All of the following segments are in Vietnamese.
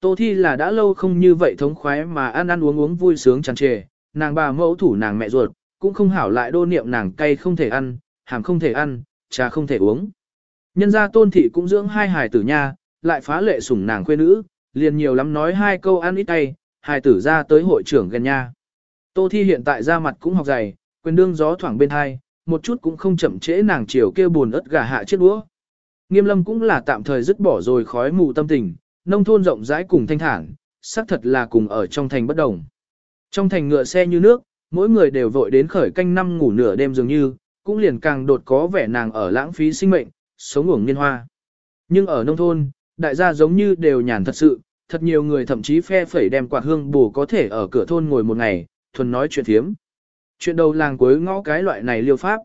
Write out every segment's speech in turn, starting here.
Tô Thi là đã lâu không như vậy thống khoái mà ăn ăn uống uống vui sướng tràn trề, nàng bà mẫu thủ nàng mẹ ruột, cũng không hảo lại đô niệm nàng cay không thể ăn, hàm không thể ăn, trà không thể uống. Nhân gia tôn thị cũng dưỡng hai hài tử nha, lại phá lệ sủng nàng quê nữ, liền nhiều lắm nói hai câu ăn ít tay, hài tử ra tới hội trưởng gần nha. Tô Thi hiện tại ra mặt cũng học dày, quyền đương gió thoảng bên hai, một chút cũng không chậm trễ nàng chiều kêu buồn ớt gà hạ chiếc đũa. Nghiêm lâm cũng là tạm thời dứt bỏ rồi khói mù tâm tình, nông thôn rộng rãi cùng thanh thản, xác thật là cùng ở trong thành bất đồng. Trong thành ngựa xe như nước, mỗi người đều vội đến khởi canh năm ngủ nửa đêm dường như, cũng liền càng đột có vẻ nàng ở lãng phí sinh mệnh, sống ngủng niên hoa. Nhưng ở nông thôn, đại gia giống như đều nhàn thật sự, thật nhiều người thậm chí phe phẩy đem quạt hương bù có thể ở cửa thôn ngồi một ngày, thuần nói chuyện thiếm. Chuyện đầu làng cuối ngõ cái loại này liêu pháp.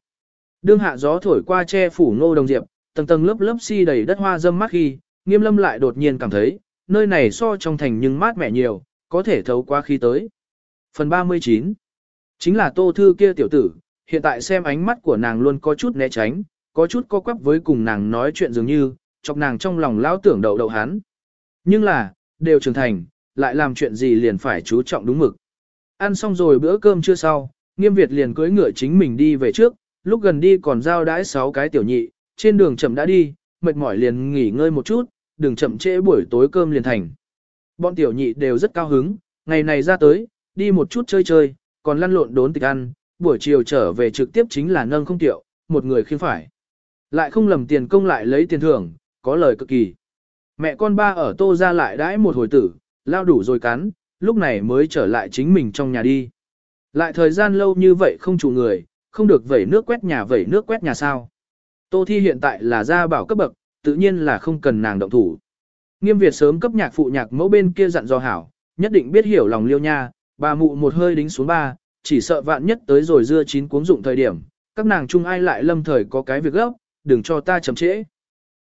Đương hạ gió thổi qua che phủ ngô đồng diệp, tầng tầng lớp lớp si đầy đất hoa dâm mát khi, nghiêm lâm lại đột nhiên cảm thấy, nơi này so trong thành nhưng mát mẻ nhiều, có thể thấu qua khi tới. Phần 39 Chính là tô thư kia tiểu tử, hiện tại xem ánh mắt của nàng luôn có chút né tránh, có chút co quắp với cùng nàng nói chuyện dường như, chọc nàng trong lòng lao tưởng đậu đậu hắn. Nhưng là, đều trưởng thành, lại làm chuyện gì liền phải chú trọng đúng mực. Ăn xong rồi bữa cơm chưa sau, nghiêm Việt liền cưỡi ngựa chính mình đi về trước, lúc gần đi còn giao đãi 6 cái tiểu nhị, trên đường chậm đã đi, mệt mỏi liền nghỉ ngơi một chút, đừng chậm trễ buổi tối cơm liền thành. Bọn tiểu nhị đều rất cao hứng, ngày này ra tới, đi một chút chơi chơi, còn lăn lộn đốn tịch ăn, buổi chiều trở về trực tiếp chính là nâng không tiểu, một người khiêm phải. Lại không lầm tiền công lại lấy tiền thưởng, có lời cực kỳ. Mẹ con ba ở tô ra lại đãi một hồi tử, lao đủ rồi cắn, lúc này mới trở lại chính mình trong nhà đi. Lại thời gian lâu như vậy không chủ người, không được vẩy nước quét nhà vẩy nước quét nhà sao. Tô Thi hiện tại là gia bảo cấp bậc, tự nhiên là không cần nàng động thủ. Nghiêm Việt sớm cấp nhạc phụ nhạc mẫu bên kia dặn dò hảo, nhất định biết hiểu lòng liêu nha, bà mụ một hơi đính xuống ba, chỉ sợ vạn nhất tới rồi dưa chín cuống dụng thời điểm, các nàng chung ai lại lâm thời có cái việc gấp, đừng cho ta chậm trễ.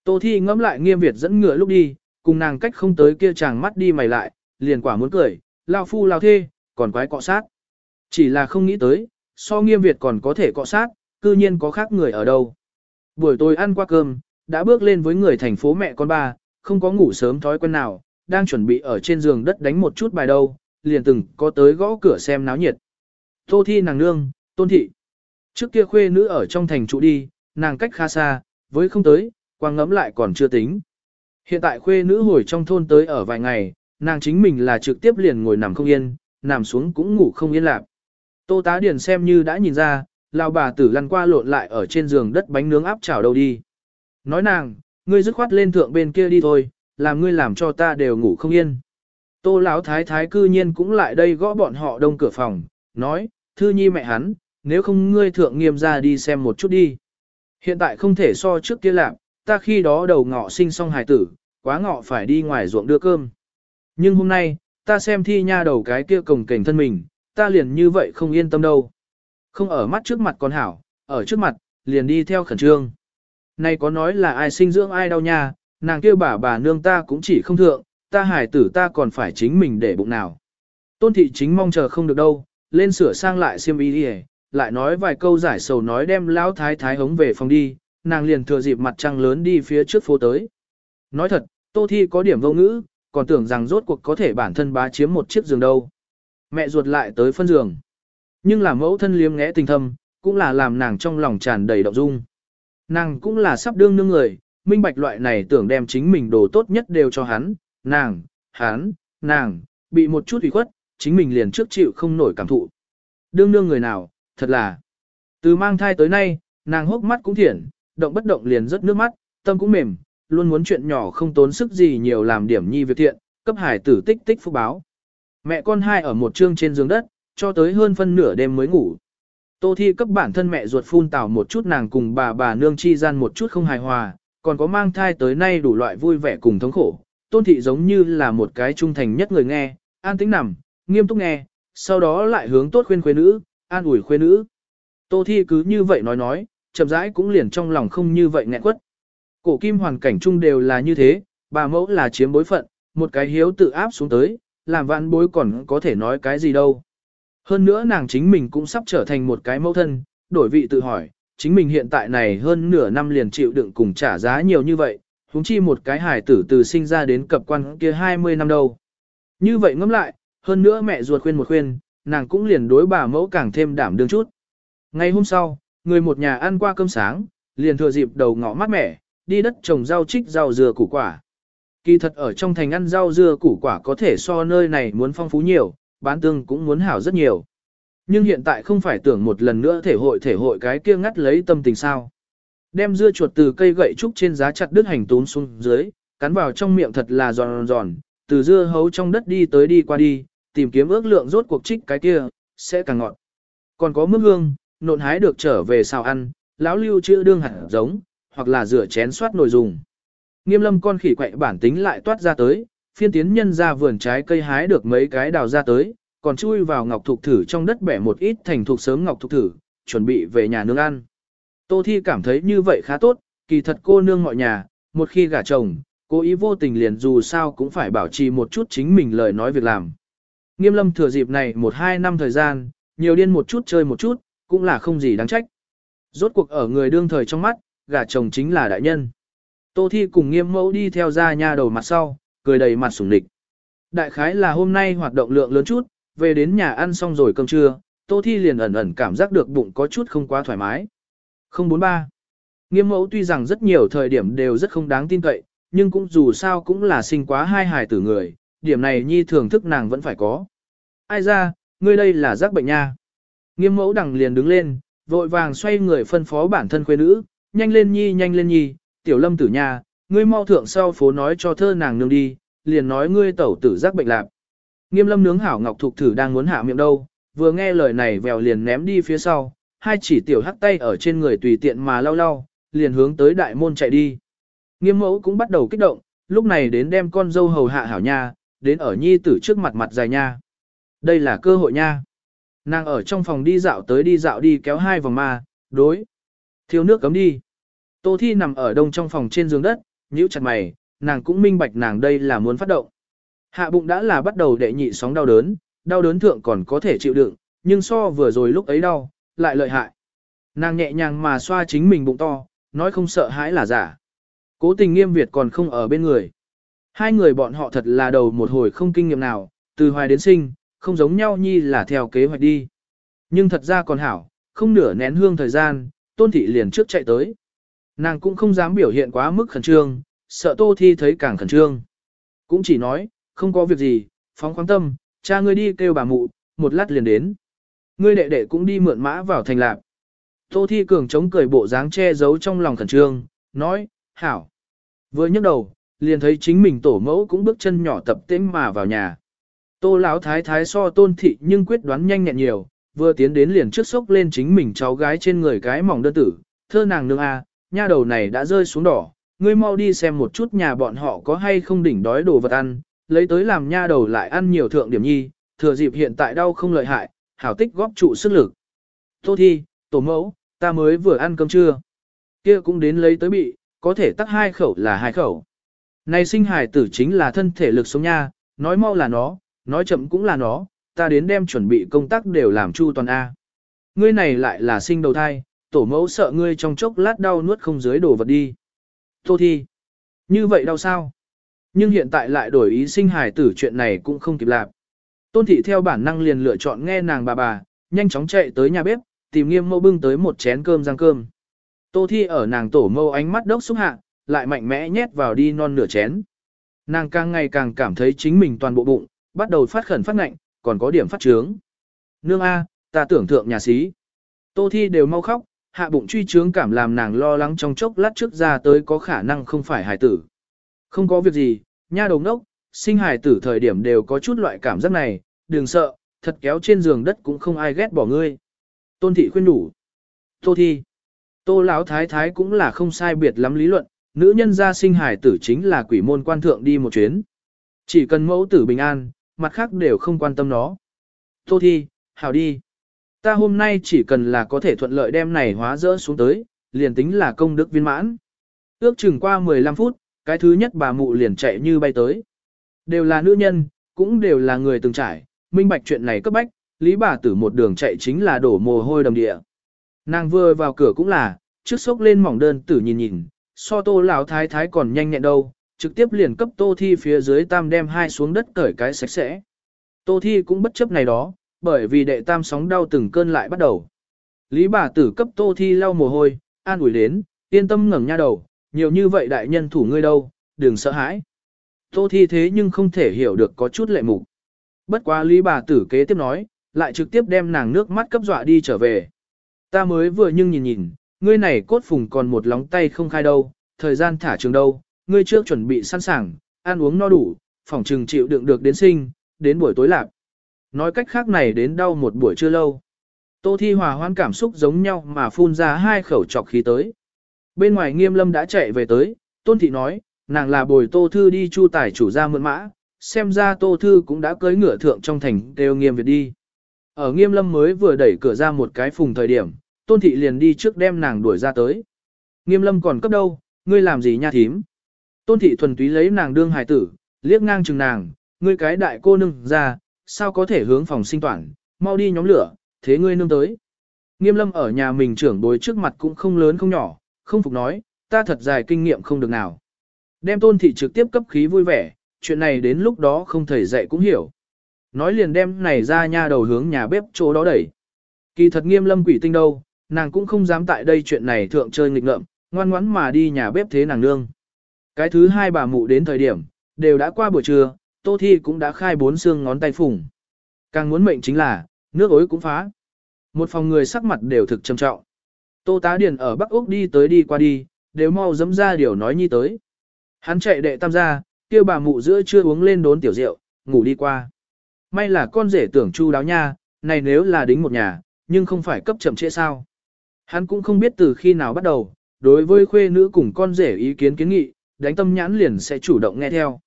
Tô Thi ngẫm lại Nghiêm Việt dẫn ngựa lúc đi, cùng nàng cách không tới kia chàng mắt đi mày lại, liền quả muốn cười, lao phu lao thê, còn quái cọ sát. Chỉ là không nghĩ tới, so Nghiêm Việt còn có thể cọ sát, cư nhiên có khác người ở đâu. Buổi tối ăn qua cơm, đã bước lên với người thành phố mẹ con ba, không có ngủ sớm thói quen nào, đang chuẩn bị ở trên giường đất đánh một chút bài đâu, liền từng có tới gõ cửa xem náo nhiệt. Tô thi nàng nương, tôn thị. Trước kia khuê nữ ở trong thành trụ đi, nàng cách khá xa, với không tới, quang ngẫm lại còn chưa tính. Hiện tại khuê nữ hồi trong thôn tới ở vài ngày, nàng chính mình là trực tiếp liền ngồi nằm không yên, nằm xuống cũng ngủ không yên lạc. Tô tá điền xem như đã nhìn ra, lao bà tử lăn qua lộn lại ở trên giường đất bánh nướng áp chảo đâu đi. Nói nàng, ngươi dứt khoát lên thượng bên kia đi thôi, làm ngươi làm cho ta đều ngủ không yên. Tô lão thái thái cư nhiên cũng lại đây gõ bọn họ đông cửa phòng, nói, thư nhi mẹ hắn, nếu không ngươi thượng nghiêm ra đi xem một chút đi. Hiện tại không thể so trước kia làm, ta khi đó đầu ngọ sinh xong hài tử, quá ngọ phải đi ngoài ruộng đưa cơm. Nhưng hôm nay, ta xem thi nha đầu cái kia cồng cảnh thân mình, ta liền như vậy không yên tâm đâu. Không ở mắt trước mặt con hảo, ở trước mặt, liền đi theo khẩn trương. Này có nói là ai sinh dưỡng ai đau nha, nàng kêu bà bà nương ta cũng chỉ không thượng, ta hải tử ta còn phải chính mình để bụng nào. Tôn thị chính mong chờ không được đâu, lên sửa sang lại xiêm y đi lại nói vài câu giải sầu nói đem lão thái thái hống về phòng đi, nàng liền thừa dịp mặt trăng lớn đi phía trước phố tới. Nói thật, Tô Thi có điểm vô ngữ, còn tưởng rằng rốt cuộc có thể bản thân bá chiếm một chiếc giường đâu. Mẹ ruột lại tới phân giường. Nhưng là mẫu thân liếm ngẽ tình thâm, cũng là làm nàng trong lòng tràn đầy động dung. Nàng cũng là sắp đương nương người, minh bạch loại này tưởng đem chính mình đồ tốt nhất đều cho hắn, nàng, hắn, nàng, bị một chút ủy khuất, chính mình liền trước chịu không nổi cảm thụ. Đương nương người nào, thật là, từ mang thai tới nay, nàng hốc mắt cũng thiển, động bất động liền rớt nước mắt, tâm cũng mềm, luôn muốn chuyện nhỏ không tốn sức gì nhiều làm điểm nhi việc thiện, cấp hải tử tích tích phúc báo. Mẹ con hai ở một trương trên giường đất, cho tới hơn phân nửa đêm mới ngủ. Tô Thi cấp bản thân mẹ ruột phun tảo một chút nàng cùng bà bà nương chi gian một chút không hài hòa, còn có mang thai tới nay đủ loại vui vẻ cùng thống khổ. Tôn Thị giống như là một cái trung thành nhất người nghe, an tĩnh nằm, nghiêm túc nghe, sau đó lại hướng tốt khuyên khuê nữ, an ủi khuê nữ. Tô Thi cứ như vậy nói nói, chậm rãi cũng liền trong lòng không như vậy nghẹn quất. Cổ kim hoàn cảnh chung đều là như thế, bà mẫu là chiếm bối phận, một cái hiếu tự áp xuống tới, làm vạn bối còn có thể nói cái gì đâu. Hơn nữa nàng chính mình cũng sắp trở thành một cái mẫu thân, đổi vị tự hỏi, chính mình hiện tại này hơn nửa năm liền chịu đựng cùng trả giá nhiều như vậy, huống chi một cái hài tử từ sinh ra đến cập quan kia 20 năm đâu. Như vậy ngẫm lại, hơn nữa mẹ ruột khuyên một khuyên, nàng cũng liền đối bà mẫu càng thêm đảm đương chút. Ngày hôm sau, người một nhà ăn qua cơm sáng, liền thừa dịp đầu ngõ mát mẻ, đi đất trồng rau trích rau dừa củ quả. Kỳ thật ở trong thành ăn rau dưa củ quả có thể so nơi này muốn phong phú nhiều, bán tương cũng muốn hảo rất nhiều. Nhưng hiện tại không phải tưởng một lần nữa thể hội thể hội cái kia ngắt lấy tâm tình sao. Đem dưa chuột từ cây gậy trúc trên giá chặt đứt hành tún xuống dưới, cắn vào trong miệng thật là giòn giòn, từ dưa hấu trong đất đi tới đi qua đi, tìm kiếm ước lượng rốt cuộc trích cái kia, sẽ càng ngọt. Còn có mướp hương, nộn hái được trở về xào ăn, lão lưu chữa đương hẳn giống, hoặc là rửa chén soát nồi dùng. Nghiêm lâm con khỉ quậy bản tính lại toát ra tới, phiên tiến nhân ra vườn trái cây hái được mấy cái đào ra tới, còn chui vào ngọc thục thử trong đất bẻ một ít thành thục sớm ngọc thục thử, chuẩn bị về nhà nương ăn. Tô Thi cảm thấy như vậy khá tốt, kỳ thật cô nương mọi nhà, một khi gả chồng, cô ý vô tình liền dù sao cũng phải bảo trì một chút chính mình lời nói việc làm. Nghiêm lâm thừa dịp này một hai năm thời gian, nhiều điên một chút chơi một chút, cũng là không gì đáng trách. Rốt cuộc ở người đương thời trong mắt, gả chồng chính là đại nhân. Tô Thi cùng nghiêm mẫu đi theo ra nhà đầu mặt sau, cười đầy mặt sủng địch. Đại khái là hôm nay hoạt động lượng lớn chút, về đến nhà ăn xong rồi cơm trưa, Tô Thi liền ẩn ẩn cảm giác được bụng có chút không quá thoải mái. 043. Nghiêm mẫu tuy rằng rất nhiều thời điểm đều rất không đáng tin cậy, nhưng cũng dù sao cũng là sinh quá hai hài tử người, điểm này nhi thường thức nàng vẫn phải có. Ai ra, ngươi đây là giác bệnh nha. Nghiêm mẫu đằng liền đứng lên, vội vàng xoay người phân phó bản thân khuê nữ, nhanh lên nhi nhanh lên nhi, tiểu lâm tử nha, ngươi mau thượng sau phố nói cho thơ nàng nương đi, liền nói ngươi tẩu tử giác bệnh lạc. Nghiêm lâm nướng hảo ngọc thục thử đang muốn hạ miệng đâu, vừa nghe lời này vèo liền ném đi phía sau, hai chỉ tiểu hắc tay ở trên người tùy tiện mà lau lau, liền hướng tới đại môn chạy đi. Nghiêm mẫu cũng bắt đầu kích động, lúc này đến đem con dâu hầu hạ hảo nha, đến ở nhi tử trước mặt mặt dài nha. Đây là cơ hội nha. Nàng ở trong phòng đi dạo tới đi dạo đi kéo hai vòng ma, đối. Thiếu nước cấm đi. Tô Thi nằm ở đông trong phòng trên giường đất, nhíu chặt mày, nàng cũng minh bạch nàng đây là muốn phát động. Hạ bụng đã là bắt đầu đệ nhị sóng đau đớn, đau đớn thượng còn có thể chịu đựng, nhưng so vừa rồi lúc ấy đau, lại lợi hại. Nàng nhẹ nhàng mà xoa chính mình bụng to, nói không sợ hãi là giả. Cố tình nghiêm Việt còn không ở bên người. Hai người bọn họ thật là đầu một hồi không kinh nghiệm nào, từ hoài đến sinh, không giống nhau nhi là theo kế hoạch đi. Nhưng thật ra còn hảo, không nửa nén hương thời gian, tôn thị liền trước chạy tới. Nàng cũng không dám biểu hiện quá mức khẩn trương, sợ tô thi thấy càng khẩn trương. Cũng chỉ nói, không có việc gì, phóng khoáng tâm, cha ngươi đi kêu bà mụ, một lát liền đến. Ngươi đệ đệ cũng đi mượn mã vào thành lạc. Tô Thi Cường chống cười bộ dáng che giấu trong lòng khẩn trương, nói, hảo. Vừa nhấc đầu, liền thấy chính mình tổ mẫu cũng bước chân nhỏ tập tễnh mà vào nhà. Tô lão thái thái so tôn thị nhưng quyết đoán nhanh nhẹn nhiều, vừa tiến đến liền trước sốc lên chính mình cháu gái trên người cái mỏng đơn tử, thơ nàng nương a, nha đầu này đã rơi xuống đỏ, ngươi mau đi xem một chút nhà bọn họ có hay không đỉnh đói đồ vật ăn, lấy tới làm nha đầu lại ăn nhiều thượng điểm nhi, thừa dịp hiện tại đau không lợi hại, hảo tích góp trụ sức lực. Tô thi, tổ mẫu, ta mới vừa ăn cơm trưa. Kia cũng đến lấy tới bị, có thể tắt hai khẩu là hai khẩu. Này sinh hài tử chính là thân thể lực sống nha, nói mau là nó, nói chậm cũng là nó, ta đến đem chuẩn bị công tác đều làm chu toàn A. Ngươi này lại là sinh đầu thai, tổ mẫu sợ ngươi trong chốc lát đau nuốt không dưới đồ vật đi. Tô thi. Như vậy đau sao? Nhưng hiện tại lại đổi ý sinh hài tử chuyện này cũng không kịp làm. Tôn thị theo bản năng liền lựa chọn nghe nàng bà bà, nhanh chóng chạy tới nhà bếp, tìm nghiêm mẫu bưng tới một chén cơm rang cơm. Tô thi ở nàng tổ mâu ánh mắt đốc xúc hạ, lại mạnh mẽ nhét vào đi non nửa chén. Nàng càng ngày càng cảm thấy chính mình toàn bộ bụng, bắt đầu phát khẩn phát ngạnh, còn có điểm phát trướng. Nương A, ta tưởng thượng nhà sĩ. Tô thi đều mau khóc, hạ bụng truy trướng cảm làm nàng lo lắng trong chốc lát trước ra tới có khả năng không phải hài tử. Không có việc gì, nha đồng đốc, sinh hài tử thời điểm đều có chút loại cảm giác này, đừng sợ, thật kéo trên giường đất cũng không ai ghét bỏ ngươi. Tôn thị khuyên đủ. Tô thi. Tô lão thái thái cũng là không sai biệt lắm lý luận, nữ nhân gia sinh hài tử chính là quỷ môn quan thượng đi một chuyến. Chỉ cần mẫu tử bình an, mặt khác đều không quan tâm nó. Tô thi, hảo đi. Ta hôm nay chỉ cần là có thể thuận lợi đem này hóa rỡ xuống tới, liền tính là công đức viên mãn. Ước chừng qua 15 phút, cái thứ nhất bà mụ liền chạy như bay tới. Đều là nữ nhân, cũng đều là người từng trải, minh bạch chuyện này cấp bách, lý bà tử một đường chạy chính là đổ mồ hôi đầm địa. Nàng vừa vào cửa cũng là, trước sốc lên mỏng đơn tử nhìn nhìn, so tô lão thái thái còn nhanh nhẹn đâu, trực tiếp liền cấp tô thi phía dưới tam đem hai xuống đất cởi cái sạch sẽ. Tô thi cũng bất chấp này đó, bởi vì đệ tam sóng đau từng cơn lại bắt đầu. Lý bà tử cấp tô thi lau mồ hôi, an ủi đến, yên tâm ngẩng nha đầu, nhiều như vậy đại nhân thủ ngươi đâu, đừng sợ hãi. Tô thi thế nhưng không thể hiểu được có chút lệ mục. Bất quá lý bà tử kế tiếp nói, lại trực tiếp đem nàng nước mắt cấp dọa đi trở về. Ta mới vừa nhưng nhìn nhìn, ngươi này cốt phùng còn một lóng tay không khai đâu, thời gian thả trường đâu, ngươi trước chuẩn bị sẵn sàng, ăn uống no đủ, phòng trừng chịu đựng được đến sinh, đến buổi tối lạc. Nói cách khác này đến đau một buổi chưa lâu. Tô Thi Hòa hoan cảm xúc giống nhau mà phun ra hai khẩu trọc khí tới. Bên ngoài nghiêm lâm đã chạy về tới, Tôn Thị nói, nàng là bồi Tô Thư đi chu tải chủ ra mượn mã, xem ra Tô Thư cũng đã cưới ngựa thượng trong thành đều nghiêm việc đi. Ở nghiêm lâm mới vừa đẩy cửa ra một cái phùng thời điểm, Tôn Thị liền đi trước đem nàng đuổi ra tới. Nghiêm lâm còn cấp đâu, ngươi làm gì nha thím? Tôn Thị thuần túy lấy nàng đương hài tử, liếc ngang chừng nàng, ngươi cái đại cô nương ra, sao có thể hướng phòng sinh toàn, mau đi nhóm lửa, thế ngươi nương tới. Nghiêm lâm ở nhà mình trưởng bối trước mặt cũng không lớn không nhỏ, không phục nói, ta thật dài kinh nghiệm không được nào. Đem tôn thị trực tiếp cấp khí vui vẻ, chuyện này đến lúc đó không thầy dạy cũng hiểu. Nói liền đem này ra nha đầu hướng nhà bếp chỗ đó đẩy. Kỳ thật nghiêm lâm quỷ tinh đâu, nàng cũng không dám tại đây chuyện này thượng chơi nghịch ngợm, ngoan ngoãn mà đi nhà bếp thế nàng nương. Cái thứ hai bà mụ đến thời điểm, đều đã qua buổi trưa, tô thi cũng đã khai bốn xương ngón tay phủng. Càng muốn mệnh chính là, nước ối cũng phá. Một phòng người sắc mặt đều thực trầm trọng. Tô tá điền ở Bắc Úc đi tới đi qua đi, đều mau dấm ra điều nói nhi tới. Hắn chạy đệ tam gia, kêu bà mụ giữa chưa uống lên đốn tiểu rượu, ngủ đi qua. May là con rể tưởng chu đáo nha, này nếu là đính một nhà, nhưng không phải cấp chậm trễ sao. Hắn cũng không biết từ khi nào bắt đầu, đối với khuê nữ cùng con rể ý kiến kiến nghị, đánh tâm nhãn liền sẽ chủ động nghe theo.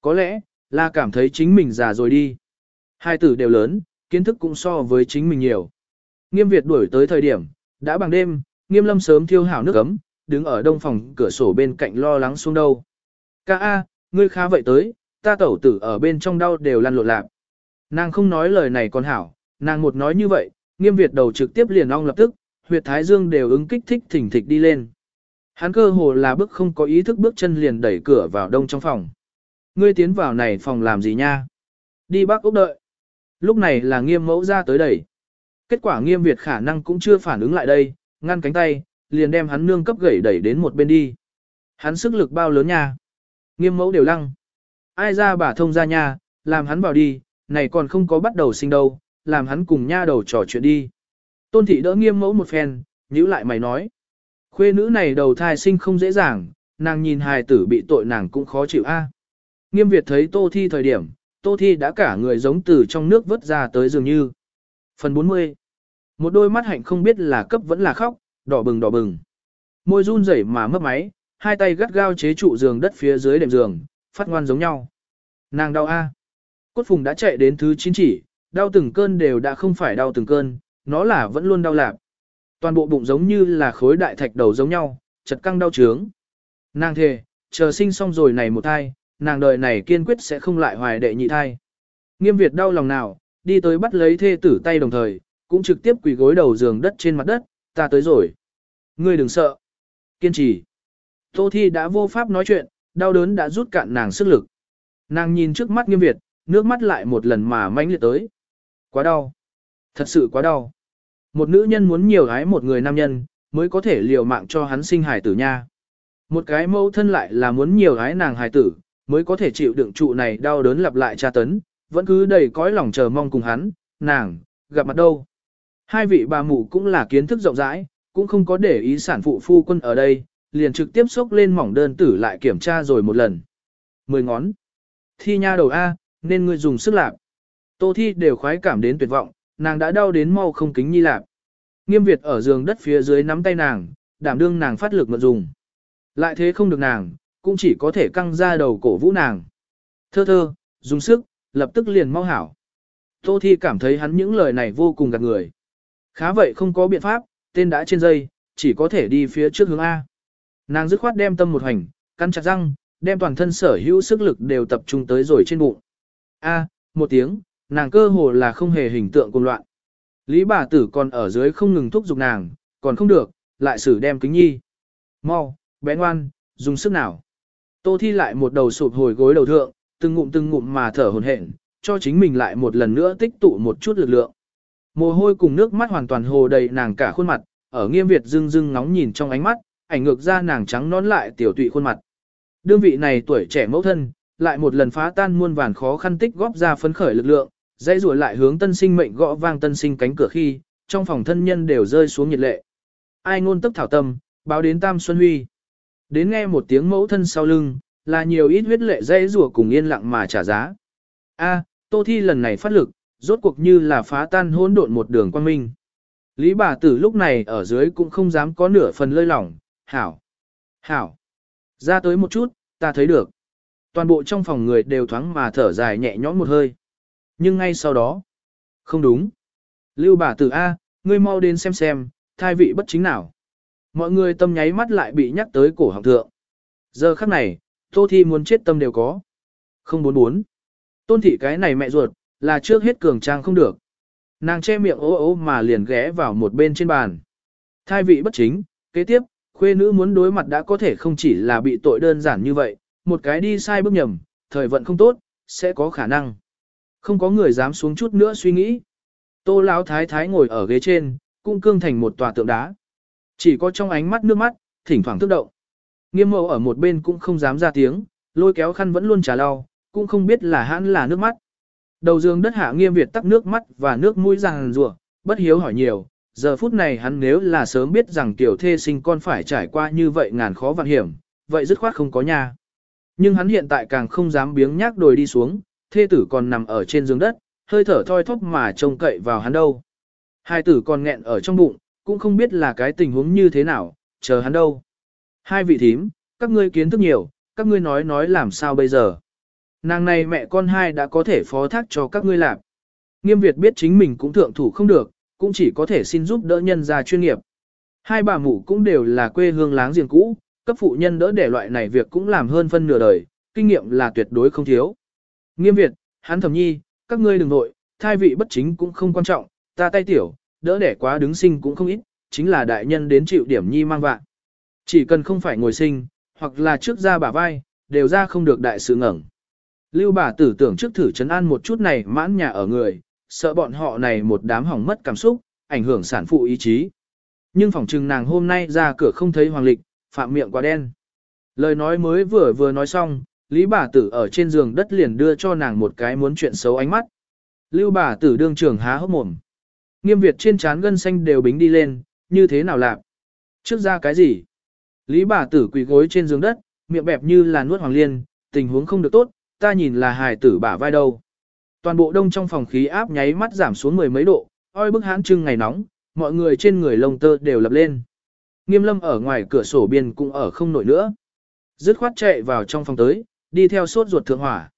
Có lẽ, là cảm thấy chính mình già rồi đi. Hai tử đều lớn, kiến thức cũng so với chính mình nhiều. Nghiêm Việt đuổi tới thời điểm, đã bằng đêm, Nghiêm Lâm sớm thiêu hảo nước ấm, đứng ở đông phòng cửa sổ bên cạnh lo lắng xuống đâu. Ca A, ngươi khá vậy tới, ta tẩu tử ở bên trong đau đều lăn lộn lạc. Nàng không nói lời này còn hảo, nàng một nói như vậy, Nghiêm Việt đầu trực tiếp liền ong lập tức, huyệt thái dương đều ứng kích thích thỉnh thịch đi lên. Hắn cơ hồ là bước không có ý thức bước chân liền đẩy cửa vào đông trong phòng. Ngươi tiến vào này phòng làm gì nha? Đi bác ốc đợi. Lúc này là nghiêm mẫu ra tới đẩy. Kết quả nghiêm Việt khả năng cũng chưa phản ứng lại đây, ngăn cánh tay, liền đem hắn nương cấp gãy đẩy đến một bên đi. Hắn sức lực bao lớn nha. Nghiêm mẫu đều lăng. Ai ra bà thông ra nha, làm hắn vào đi, này còn không có bắt đầu sinh đâu, làm hắn cùng nha đầu trò chuyện đi. Tôn thị đỡ nghiêm mẫu một phen, nhíu lại mày nói. Khuê nữ này đầu thai sinh không dễ dàng, nàng nhìn hài tử bị tội nàng cũng khó chịu a. Nghiêm Việt thấy Tô Thi thời điểm, Tô Thi đã cả người giống từ trong nước vớt ra tới dường như. Phần 40 Một đôi mắt hạnh không biết là cấp vẫn là khóc, đỏ bừng đỏ bừng. Môi run rẩy mà mất máy, hai tay gắt gao chế trụ giường đất phía dưới đệm giường, phát ngoan giống nhau. Nàng đau a. Cốt phùng đã chạy đến thứ chín chỉ, đau từng cơn đều đã không phải đau từng cơn, nó là vẫn luôn đau lạc. Toàn bộ bụng giống như là khối đại thạch đầu giống nhau, chật căng đau trướng. Nàng thề, chờ sinh xong rồi này một thai, nàng đời này kiên quyết sẽ không lại hoài đệ nhị thai. Nghiêm Việt đau lòng nào, đi tới bắt lấy thê tử tay đồng thời, cũng trực tiếp quỳ gối đầu giường đất trên mặt đất, ta tới rồi. Ngươi đừng sợ. Kiên trì. Tô Thi đã vô pháp nói chuyện, đau đớn đã rút cạn nàng sức lực. Nàng nhìn trước mắt Nghiêm Việt, nước mắt lại một lần mà mãnh liệt tới. Quá đau. Thật sự quá đau. Một nữ nhân muốn nhiều gái một người nam nhân, mới có thể liều mạng cho hắn sinh hài tử nha. Một cái mẫu thân lại là muốn nhiều gái nàng hài tử, mới có thể chịu đựng trụ này đau đớn lặp lại tra tấn, vẫn cứ đầy cõi lòng chờ mong cùng hắn, nàng, gặp mặt đâu. Hai vị bà mụ cũng là kiến thức rộng rãi, cũng không có để ý sản phụ phu quân ở đây, liền trực tiếp xúc lên mỏng đơn tử lại kiểm tra rồi một lần. Mười ngón. Thi nha đầu A, nên ngươi dùng sức lạp. Tô thi đều khoái cảm đến tuyệt vọng, nàng đã đau đến mau không kính nhi lạp. Nghiêm Việt ở giường đất phía dưới nắm tay nàng, đảm đương nàng phát lực mượn dùng. Lại thế không được nàng, cũng chỉ có thể căng ra đầu cổ vũ nàng. Thơ thơ, dùng sức, lập tức liền mau hảo. Tô Thi cảm thấy hắn những lời này vô cùng gạt người. Khá vậy không có biện pháp, tên đã trên dây, chỉ có thể đi phía trước hướng A. Nàng dứt khoát đem tâm một hành, căn chặt răng, đem toàn thân sở hữu sức lực đều tập trung tới rồi trên bụng. A, một tiếng, nàng cơ hồ là không hề hình tượng cùng loạn. Lý bà tử còn ở dưới không ngừng thúc giục nàng, còn không được, lại xử đem kính nhi. Mau, bé ngoan, dùng sức nào. Tô Thi lại một đầu sụp hồi gối đầu thượng, từng ngụm từng ngụm mà thở hổn hển, cho chính mình lại một lần nữa tích tụ một chút lực lượng. Mồ hôi cùng nước mắt hoàn toàn hồ đầy nàng cả khuôn mặt, ở nghiêm Việt dưng dưng ngóng nhìn trong ánh mắt, ảnh ngược ra nàng trắng nón lại tiểu tụy khuôn mặt. Đương vị này tuổi trẻ mẫu thân, lại một lần phá tan muôn vàn khó khăn tích góp ra phấn khởi lực lượng, dãy rủa lại hướng tân sinh mệnh gõ vang tân sinh cánh cửa khi, trong phòng thân nhân đều rơi xuống nhiệt lệ. Ai ngôn tức thảo tâm, báo đến Tam Xuân Huy. Đến nghe một tiếng mẫu thân sau lưng, là nhiều ít huyết lệ dây rủa cùng yên lặng mà trả giá. A, Tô Thi lần này phát lực, rốt cuộc như là phá tan hỗn độn một đường quan minh. Lý bà tử lúc này ở dưới cũng không dám có nửa phần lơi lỏng, hảo, hảo, ra tới một chút, ta thấy được. Toàn bộ trong phòng người đều thoáng mà thở dài nhẹ nhõm một hơi. Nhưng ngay sau đó, không đúng. Lưu bà tử A, ngươi mau đến xem xem, thai vị bất chính nào. Mọi người tâm nháy mắt lại bị nhắc tới cổ họng thượng. Giờ khắc này, Tô Thi muốn chết tâm đều có. Không bốn bốn. Tôn thị cái này mẹ ruột, là trước hết cường trang không được. Nàng che miệng ố ố mà liền ghé vào một bên trên bàn. Thai vị bất chính, kế tiếp, khuê nữ muốn đối mặt đã có thể không chỉ là bị tội đơn giản như vậy, một cái đi sai bước nhầm, thời vận không tốt, sẽ có khả năng. Không có người dám xuống chút nữa suy nghĩ. Tô lão thái thái ngồi ở ghế trên, cung cương thành một tòa tượng đá. Chỉ có trong ánh mắt nước mắt, thỉnh thoảng thức động. Nghiêm mẫu ở một bên cũng không dám ra tiếng, lôi kéo khăn vẫn luôn trả lau, cũng không biết là hãn là nước mắt. Đầu giường đất hạ nghiêm Việt tắc nước mắt và nước mũi ràng rùa, bất hiếu hỏi nhiều, giờ phút này hắn nếu là sớm biết rằng tiểu thê sinh con phải trải qua như vậy ngàn khó vạn hiểm, vậy dứt khoát không có nhà. Nhưng hắn hiện tại càng không dám biếng nhác đồi đi xuống, thê tử còn nằm ở trên giường đất, hơi thở thoi thóp mà trông cậy vào hắn đâu. Hai tử còn nghẹn ở trong bụng, cũng không biết là cái tình huống như thế nào, chờ hắn đâu. Hai vị thím, các ngươi kiến thức nhiều, các ngươi nói nói làm sao bây giờ. Nàng này mẹ con hai đã có thể phó thác cho các ngươi làm. Nghiêm Việt biết chính mình cũng thượng thủ không được, cũng chỉ có thể xin giúp đỡ nhân gia chuyên nghiệp. Hai bà mụ cũng đều là quê hương láng giềng cũ, cấp phụ nhân đỡ để loại này việc cũng làm hơn phân nửa đời, kinh nghiệm là tuyệt đối không thiếu. Nghiêm Việt, hắn thẩm nhi, các ngươi đừng nội, thai vị bất chính cũng không quan trọng, ta tay tiểu, đỡ đẻ quá đứng sinh cũng không ít, chính là đại nhân đến chịu điểm nhi mang vạn. Chỉ cần không phải ngồi sinh, hoặc là trước ra bả vai, đều ra không được đại sự ngẩng. Lưu bà tử tưởng trước thử chấn an một chút này mãn nhà ở người, sợ bọn họ này một đám hỏng mất cảm xúc, ảnh hưởng sản phụ ý chí. Nhưng phòng trừng nàng hôm nay ra cửa không thấy hoàng lịch, phạm miệng quá đen. Lời nói mới vừa vừa nói xong, Lý bà tử ở trên giường đất liền đưa cho nàng một cái muốn chuyện xấu ánh mắt. Lưu bà tử đương trường há hốc mồm. Nghiêm Việt trên trán gân xanh đều bính đi lên, như thế nào làm? Trước ra cái gì? Lý bà tử quỳ gối trên giường đất, miệng bẹp như là nuốt hoàng liên, tình huống không được tốt, ta nhìn là hài tử bả vai đâu. Toàn bộ đông trong phòng khí áp nháy mắt giảm xuống mười mấy độ, oi bức hãn trưng ngày nóng, mọi người trên người lông tơ đều lập lên. Nghiêm lâm ở ngoài cửa sổ biên cũng ở không nổi nữa. Dứt khoát chạy vào trong phòng tới, đi theo sốt ruột thượng hỏa.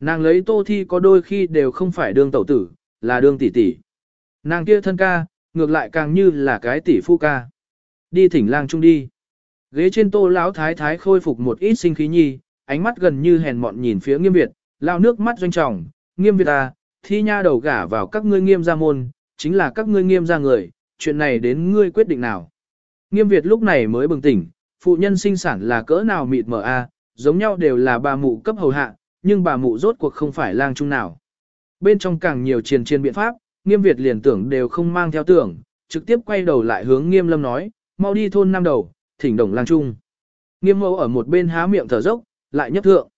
Nàng lấy tô thi có đôi khi đều không phải đương tẩu tử, là đương tỷ tỷ. Nàng kia thân ca, ngược lại càng như là cái tỷ phu ca. Đi thỉnh lang trung đi. Ghế trên tô lão thái thái khôi phục một ít sinh khí nhi, ánh mắt gần như hèn mọn nhìn phía nghiêm Việt, lao nước mắt doanh trọng, nghiêm Việt à, thi nha đầu gả vào các ngươi nghiêm gia môn, chính là các ngươi nghiêm gia người, chuyện này đến ngươi quyết định nào. Nghiêm Việt lúc này mới bừng tỉnh, phụ nhân sinh sản là cỡ nào mịt mờ a, giống nhau đều là bà mụ cấp hầu hạ, nhưng bà mụ rốt cuộc không phải lang trung nào. Bên trong càng nhiều triền triền biện pháp, nghiêm Việt liền tưởng đều không mang theo tưởng, trực tiếp quay đầu lại hướng nghiêm lâm nói, mau đi thôn Nam đầu, thỉnh đồng lang trung. Nghiêm mẫu ở một bên há miệng thở dốc, lại nhấp thượng.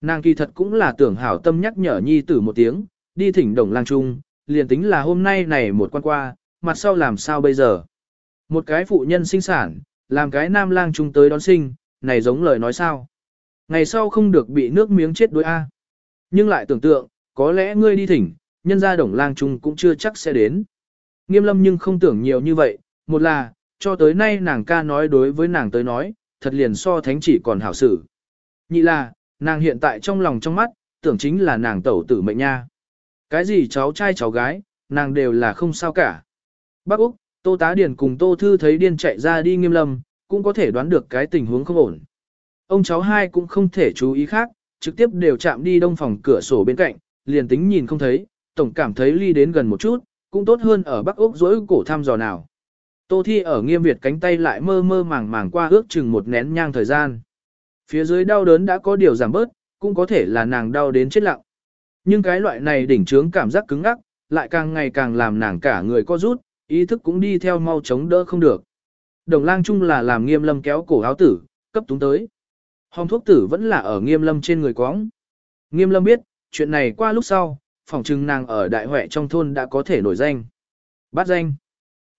Nàng kỳ thật cũng là tưởng hảo tâm nhắc nhở nhi tử một tiếng, đi thỉnh đồng lang trung, liền tính là hôm nay này một quan qua, mặt sau làm sao bây giờ. Một cái phụ nhân sinh sản, làm cái nam lang trung tới đón sinh, này giống lời nói sao. Ngày sau không được bị nước miếng chết đối A. Nhưng lại tưởng tượng, có lẽ ngươi đi thỉnh, nhân gia đồng lang trung cũng chưa chắc sẽ đến. Nghiêm lâm nhưng không tưởng nhiều như vậy, một là, cho tới nay nàng ca nói đối với nàng tới nói, thật liền so thánh chỉ còn hảo xử. Nhị là, nàng hiện tại trong lòng trong mắt, tưởng chính là nàng tẩu tử mệnh nha. Cái gì cháu trai cháu gái, nàng đều là không sao cả. Bác Úc, Tô Tá Điền cùng Tô Thư thấy điên chạy ra đi nghiêm lâm, cũng có thể đoán được cái tình huống không ổn. Ông cháu hai cũng không thể chú ý khác, trực tiếp đều chạm đi đông phòng cửa sổ bên cạnh, liền tính nhìn không thấy, tổng cảm thấy ly đến gần một chút, cũng tốt hơn ở Bắc Úc dối cổ thăm dò nào. Tô Thi ở nghiêm Việt cánh tay lại mơ mơ màng màng qua ước chừng một nén nhang thời gian. Phía dưới đau đớn đã có điều giảm bớt, cũng có thể là nàng đau đến chết lặng. Nhưng cái loại này đỉnh trướng cảm giác cứng ngắc, lại càng ngày càng làm nàng cả người co rút, ý thức cũng đi theo mau chống đỡ không được. Đồng lang chung là làm nghiêm lâm kéo cổ áo tử, cấp túng tới. Hồng thuốc tử vẫn là ở nghiêm lâm trên người quóng. Nghiêm lâm biết, chuyện này qua lúc sau, Phỏng chừng nàng ở đại huệ trong thôn đã có thể nổi danh. Bát danh.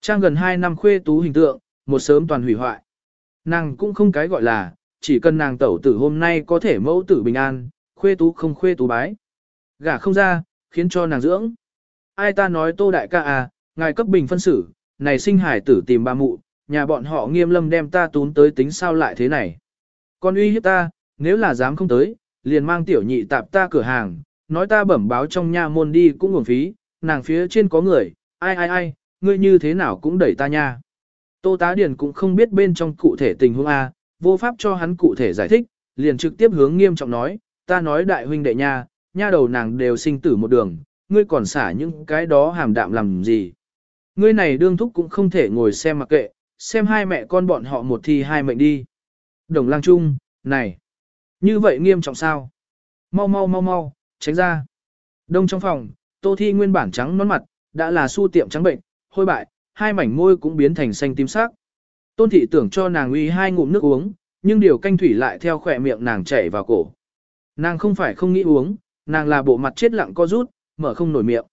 Trang gần 2 năm khuê tú hình tượng, một sớm toàn hủy hoại. Nàng cũng không cái gọi là, chỉ cần nàng tẩu tử hôm nay có thể mẫu tử bình an, khuê tú không khuê tú bái. Gả không ra, khiến cho nàng dưỡng. Ai ta nói tô đại ca à, ngài cấp bình phân xử, này sinh hải tử tìm ba mụ, nhà bọn họ nghiêm lâm đem ta tún tới tính sao lại thế này. Con uy hiếp ta, nếu là dám không tới, liền mang tiểu nhị tạp ta cửa hàng, nói ta bẩm báo trong nha môn đi cũng uổng phí, nàng phía trên có người, ai ai ai, ngươi như thế nào cũng đẩy ta nha. Tô tá điền cũng không biết bên trong cụ thể tình huống A, vô pháp cho hắn cụ thể giải thích, liền trực tiếp hướng nghiêm trọng nói, ta nói đại huynh đệ nha, nha đầu nàng đều sinh tử một đường, ngươi còn xả những cái đó hàm đạm làm gì. Ngươi này đương thúc cũng không thể ngồi xem mặc kệ, xem hai mẹ con bọn họ một thi hai mệnh đi. Đồng lang trung, này, như vậy nghiêm trọng sao? Mau mau mau mau, tránh ra. Đông trong phòng, tô thi nguyên bản trắng nón mặt, đã là su tiệm trắng bệnh, hôi bại, hai mảnh môi cũng biến thành xanh tím sắc. Tôn thị tưởng cho nàng uy hai ngụm nước uống, nhưng điều canh thủy lại theo khỏe miệng nàng chảy vào cổ. Nàng không phải không nghĩ uống, nàng là bộ mặt chết lặng co rút, mở không nổi miệng.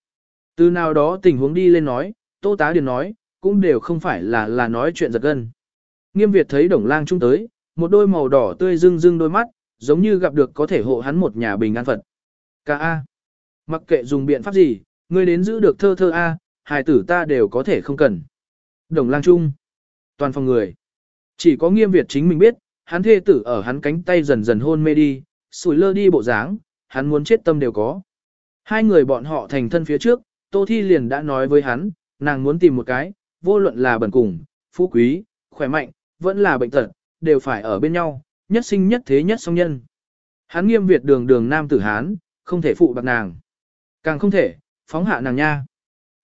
Từ nào đó tình huống đi lên nói, tô tá điền nói, cũng đều không phải là là nói chuyện giật gân. Nghiêm Việt thấy đồng lang trung tới, một đôi màu đỏ tươi rưng rưng đôi mắt, giống như gặp được có thể hộ hắn một nhà bình an Phật. Ca A. Mặc kệ dùng biện pháp gì, ngươi đến giữ được thơ thơ A, hài tử ta đều có thể không cần. Đồng lang trung. Toàn phòng người. Chỉ có nghiêm Việt chính mình biết, hắn thê tử ở hắn cánh tay dần dần hôn mê đi, sủi lơ đi bộ dáng, hắn muốn chết tâm đều có. Hai người bọn họ thành thân phía trước, Tô Thi liền đã nói với hắn, nàng muốn tìm một cái, vô luận là bẩn cùng, phú quý, khỏe mạnh, vẫn là bệnh tật, đều phải ở bên nhau, nhất sinh nhất thế nhất song nhân. Hắn nghiêm Việt đường đường nam tử Hán, không thể phụ bạc nàng. Càng không thể, phóng hạ nàng nha.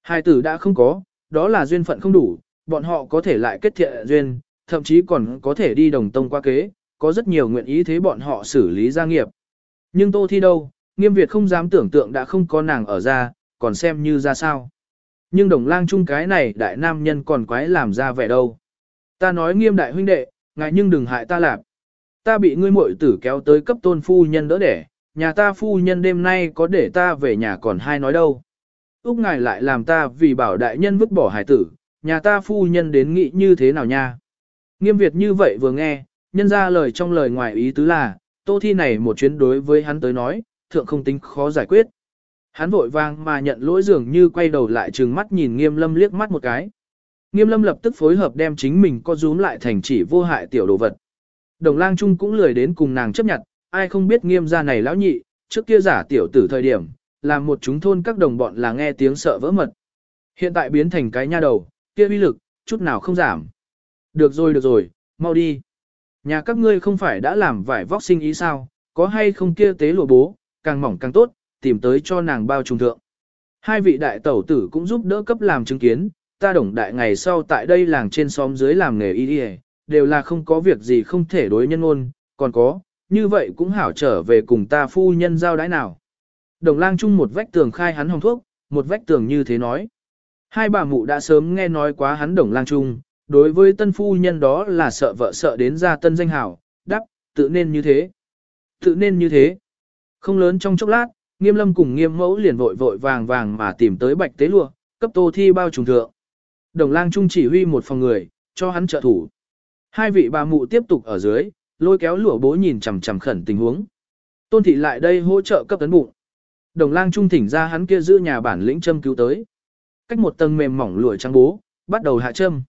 Hai tử đã không có, đó là duyên phận không đủ, bọn họ có thể lại kết thiện duyên, thậm chí còn có thể đi đồng tông qua kế, có rất nhiều nguyện ý thế bọn họ xử lý gia nghiệp. Nhưng Tô Thi đâu, nghiêm Việt không dám tưởng tượng đã không có nàng ở ra, còn xem như ra sao. Nhưng đồng lang chung cái này đại nam nhân còn quái làm ra vẻ đâu. Ta nói nghiêm đại huynh đệ, ngại nhưng đừng hại ta lạp. Ta bị ngươi muội tử kéo tới cấp tôn phu nhân đỡ đẻ, nhà ta phu nhân đêm nay có để ta về nhà còn hai nói đâu. Úc ngài lại làm ta vì bảo đại nhân vứt bỏ hải tử, nhà ta phu nhân đến nghĩ như thế nào nha. Nghiêm Việt như vậy vừa nghe, nhân ra lời trong lời ngoài ý tứ là, tô thi này một chuyến đối với hắn tới nói, thượng không tính khó giải quyết. Hắn vội vang mà nhận lỗi dường như quay đầu lại trừng mắt nhìn nghiêm lâm liếc mắt một cái. Nghiêm lâm lập tức phối hợp đem chính mình co rúm lại thành chỉ vô hại tiểu đồ vật. Đồng lang trung cũng lười đến cùng nàng chấp nhận, ai không biết nghiêm gia này lão nhị, trước kia giả tiểu tử thời điểm, làm một chúng thôn các đồng bọn là nghe tiếng sợ vỡ mật. Hiện tại biến thành cái nha đầu, kia uy lực, chút nào không giảm. Được rồi được rồi, mau đi. Nhà các ngươi không phải đã làm vải vóc sinh ý sao, có hay không kia tế lụa bố, càng mỏng càng tốt, tìm tới cho nàng bao trùng thượng. Hai vị đại tẩu tử cũng giúp đỡ cấp làm chứng kiến, ta đồng đại ngày sau tại đây làng trên xóm dưới làm nghề y đi đều là không có việc gì không thể đối nhân ngôn, còn có, như vậy cũng hảo trở về cùng ta phu nhân giao đãi nào. Đồng lang chung một vách tường khai hắn hồng thuốc, một vách tường như thế nói. Hai bà mụ đã sớm nghe nói quá hắn đồng lang chung, đối với tân phu nhân đó là sợ vợ sợ đến ra tân danh hảo, đắp, tự nên như thế. Tự nên như thế. Không lớn trong chốc lát, nghiêm lâm cùng nghiêm mẫu liền vội vội vàng vàng mà tìm tới bạch tế lụa, cấp tô thi bao trùng thượng. Đồng lang trung chỉ huy một phòng người, cho hắn trợ thủ. Hai vị bà mụ tiếp tục ở dưới, lôi kéo lụa bố nhìn chằm chằm khẩn tình huống. Tôn thị lại đây hỗ trợ cấp tấn bụng. Đồng lang trung thỉnh ra hắn kia giữ nhà bản lĩnh châm cứu tới. Cách một tầng mềm mỏng lụa trắng bố, bắt đầu hạ châm.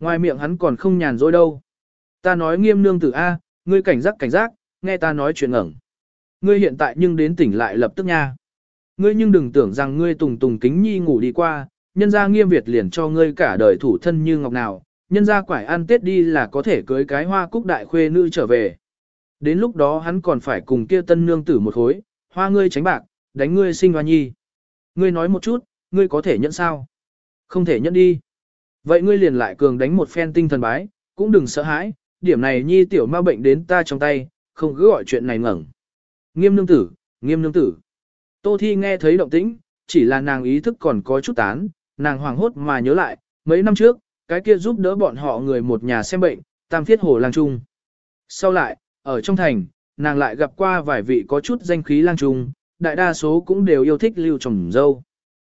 Ngoài miệng hắn còn không nhàn rỗi đâu. Ta nói nghiêm nương tử A, ngươi cảnh giác cảnh giác, nghe ta nói chuyện ngẩng. Ngươi hiện tại nhưng đến tỉnh lại lập tức nha. Ngươi nhưng đừng tưởng rằng ngươi tùng tùng kính nhi ngủ đi qua, nhân gia nghiêm Việt liền cho ngươi cả đời thủ thân như ngọc nào, nhân ra quải ăn tết đi là có thể cưới cái hoa cúc đại khuê nữ trở về. Đến lúc đó hắn còn phải cùng kia tân nương tử một khối, hoa ngươi tránh bạc, đánh ngươi sinh hoa nhi. Ngươi nói một chút, ngươi có thể nhận sao? Không thể nhận đi. Vậy ngươi liền lại cường đánh một phen tinh thần bái, cũng đừng sợ hãi, điểm này nhi tiểu ma bệnh đến ta trong tay, không cứ gọi chuyện này ngẩng. Nghiêm nương tử, nghiêm nương tử. Tô Thi nghe thấy động tĩnh, chỉ là nàng ý thức còn có chút tán, nàng hoàng hốt mà nhớ lại, mấy năm trước, cái kia giúp đỡ bọn họ người một nhà xem bệnh, tam thiết hồ lang trung. Sau lại, ở trong thành, nàng lại gặp qua vài vị có chút danh khí lang trung, đại đa số cũng đều yêu thích lưu trồng dâu.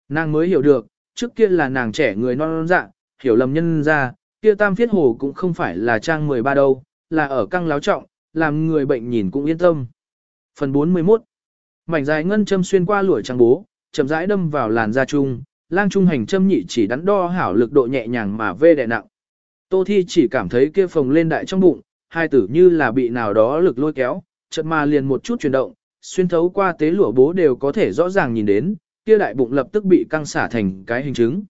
Nàng mới hiểu được, trước kia là nàng trẻ người non non dạ, hiểu lầm nhân ra, kia tam thiết hồ cũng không phải là trang 13 đâu, là ở căng láo trọng, làm người bệnh nhìn cũng yên tâm. Phần 41 Mảnh dài ngân châm xuyên qua lũi trắng bố, chậm rãi đâm vào làn da trung, lang trung hành châm nhị chỉ đắn đo hảo lực độ nhẹ nhàng mà vê đè nặng. Tô Thi chỉ cảm thấy kia phồng lên đại trong bụng, hai tử như là bị nào đó lực lôi kéo, chợt mà liền một chút chuyển động, xuyên thấu qua tế lụa bố đều có thể rõ ràng nhìn đến, kia đại bụng lập tức bị căng xả thành cái hình chứng.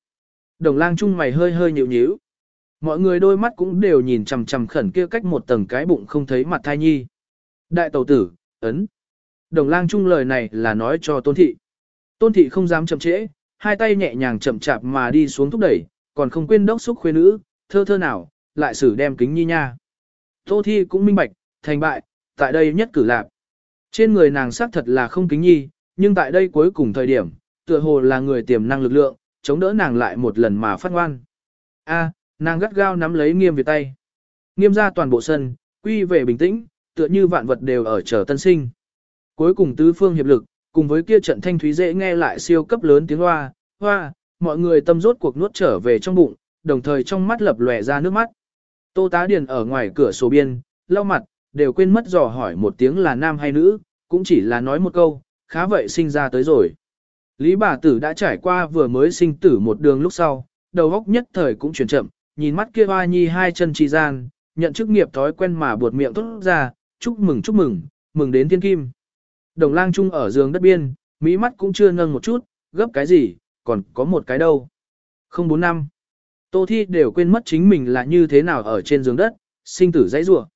Đồng lang trung mày hơi hơi nhíu nhíu. Mọi người đôi mắt cũng đều nhìn chằm chằm khẩn kia cách một tầng cái bụng không thấy mặt thai nhi. Đại tàu tử, ấn. Đồng lang trung lời này là nói cho tôn thị. Tôn thị không dám chậm trễ, hai tay nhẹ nhàng chậm chạp mà đi xuống thúc đẩy, còn không quên đốc xúc khuê nữ, thơ thơ nào, lại xử đem kính nhi nha. Tô thi cũng minh bạch, thành bại, tại đây nhất cử lạp. Trên người nàng xác thật là không kính nhi, nhưng tại đây cuối cùng thời điểm, tựa hồ là người tiềm năng lực lượng, chống đỡ nàng lại một lần mà phát ngoan. A, nàng gắt gao nắm lấy nghiêm về tay. Nghiêm ra toàn bộ sân, quy về bình tĩnh, tựa như vạn vật đều ở chờ tân sinh. Cuối cùng tứ phương hiệp lực, cùng với kia trận thanh thúy dễ nghe lại siêu cấp lớn tiếng hoa, hoa, mọi người tâm rốt cuộc nuốt trở về trong bụng, đồng thời trong mắt lập lòe ra nước mắt. Tô tá điền ở ngoài cửa sổ biên, lau mặt, đều quên mất dò hỏi một tiếng là nam hay nữ, cũng chỉ là nói một câu, khá vậy sinh ra tới rồi. Lý bà tử đã trải qua vừa mới sinh tử một đường lúc sau, đầu óc nhất thời cũng chuyển chậm, nhìn mắt kia hoa nhi hai chân chi gian, nhận chức nghiệp thói quen mà buột miệng tốt ra, chúc mừng chúc mừng, mừng đến thiên kim. Đồng lang chung ở giường đất biên, mỹ mắt cũng chưa nâng một chút, gấp cái gì, còn có một cái đâu. Không bốn năm. Tô Thi đều quên mất chính mình là như thế nào ở trên giường đất, sinh tử dãy rủa.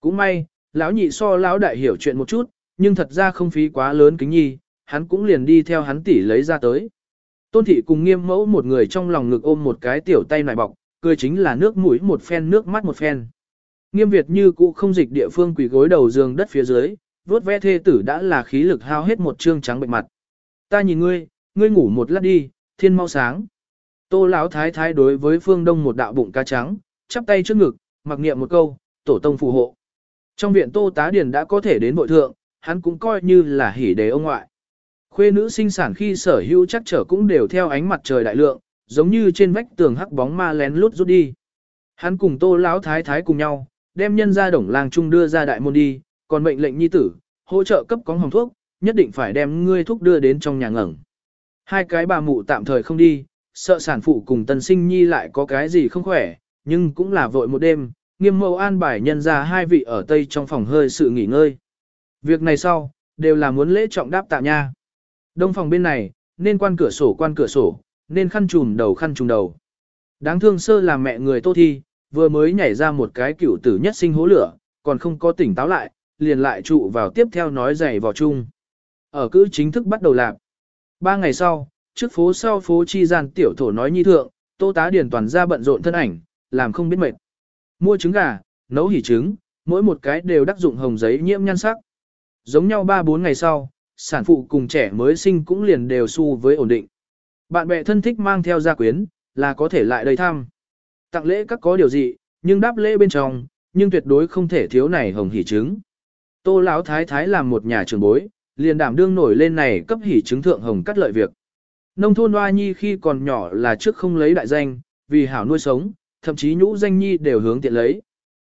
Cũng may, lão nhị so lão đại hiểu chuyện một chút, nhưng thật ra không phí quá lớn kính nhi, hắn cũng liền đi theo hắn tỉ lấy ra tới. Tôn thị cùng nghiêm mẫu một người trong lòng ngực ôm một cái tiểu tay nải bọc, cười chính là nước mũi một phen nước mắt một phen. Nghiêm Việt như cũ không dịch địa phương quỳ gối đầu giường đất phía dưới, vuốt ve thê tử đã là khí lực hao hết một trương trắng bệnh mặt. Ta nhìn ngươi, ngươi ngủ một lát đi, thiên mau sáng. Tô lão thái thái đối với phương đông một đạo bụng cá trắng, chắp tay trước ngực, mặc niệm một câu, tổ tông phù hộ. Trong viện tô tá điền đã có thể đến bội thượng, hắn cũng coi như là hỉ đề ông ngoại. Khuê nữ sinh sản khi sở hữu chắc trở cũng đều theo ánh mặt trời đại lượng, giống như trên vách tường hắc bóng ma lén lút rút đi. Hắn cùng tô lão thái thái cùng nhau, đem nhân ra đồng làng trung đưa ra đại môn đi, còn mệnh lệnh nhi tử, hỗ trợ cấp con hồng thuốc, nhất định phải đem ngươi thuốc đưa đến trong nhà ngẩn. Hai cái bà mụ tạm thời không đi, sợ sản phụ cùng tân sinh nhi lại có cái gì không khỏe, nhưng cũng là vội một đêm, nghiêm mẫu an bài nhân ra hai vị ở tây trong phòng hơi sự nghỉ ngơi. Việc này sau, đều là muốn lễ trọng đáp tạ nha. Đông phòng bên này, nên quan cửa sổ quan cửa sổ, nên khăn trùm đầu khăn trùm đầu. Đáng thương sơ là mẹ người tô thi, vừa mới nhảy ra một cái cựu tử nhất sinh hố lửa, còn không có tỉnh táo lại, liền lại trụ vào tiếp theo nói giày vào chung. Ở cứ chính thức bắt đầu làm. Ba ngày sau, trước phố sau phố chi gian tiểu thổ nói nhi thượng, tô tá điền toàn ra bận rộn thân ảnh, làm không biết mệt. Mua trứng gà, nấu hỉ trứng, mỗi một cái đều đắc dụng hồng giấy nhiễm nhan sắc. Giống nhau ba bốn ngày sau, sản phụ cùng trẻ mới sinh cũng liền đều su với ổn định. Bạn bè thân thích mang theo gia quyến, là có thể lại đây thăm. Tặng lễ các có điều gì, nhưng đáp lễ bên trong, nhưng tuyệt đối không thể thiếu này hồng hỉ trứng. Tô lão thái thái làm một nhà trường bối, liền đảm đương nổi lên này cấp hỉ chứng thượng hồng cắt lợi việc. Nông thôn Hoa Nhi khi còn nhỏ là trước không lấy đại danh, vì hảo nuôi sống, thậm chí nhũ danh Nhi đều hướng tiện lấy.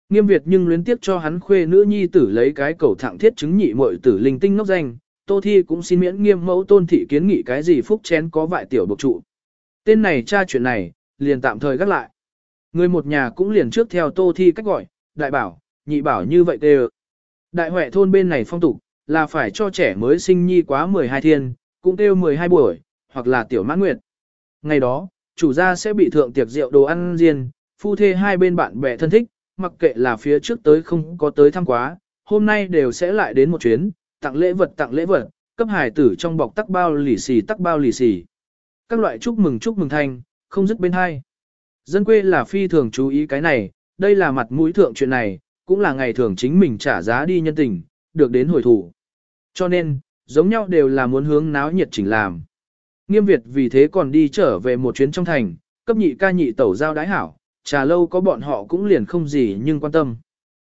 Nghiêm Việt nhưng luyến tiếp cho hắn khuê nữ Nhi tử lấy cái cầu thẳng thiết chứng nhị muội tử linh tinh ngốc danh, Tô Thi cũng xin miễn nghiêm mẫu tôn thị kiến nghị cái gì phúc chén có vại tiểu bộc trụ. Tên này tra chuyện này, liền tạm thời gác lại. Người một nhà cũng liền trước theo Tô Thi cách gọi, đại bảo, nhị bảo như vậy đều. Đại huệ thôn bên này phong tục, là phải cho trẻ mới sinh nhi quá 12 thiên, cũng kêu 12 buổi, hoặc là tiểu mãn nguyệt. Ngày đó, chủ gia sẽ bị thượng tiệc rượu đồ ăn riêng, phu thê hai bên bạn bè thân thích, mặc kệ là phía trước tới không có tới thăm quá, hôm nay đều sẽ lại đến một chuyến, tặng lễ vật tặng lễ vật, cấp hải tử trong bọc tắc bao lì xì tắc bao lì xì. Các loại chúc mừng chúc mừng thành, không dứt bên hai. Dân quê là phi thường chú ý cái này, đây là mặt mũi thượng chuyện này, cũng là ngày thường chính mình trả giá đi nhân tình, được đến hồi thủ. Cho nên, giống nhau đều là muốn hướng náo nhiệt chỉnh làm. Nghiêm Việt vì thế còn đi trở về một chuyến trong thành, cấp nhị ca nhị tẩu giao đái hảo, trà lâu có bọn họ cũng liền không gì nhưng quan tâm.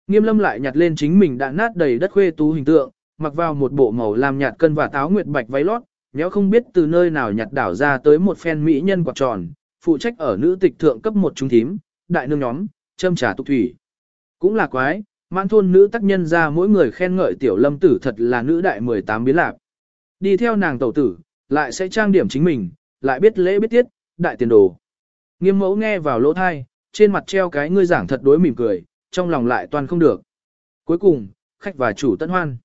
Nghiêm lâm lại nhặt lên chính mình đã nát đầy đất khuê tú hình tượng, mặc vào một bộ màu làm nhạt cân và táo nguyệt bạch váy lót, nếu không biết từ nơi nào nhặt đảo ra tới một phen mỹ nhân quạt tròn, phụ trách ở nữ tịch thượng cấp một trung thím, đại nương nhóm, châm trà tục thủy. Cũng là quái, mãn thôn nữ tác nhân ra mỗi người khen ngợi tiểu lâm tử thật là nữ đại 18 biến lạc. Đi theo nàng tẩu tử, lại sẽ trang điểm chính mình, lại biết lễ biết tiết, đại tiền đồ. Nghiêm mẫu nghe vào lỗ thai, trên mặt treo cái ngươi giảng thật đối mỉm cười, trong lòng lại toàn không được. Cuối cùng, khách và chủ tận hoan.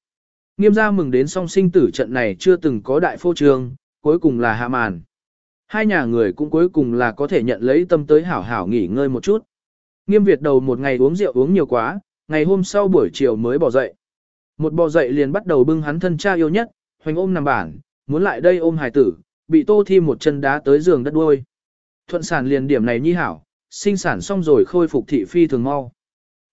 Nghiêm gia mừng đến song sinh tử trận này chưa từng có đại phô trương, cuối cùng là hạ màn. Hai nhà người cũng cuối cùng là có thể nhận lấy tâm tới hảo hảo nghỉ ngơi một chút. Nghiêm Việt đầu một ngày uống rượu uống nhiều quá, ngày hôm sau buổi chiều mới bỏ dậy. Một bò dậy liền bắt đầu bưng hắn thân cha yêu nhất, hoành ôm nằm bản, muốn lại đây ôm hài tử, bị tô thi một chân đá tới giường đất đuôi. Thuận sản liền điểm này nhi hảo, sinh sản xong rồi khôi phục thị phi thường mau.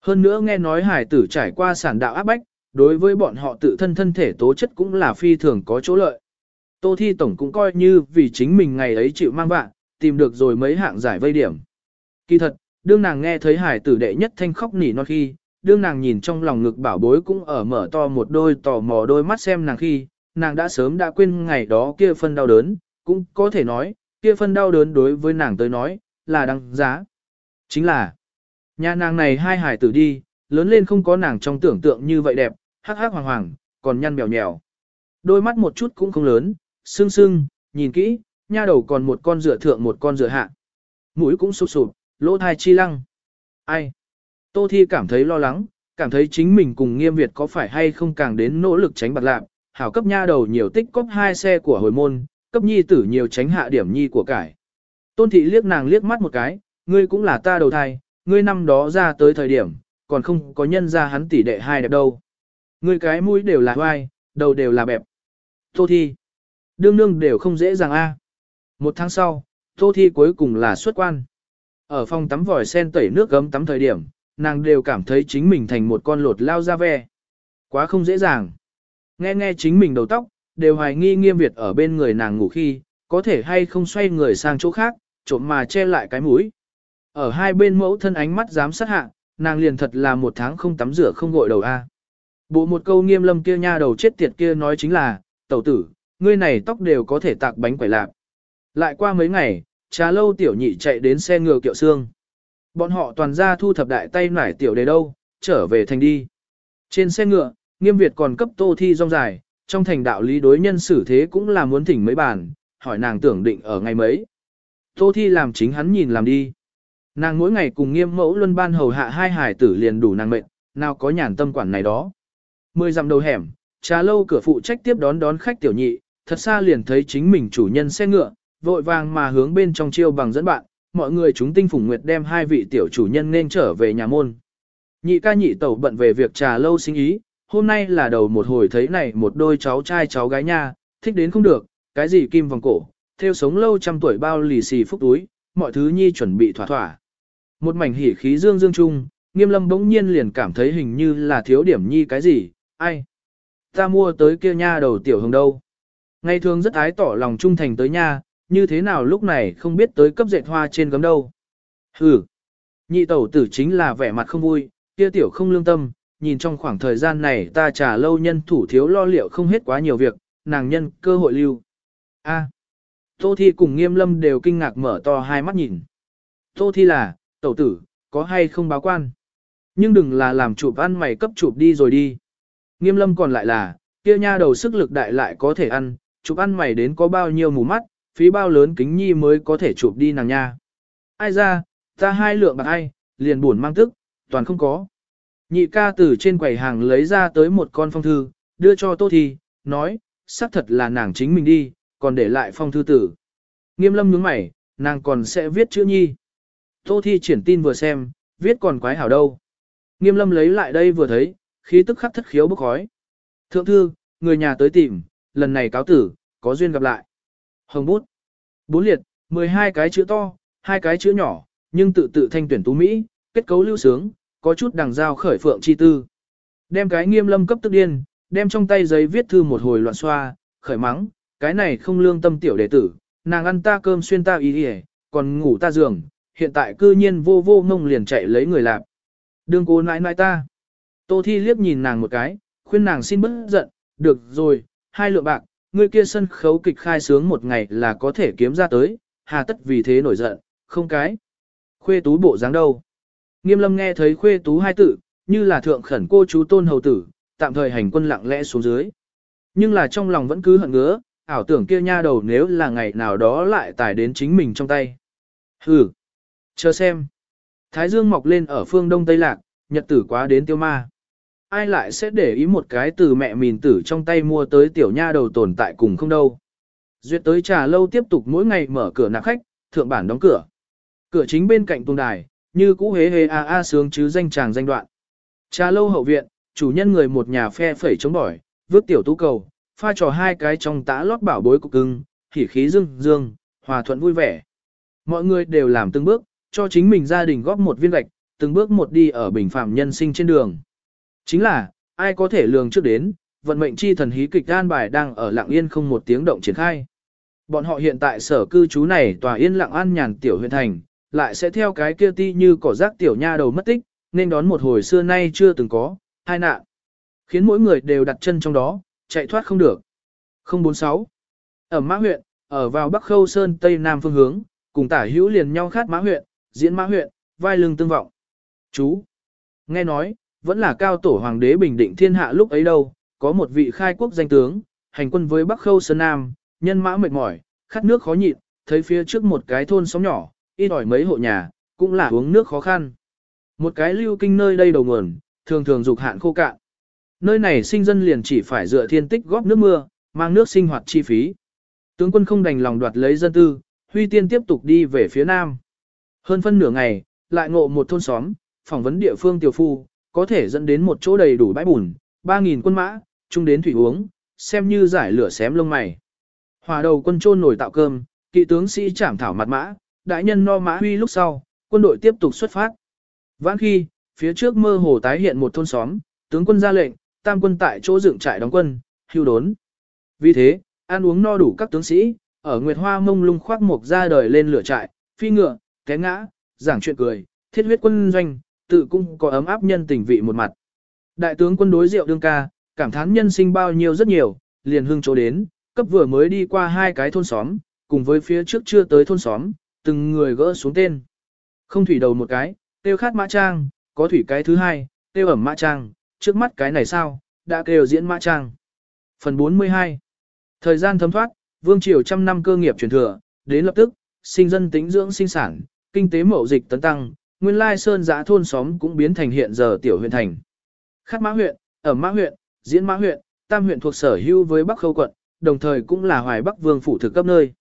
Hơn nữa nghe nói hài tử trải qua sản đạo áp bách, đối với bọn họ tự thân thân thể tố chất cũng là phi thường có chỗ lợi. Tô Thi Tổng cũng coi như vì chính mình ngày ấy chịu mang bạn, tìm được rồi mấy hạng giải vây điểm. Kỳ thật, đương nàng nghe thấy hải tử đệ nhất thanh khóc nỉ non khi, đương nàng nhìn trong lòng ngực bảo bối cũng ở mở to một đôi tò mò đôi mắt xem nàng khi, nàng đã sớm đã quên ngày đó kia phân đau đớn, cũng có thể nói, kia phân đau đớn đối với nàng tới nói, là đăng giá. Chính là, nhà nàng này hai hải tử đi, lớn lên không có nàng trong tưởng tượng như vậy đẹp, hắc hắc hoàng hoàng, còn nhăn mèo nhèo. Đôi mắt một chút cũng không lớn, sưng sưng, nhìn kỹ, nha đầu còn một con rửa thượng một con rửa hạ. Mũi cũng sụp sụp, lỗ thai chi lăng. Ai? Tô Thi cảm thấy lo lắng, cảm thấy chính mình cùng nghiêm Việt có phải hay không càng đến nỗ lực tránh bạc lạc, hảo cấp nha đầu nhiều tích cóp hai xe của hồi môn, cấp nhi tử nhiều tránh hạ điểm nhi của cải. Tôn thị liếc nàng liếc mắt một cái, ngươi cũng là ta đầu thai, ngươi năm đó ra tới thời điểm, còn không có nhân ra hắn tỷ đệ hai đẹp đâu. Ngươi cái mũi đều là hoai, đầu đều là bẹp. Tô thi, đương nương đều không dễ dàng a. Một tháng sau, tô thi cuối cùng là xuất quan. Ở phòng tắm vòi sen tẩy nước gấm tắm thời điểm, nàng đều cảm thấy chính mình thành một con lột lao ra ve. Quá không dễ dàng. Nghe nghe chính mình đầu tóc, đều hoài nghi nghiêm Việt ở bên người nàng ngủ khi, có thể hay không xoay người sang chỗ khác, trộm mà che lại cái mũi. Ở hai bên mẫu thân ánh mắt dám sát hạ, nàng liền thật là một tháng không tắm rửa không gội đầu a. Bộ một câu nghiêm lâm kia nha đầu chết tiệt kia nói chính là, tẩu tử, ngươi này tóc đều có thể tạc bánh quẩy lạc. Lại qua mấy ngày, trà lâu tiểu nhị chạy đến xe ngựa kiệu xương. Bọn họ toàn ra thu thập đại tay nải tiểu đề đâu, trở về thành đi. Trên xe ngựa, nghiêm Việt còn cấp tô thi rong dài, trong thành đạo lý đối nhân xử thế cũng là muốn thỉnh mấy bàn, hỏi nàng tưởng định ở ngày mấy. Tô thi làm chính hắn nhìn làm đi. Nàng mỗi ngày cùng nghiêm mẫu luân ban hầu hạ hai hải tử liền đủ nàng mệnh, nào có nhàn tâm quản này đó. Mười dặm đầu hẻm, trà lâu cửa phụ trách tiếp đón đón khách tiểu nhị, thật xa liền thấy chính mình chủ nhân xe ngựa, vội vàng mà hướng bên trong chiêu bằng dẫn bạn, mọi người chúng tinh phủng nguyệt đem hai vị tiểu chủ nhân nên trở về nhà môn. Nhị ca nhị tẩu bận về việc trà lâu sinh ý, hôm nay là đầu một hồi thấy này một đôi cháu trai cháu gái nha, thích đến không được, cái gì kim vòng cổ, theo sống lâu trăm tuổi bao lì xì phúc túi, mọi thứ nhi chuẩn bị thỏa thỏa. Một mảnh hỉ khí dương dương chung, nghiêm lâm bỗng nhiên liền cảm thấy hình như là thiếu điểm nhi cái gì, ai? Ta mua tới kia nha đầu tiểu hồng đâu? Ngày thường rất ái tỏ lòng trung thành tới nha, như thế nào lúc này không biết tới cấp dệt hoa trên gấm đâu. Hừ, nhị tẩu tử chính là vẻ mặt không vui, kia tiểu không lương tâm, nhìn trong khoảng thời gian này ta trả lâu nhân thủ thiếu lo liệu không hết quá nhiều việc, nàng nhân cơ hội lưu. A. Tô Thi cùng Nghiêm Lâm đều kinh ngạc mở to hai mắt nhìn. Tô Thi là, tẩu tử, có hay không báo quan? Nhưng đừng là làm chụp ăn mày cấp chụp đi rồi đi. Nghiêm Lâm còn lại là, kia nha đầu sức lực đại lại có thể ăn, chụp ăn mày đến có bao nhiêu mù mắt, phí bao lớn kính nhi mới có thể chụp đi nàng nha. Ai ra, ta hai lượng bạc ai, liền buồn mang tức, toàn không có. Nhị ca từ trên quầy hàng lấy ra tới một con phong thư, đưa cho Tô Thi, nói, xác thật là nàng chính mình đi, còn để lại phong thư tử. Nghiêm lâm nhướng mày, nàng còn sẽ viết chữ nhi. Tô Thi triển tin vừa xem, viết còn quái hảo đâu. Nghiêm lâm lấy lại đây vừa thấy, khí tức khắc thất khiếu bốc khói. Thượng thư, người nhà tới tìm, lần này cáo tử, có duyên gặp lại. Hồng bút. Bốn liệt, 12 cái chữ to, hai cái chữ nhỏ, nhưng tự tự thanh tuyển tú Mỹ, kết cấu lưu sướng, có chút đằng giao khởi phượng chi tư. Đem cái nghiêm lâm cấp tức điên, đem trong tay giấy viết thư một hồi loạn xoa, khởi mắng, cái này không lương tâm tiểu đệ tử, nàng ăn ta cơm xuyên ta ý hề, còn ngủ ta giường, hiện tại cư nhiên vô vô ngông liền chạy lấy người lạp. Đương cố nãi nãi ta. Tô Thi liếc nhìn nàng một cái, khuyên nàng xin bớt giận, được rồi, hai lượng bạc, người kia sân khấu kịch khai sướng một ngày là có thể kiếm ra tới, hà tất vì thế nổi giận, không cái. Khuê tú bộ dáng đâu. Nghiêm lâm nghe thấy khuê tú hai tự, như là thượng khẩn cô chú tôn hầu tử, tạm thời hành quân lặng lẽ xuống dưới. Nhưng là trong lòng vẫn cứ hận ngứa, ảo tưởng kia nha đầu nếu là ngày nào đó lại tải đến chính mình trong tay. Hừ, chờ xem. Thái dương mọc lên ở phương đông tây lạc, nhật tử quá đến tiêu ma. Ai lại sẽ để ý một cái từ mẹ mìn tử trong tay mua tới tiểu nha đầu tồn tại cùng không đâu. Duyệt tới trà lâu tiếp tục mỗi ngày mở cửa nạp khách, thượng bản đóng cửa. Cửa chính bên cạnh tung đài, như cũ hế hế a a sướng chứ danh chàng danh đoạn. Trà lâu hậu viện, chủ nhân người một nhà phe phẩy chống bỏi, vứt tiểu tú cầu, pha trò hai cái trong tã lót bảo bối cục cưng, hỉ khí dương dương, hòa thuận vui vẻ. Mọi người đều làm từng bước, cho chính mình gia đình góp một viên gạch, từng bước một đi ở bình phạm nhân sinh trên đường. Chính là, ai có thể lường trước đến, vận mệnh chi thần hí kịch an bài đang ở lặng yên không một tiếng động triển khai. Bọn họ hiện tại sở cư trú này tòa yên lặng an nhàn tiểu huyện thành, lại sẽ theo cái kia ti như cỏ rác tiểu nha đầu mất tích, nên đón một hồi xưa nay chưa từng có, hai nạn. Khiến mỗi người đều đặt chân trong đó, chạy thoát không được. 046. Ở Mã huyện, ở vào Bắc Khâu Sơn Tây Nam phương hướng, cùng tả hữu liền nhau khát Mã huyện, diễn Mã huyện, vai lưng tương vọng. Chú. Nghe nói, vẫn là cao tổ hoàng đế bình định thiên hạ lúc ấy đâu, có một vị khai quốc danh tướng, hành quân với Bắc Khâu Sơn Nam, nhân mã mệt mỏi, khát nước khó nhịn, thấy phía trước một cái thôn xóm nhỏ, ít ỏi mấy hộ nhà, cũng là uống nước khó khăn. Một cái lưu kinh nơi đây đầu nguồn, thường thường dục hạn khô cạn. Nơi này sinh dân liền chỉ phải dựa thiên tích góp nước mưa, mang nước sinh hoạt chi phí. Tướng quân không đành lòng đoạt lấy dân tư, Huy Tiên tiếp tục đi về phía nam. Hơn phân nửa ngày, lại ngộ một thôn xóm, phỏng vấn địa phương tiểu phu, có thể dẫn đến một chỗ đầy đủ bãi bùn, 3.000 quân mã, chung đến thủy uống, xem như giải lửa xém lông mày. Hòa đầu quân trôn nổi tạo cơm, kỵ tướng sĩ chảm thảo mặt mã, đại nhân no mã huy lúc sau, quân đội tiếp tục xuất phát. Vãn khi, phía trước mơ hồ tái hiện một thôn xóm, tướng quân ra lệnh, tam quân tại chỗ dựng trại đóng quân, hưu đốn. Vì thế, ăn uống no đủ các tướng sĩ, ở Nguyệt Hoa mông lung khoác mộc ra đời lên lửa trại, phi ngựa, té ngã, giảng chuyện cười, thiết huyết quân doanh, tự cũng có ấm áp nhân tình vị một mặt. Đại tướng quân đối rượu đương ca, cảm thán nhân sinh bao nhiêu rất nhiều, liền hương chỗ đến, cấp vừa mới đi qua hai cái thôn xóm, cùng với phía trước chưa tới thôn xóm, từng người gỡ xuống tên. Không thủy đầu một cái, tiêu khát mã trang, có thủy cái thứ hai, tiêu ẩm mã trang, trước mắt cái này sao, đã kêu diễn mã trang. Phần 42 Thời gian thấm thoát, vương triều trăm năm cơ nghiệp truyền thừa, đến lập tức, sinh dân tính dưỡng sinh sản, kinh tế mậu dịch tấn tăng, nguyên lai sơn giã thôn xóm cũng biến thành hiện giờ tiểu huyện thành. Khát mã huyện, ở mã huyện, diễn mã huyện, tam huyện thuộc sở hữu với Bắc Khâu quận, đồng thời cũng là hoài Bắc vương phủ thực cấp nơi.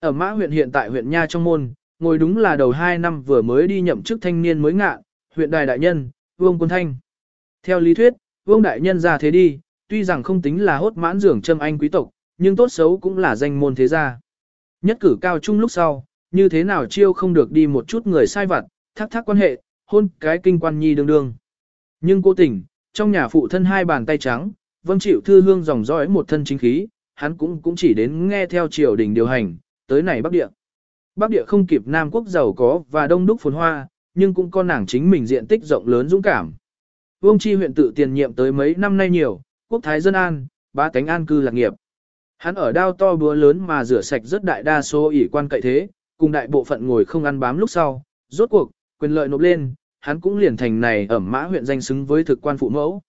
Ở mã huyện hiện tại huyện Nha trong môn, ngồi đúng là đầu 2 năm vừa mới đi nhậm chức thanh niên mới ngạ, huyện đài đại nhân, vương quân thanh. Theo lý thuyết, vương đại nhân ra thế đi, tuy rằng không tính là hốt mãn dưỡng châm anh quý tộc, nhưng tốt xấu cũng là danh môn thế gia. Nhất cử cao trung lúc sau, như thế nào chiêu không được đi một chút người sai vặt, thác thác quan hệ, hôn cái kinh quan nhi đương đương. Nhưng cố tình, trong nhà phụ thân hai bàn tay trắng, vâng chịu thư hương dòng dõi một thân chính khí, hắn cũng cũng chỉ đến nghe theo triều đình điều hành, tới này Bắc Địa. Bắc Địa không kịp Nam quốc giàu có và đông đúc phồn hoa, nhưng cũng có nàng chính mình diện tích rộng lớn dũng cảm. Vương Chi huyện tự tiền nhiệm tới mấy năm nay nhiều, quốc thái dân an, ba cánh an cư lạc nghiệp. Hắn ở đao to búa lớn mà rửa sạch rất đại đa số ỷ quan cậy thế, cùng đại bộ phận ngồi không ăn bám lúc sau, rốt cuộc, quyền lợi nộp lên, hắn cũng liền thành này ở mã huyện danh xứng với thực quan phụ mẫu.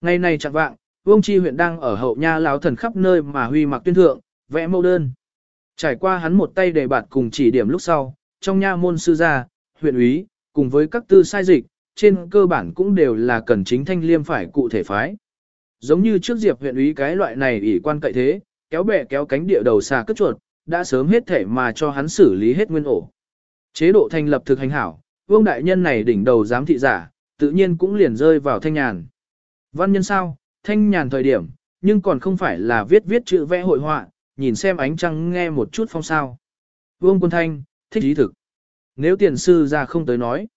Ngày này chẳng vạng, Vương Chi huyện đang ở hậu nha láo thần khắp nơi mà huy mặc tuyên thượng, vẽ mẫu đơn. Trải qua hắn một tay đề bạt cùng chỉ điểm lúc sau, trong nha môn sư gia, huyện úy, cùng với các tư sai dịch, trên cơ bản cũng đều là cần chính thanh liêm phải cụ thể phái. Giống như trước diệp huyện úy cái loại này ủy quan cậy thế, kéo bè kéo cánh địa đầu xà cất chuột, đã sớm hết thể mà cho hắn xử lý hết nguyên ổ. Chế độ thành lập thực hành hảo, vương đại nhân này đỉnh đầu giám thị giả, tự nhiên cũng liền rơi vào thanh nhàn. Văn nhân sao, thanh nhàn thời điểm, nhưng còn không phải là viết viết chữ vẽ hội họa, nhìn xem ánh trăng nghe một chút phong sao. Vương quân thanh, thích ý thực. Nếu tiền sư ra không tới nói.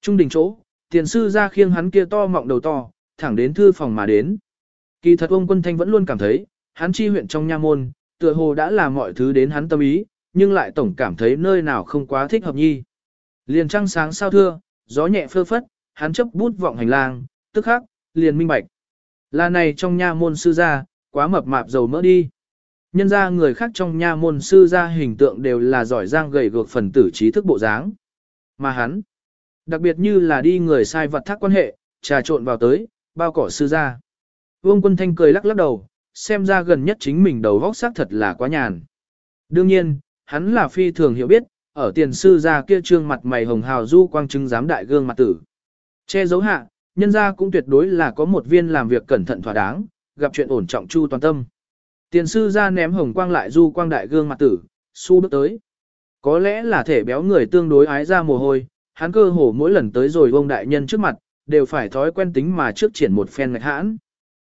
Trung đình chỗ, tiền sư ra khiêng hắn kia to mọng đầu to, thẳng đến thư phòng mà đến. Kỳ thật ông quân thanh vẫn luôn cảm thấy, hắn chi huyện trong nha môn, tựa hồ đã làm mọi thứ đến hắn tâm ý, nhưng lại tổng cảm thấy nơi nào không quá thích hợp nhi. Liền trăng sáng sao thưa, gió nhẹ phơ phất, hắn chấp bút vọng hành lang, tức khắc, liền minh bạch. Là này trong nha môn sư gia, quá mập mạp dầu mỡ đi. Nhân ra người khác trong nha môn sư gia hình tượng đều là giỏi giang gầy gược phần tử trí thức bộ dáng. Mà hắn, đặc biệt như là đi người sai vật thác quan hệ, trà trộn vào tới, bao cỏ sư gia. Vương quân thanh cười lắc lắc đầu, xem ra gần nhất chính mình đầu vóc xác thật là quá nhàn. Đương nhiên, hắn là phi thường hiểu biết, ở tiền sư gia kia trương mặt mày hồng hào du quang chứng giám đại gương mặt tử. Che giấu hạ, nhân gia cũng tuyệt đối là có một viên làm việc cẩn thận thỏa đáng, gặp chuyện ổn trọng chu toàn tâm. Tiền sư ra ném hồng quang lại du quang đại gương mặt tử, su bước tới. Có lẽ là thể béo người tương đối ái ra mồ hôi, hắn cơ hồ mỗi lần tới rồi ông đại nhân trước mặt, đều phải thói quen tính mà trước triển một phen ngạch hãn.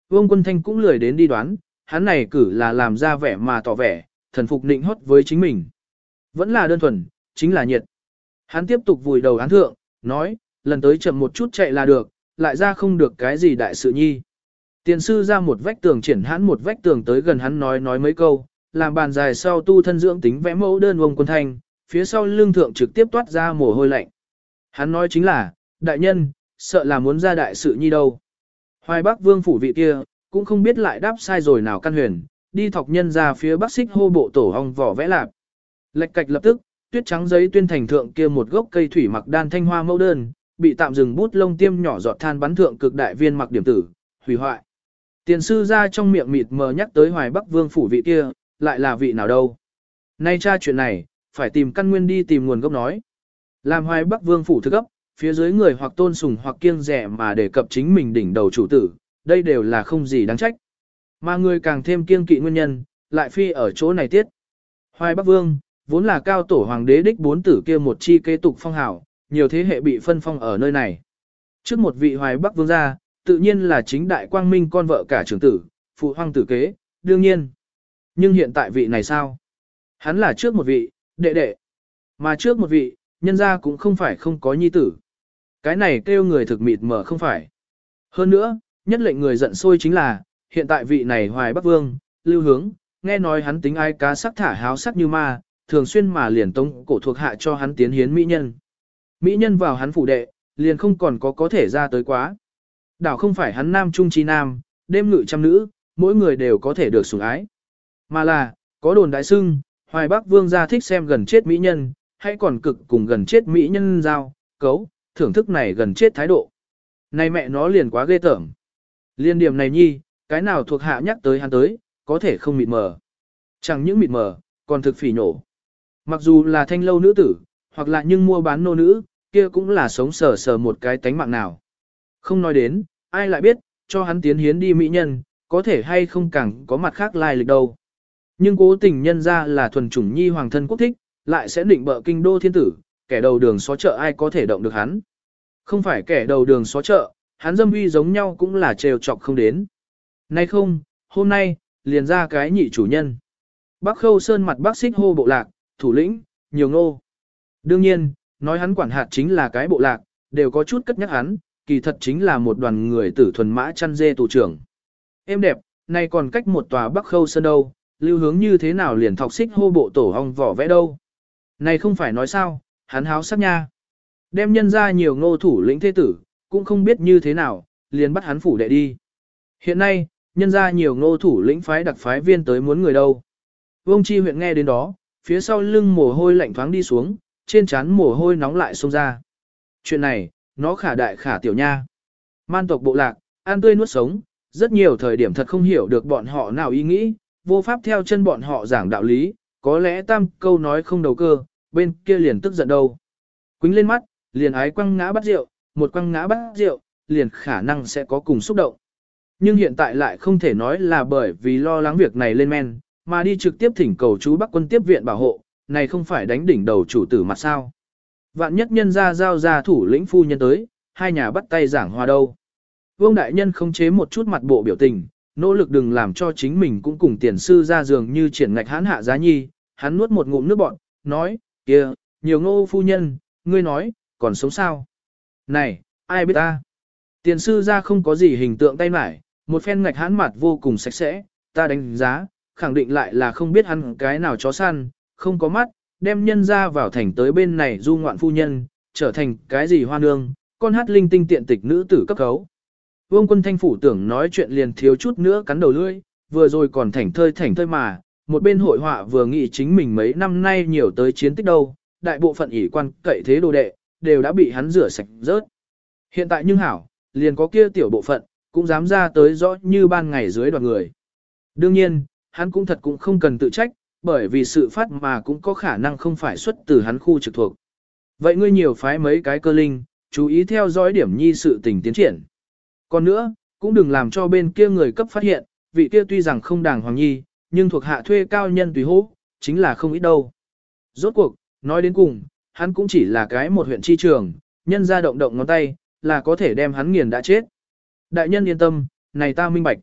Vương quân thanh cũng lười đến đi đoán, hắn này cử là làm ra vẻ mà tỏ vẻ, thần phục nịnh hót với chính mình. Vẫn là đơn thuần, chính là nhiệt. Hắn tiếp tục vùi đầu án thượng, nói, lần tới chậm một chút chạy là được, lại ra không được cái gì đại sự nhi. Tiền sư ra một vách tường triển hắn một vách tường tới gần hắn nói nói mấy câu, làm bàn dài sau tu thân dưỡng tính vẽ mẫu đơn ông quân thanh, phía sau lưng thượng trực tiếp toát ra mồ hôi lạnh. Hắn nói chính là, đại nhân, sợ là muốn ra đại sự nhi đâu. Hoài Bắc Vương phủ vị kia, cũng không biết lại đáp sai rồi nào căn huyền, đi thọc nhân ra phía bắc xích hô bộ tổ hong vỏ vẽ lạc. Lệch cạch lập tức, tuyết trắng giấy tuyên thành thượng kia một gốc cây thủy mặc đan thanh hoa mẫu đơn, bị tạm dừng bút lông tiêm nhỏ giọt than bắn thượng cực đại viên mặc điểm tử, hủy hoại. Tiền sư ra trong miệng mịt mờ nhắc tới Hoài Bắc Vương phủ vị kia, lại là vị nào đâu. Nay tra chuyện này, phải tìm căn nguyên đi tìm nguồn gốc nói. Làm Hoài Bắc Vương phủ thức ấp, phía dưới người hoặc tôn sùng hoặc kiêng rẻ mà đề cập chính mình đỉnh đầu chủ tử, đây đều là không gì đáng trách. Mà người càng thêm kiêng kỵ nguyên nhân, lại phi ở chỗ này tiết. Hoài Bắc Vương, vốn là cao tổ hoàng đế đích bốn tử kia một chi kế tục phong hảo, nhiều thế hệ bị phân phong ở nơi này. Trước một vị Hoài Bắc Vương gia, tự nhiên là chính đại quang minh con vợ cả trưởng tử, phụ hoàng tử kế, đương nhiên. Nhưng hiện tại vị này sao? Hắn là trước một vị, đệ đệ. Mà trước một vị, nhân gia cũng không phải không có nhi tử. Cái này kêu người thực mịt mở không phải. Hơn nữa, nhất lệnh người giận sôi chính là, hiện tại vị này hoài bắc vương, lưu hướng, nghe nói hắn tính ai cá sắc thả háo sắc như ma, thường xuyên mà liền tống cổ thuộc hạ cho hắn tiến hiến mỹ nhân. Mỹ nhân vào hắn phủ đệ, liền không còn có có thể ra tới quá. Đảo không phải hắn nam trung chi nam, đêm ngự trăm nữ, mỗi người đều có thể được sủng ái. Mà là, có đồn đại sưng, hoài bắc vương gia thích xem gần chết mỹ nhân, hay còn cực cùng gần chết mỹ nhân giao, cấu, thưởng thức này gần chết thái độ. Này mẹ nó liền quá ghê tởm. Liên điểm này nhi, cái nào thuộc hạ nhắc tới hắn tới, có thể không mịt mờ. Chẳng những mịt mờ, còn thực phỉ nổ. Mặc dù là thanh lâu nữ tử, hoặc là nhưng mua bán nô nữ, kia cũng là sống sờ sờ một cái tánh mạng nào. Không nói đến, ai lại biết, cho hắn tiến hiến đi mỹ nhân, có thể hay không càng có mặt khác lai lịch đâu. Nhưng cố tình nhân ra là thuần chủng nhi hoàng thân quốc thích, lại sẽ định bợ kinh đô thiên tử, kẻ đầu đường xó chợ ai có thể động được hắn. Không phải kẻ đầu đường xó chợ, hắn dâm uy giống nhau cũng là trêu chọc không đến. Nay không, hôm nay, liền ra cái nhị chủ nhân. Bác khâu sơn mặt bác xích hô bộ lạc, thủ lĩnh, nhiều ngô. Đương nhiên, nói hắn quản hạt chính là cái bộ lạc, đều có chút cất nhắc hắn, kỳ thật chính là một đoàn người tử thuần mã chăn dê tù trưởng. Em đẹp, nay còn cách một tòa bắc khâu sơn đâu, lưu hướng như thế nào liền thọc xích hô bộ tổ hong vỏ vẽ đâu. Này không phải nói sao, hắn háo sắc nha. Đem nhân ra nhiều ngô thủ lĩnh thế tử, cũng không biết như thế nào, liền bắt hắn phủ đệ đi. Hiện nay, nhân ra nhiều ngô thủ lĩnh phái đặc phái viên tới muốn người đâu. Vông chi huyện nghe đến đó, phía sau lưng mồ hôi lạnh thoáng đi xuống, trên trán mồ hôi nóng lại xông ra. Chuyện này, nó khả đại khả tiểu nha. Man tộc bộ lạc, ăn tươi nuốt sống, rất nhiều thời điểm thật không hiểu được bọn họ nào ý nghĩ, vô pháp theo chân bọn họ giảng đạo lý, có lẽ tam câu nói không đầu cơ, bên kia liền tức giận đâu. Quýnh lên mắt, liền ái quăng ngã bắt rượu, một quăng ngã bắt rượu, liền khả năng sẽ có cùng xúc động. Nhưng hiện tại lại không thể nói là bởi vì lo lắng việc này lên men, mà đi trực tiếp thỉnh cầu chú Bắc quân tiếp viện bảo hộ, này không phải đánh đỉnh đầu chủ tử mặt sao. Vạn nhất nhân ra giao ra thủ lĩnh phu nhân tới, hai nhà bắt tay giảng hòa đâu. Vương đại nhân không chế một chút mặt bộ biểu tình, nỗ lực đừng làm cho chính mình cũng cùng tiền sư ra giường như triển ngạch hán hạ giá nhi, hắn nuốt một ngụm nước bọn, nói, kia, nhiều ngô phu nhân, ngươi nói, còn sống sao? Này, ai biết ta? Tiền sư ra không có gì hình tượng tay mải, một phen ngạch hãn mặt vô cùng sạch sẽ, ta đánh giá, khẳng định lại là không biết hắn cái nào chó săn, không có mắt, đem nhân ra vào thành tới bên này du ngoạn phu nhân, trở thành cái gì hoa nương, con hát linh tinh tiện tịch nữ tử cấp cấu. Vương quân thanh phủ tưởng nói chuyện liền thiếu chút nữa cắn đầu lưỡi, vừa rồi còn thảnh thơi thảnh thơi mà, một bên hội họa vừa nghĩ chính mình mấy năm nay nhiều tới chiến tích đâu, đại bộ phận ỷ quan cậy thế đồ đệ, đều đã bị hắn rửa sạch rớt. Hiện tại nhưng hảo, liền có kia tiểu bộ phận, cũng dám ra tới rõ như ban ngày dưới đoàn người. Đương nhiên, hắn cũng thật cũng không cần tự trách, bởi vì sự phát mà cũng có khả năng không phải xuất từ hắn khu trực thuộc. Vậy ngươi nhiều phái mấy cái cơ linh, chú ý theo dõi điểm nhi sự tình tiến triển. Còn nữa, cũng đừng làm cho bên kia người cấp phát hiện, vị kia tuy rằng không đàng hoàng nhi, nhưng thuộc hạ thuê cao nhân tùy hố, chính là không ít đâu. Rốt cuộc, nói đến cùng, hắn cũng chỉ là cái một huyện chi trường, nhân ra động động ngón tay, là có thể đem hắn nghiền đã chết. Đại nhân yên tâm, này ta minh bạch.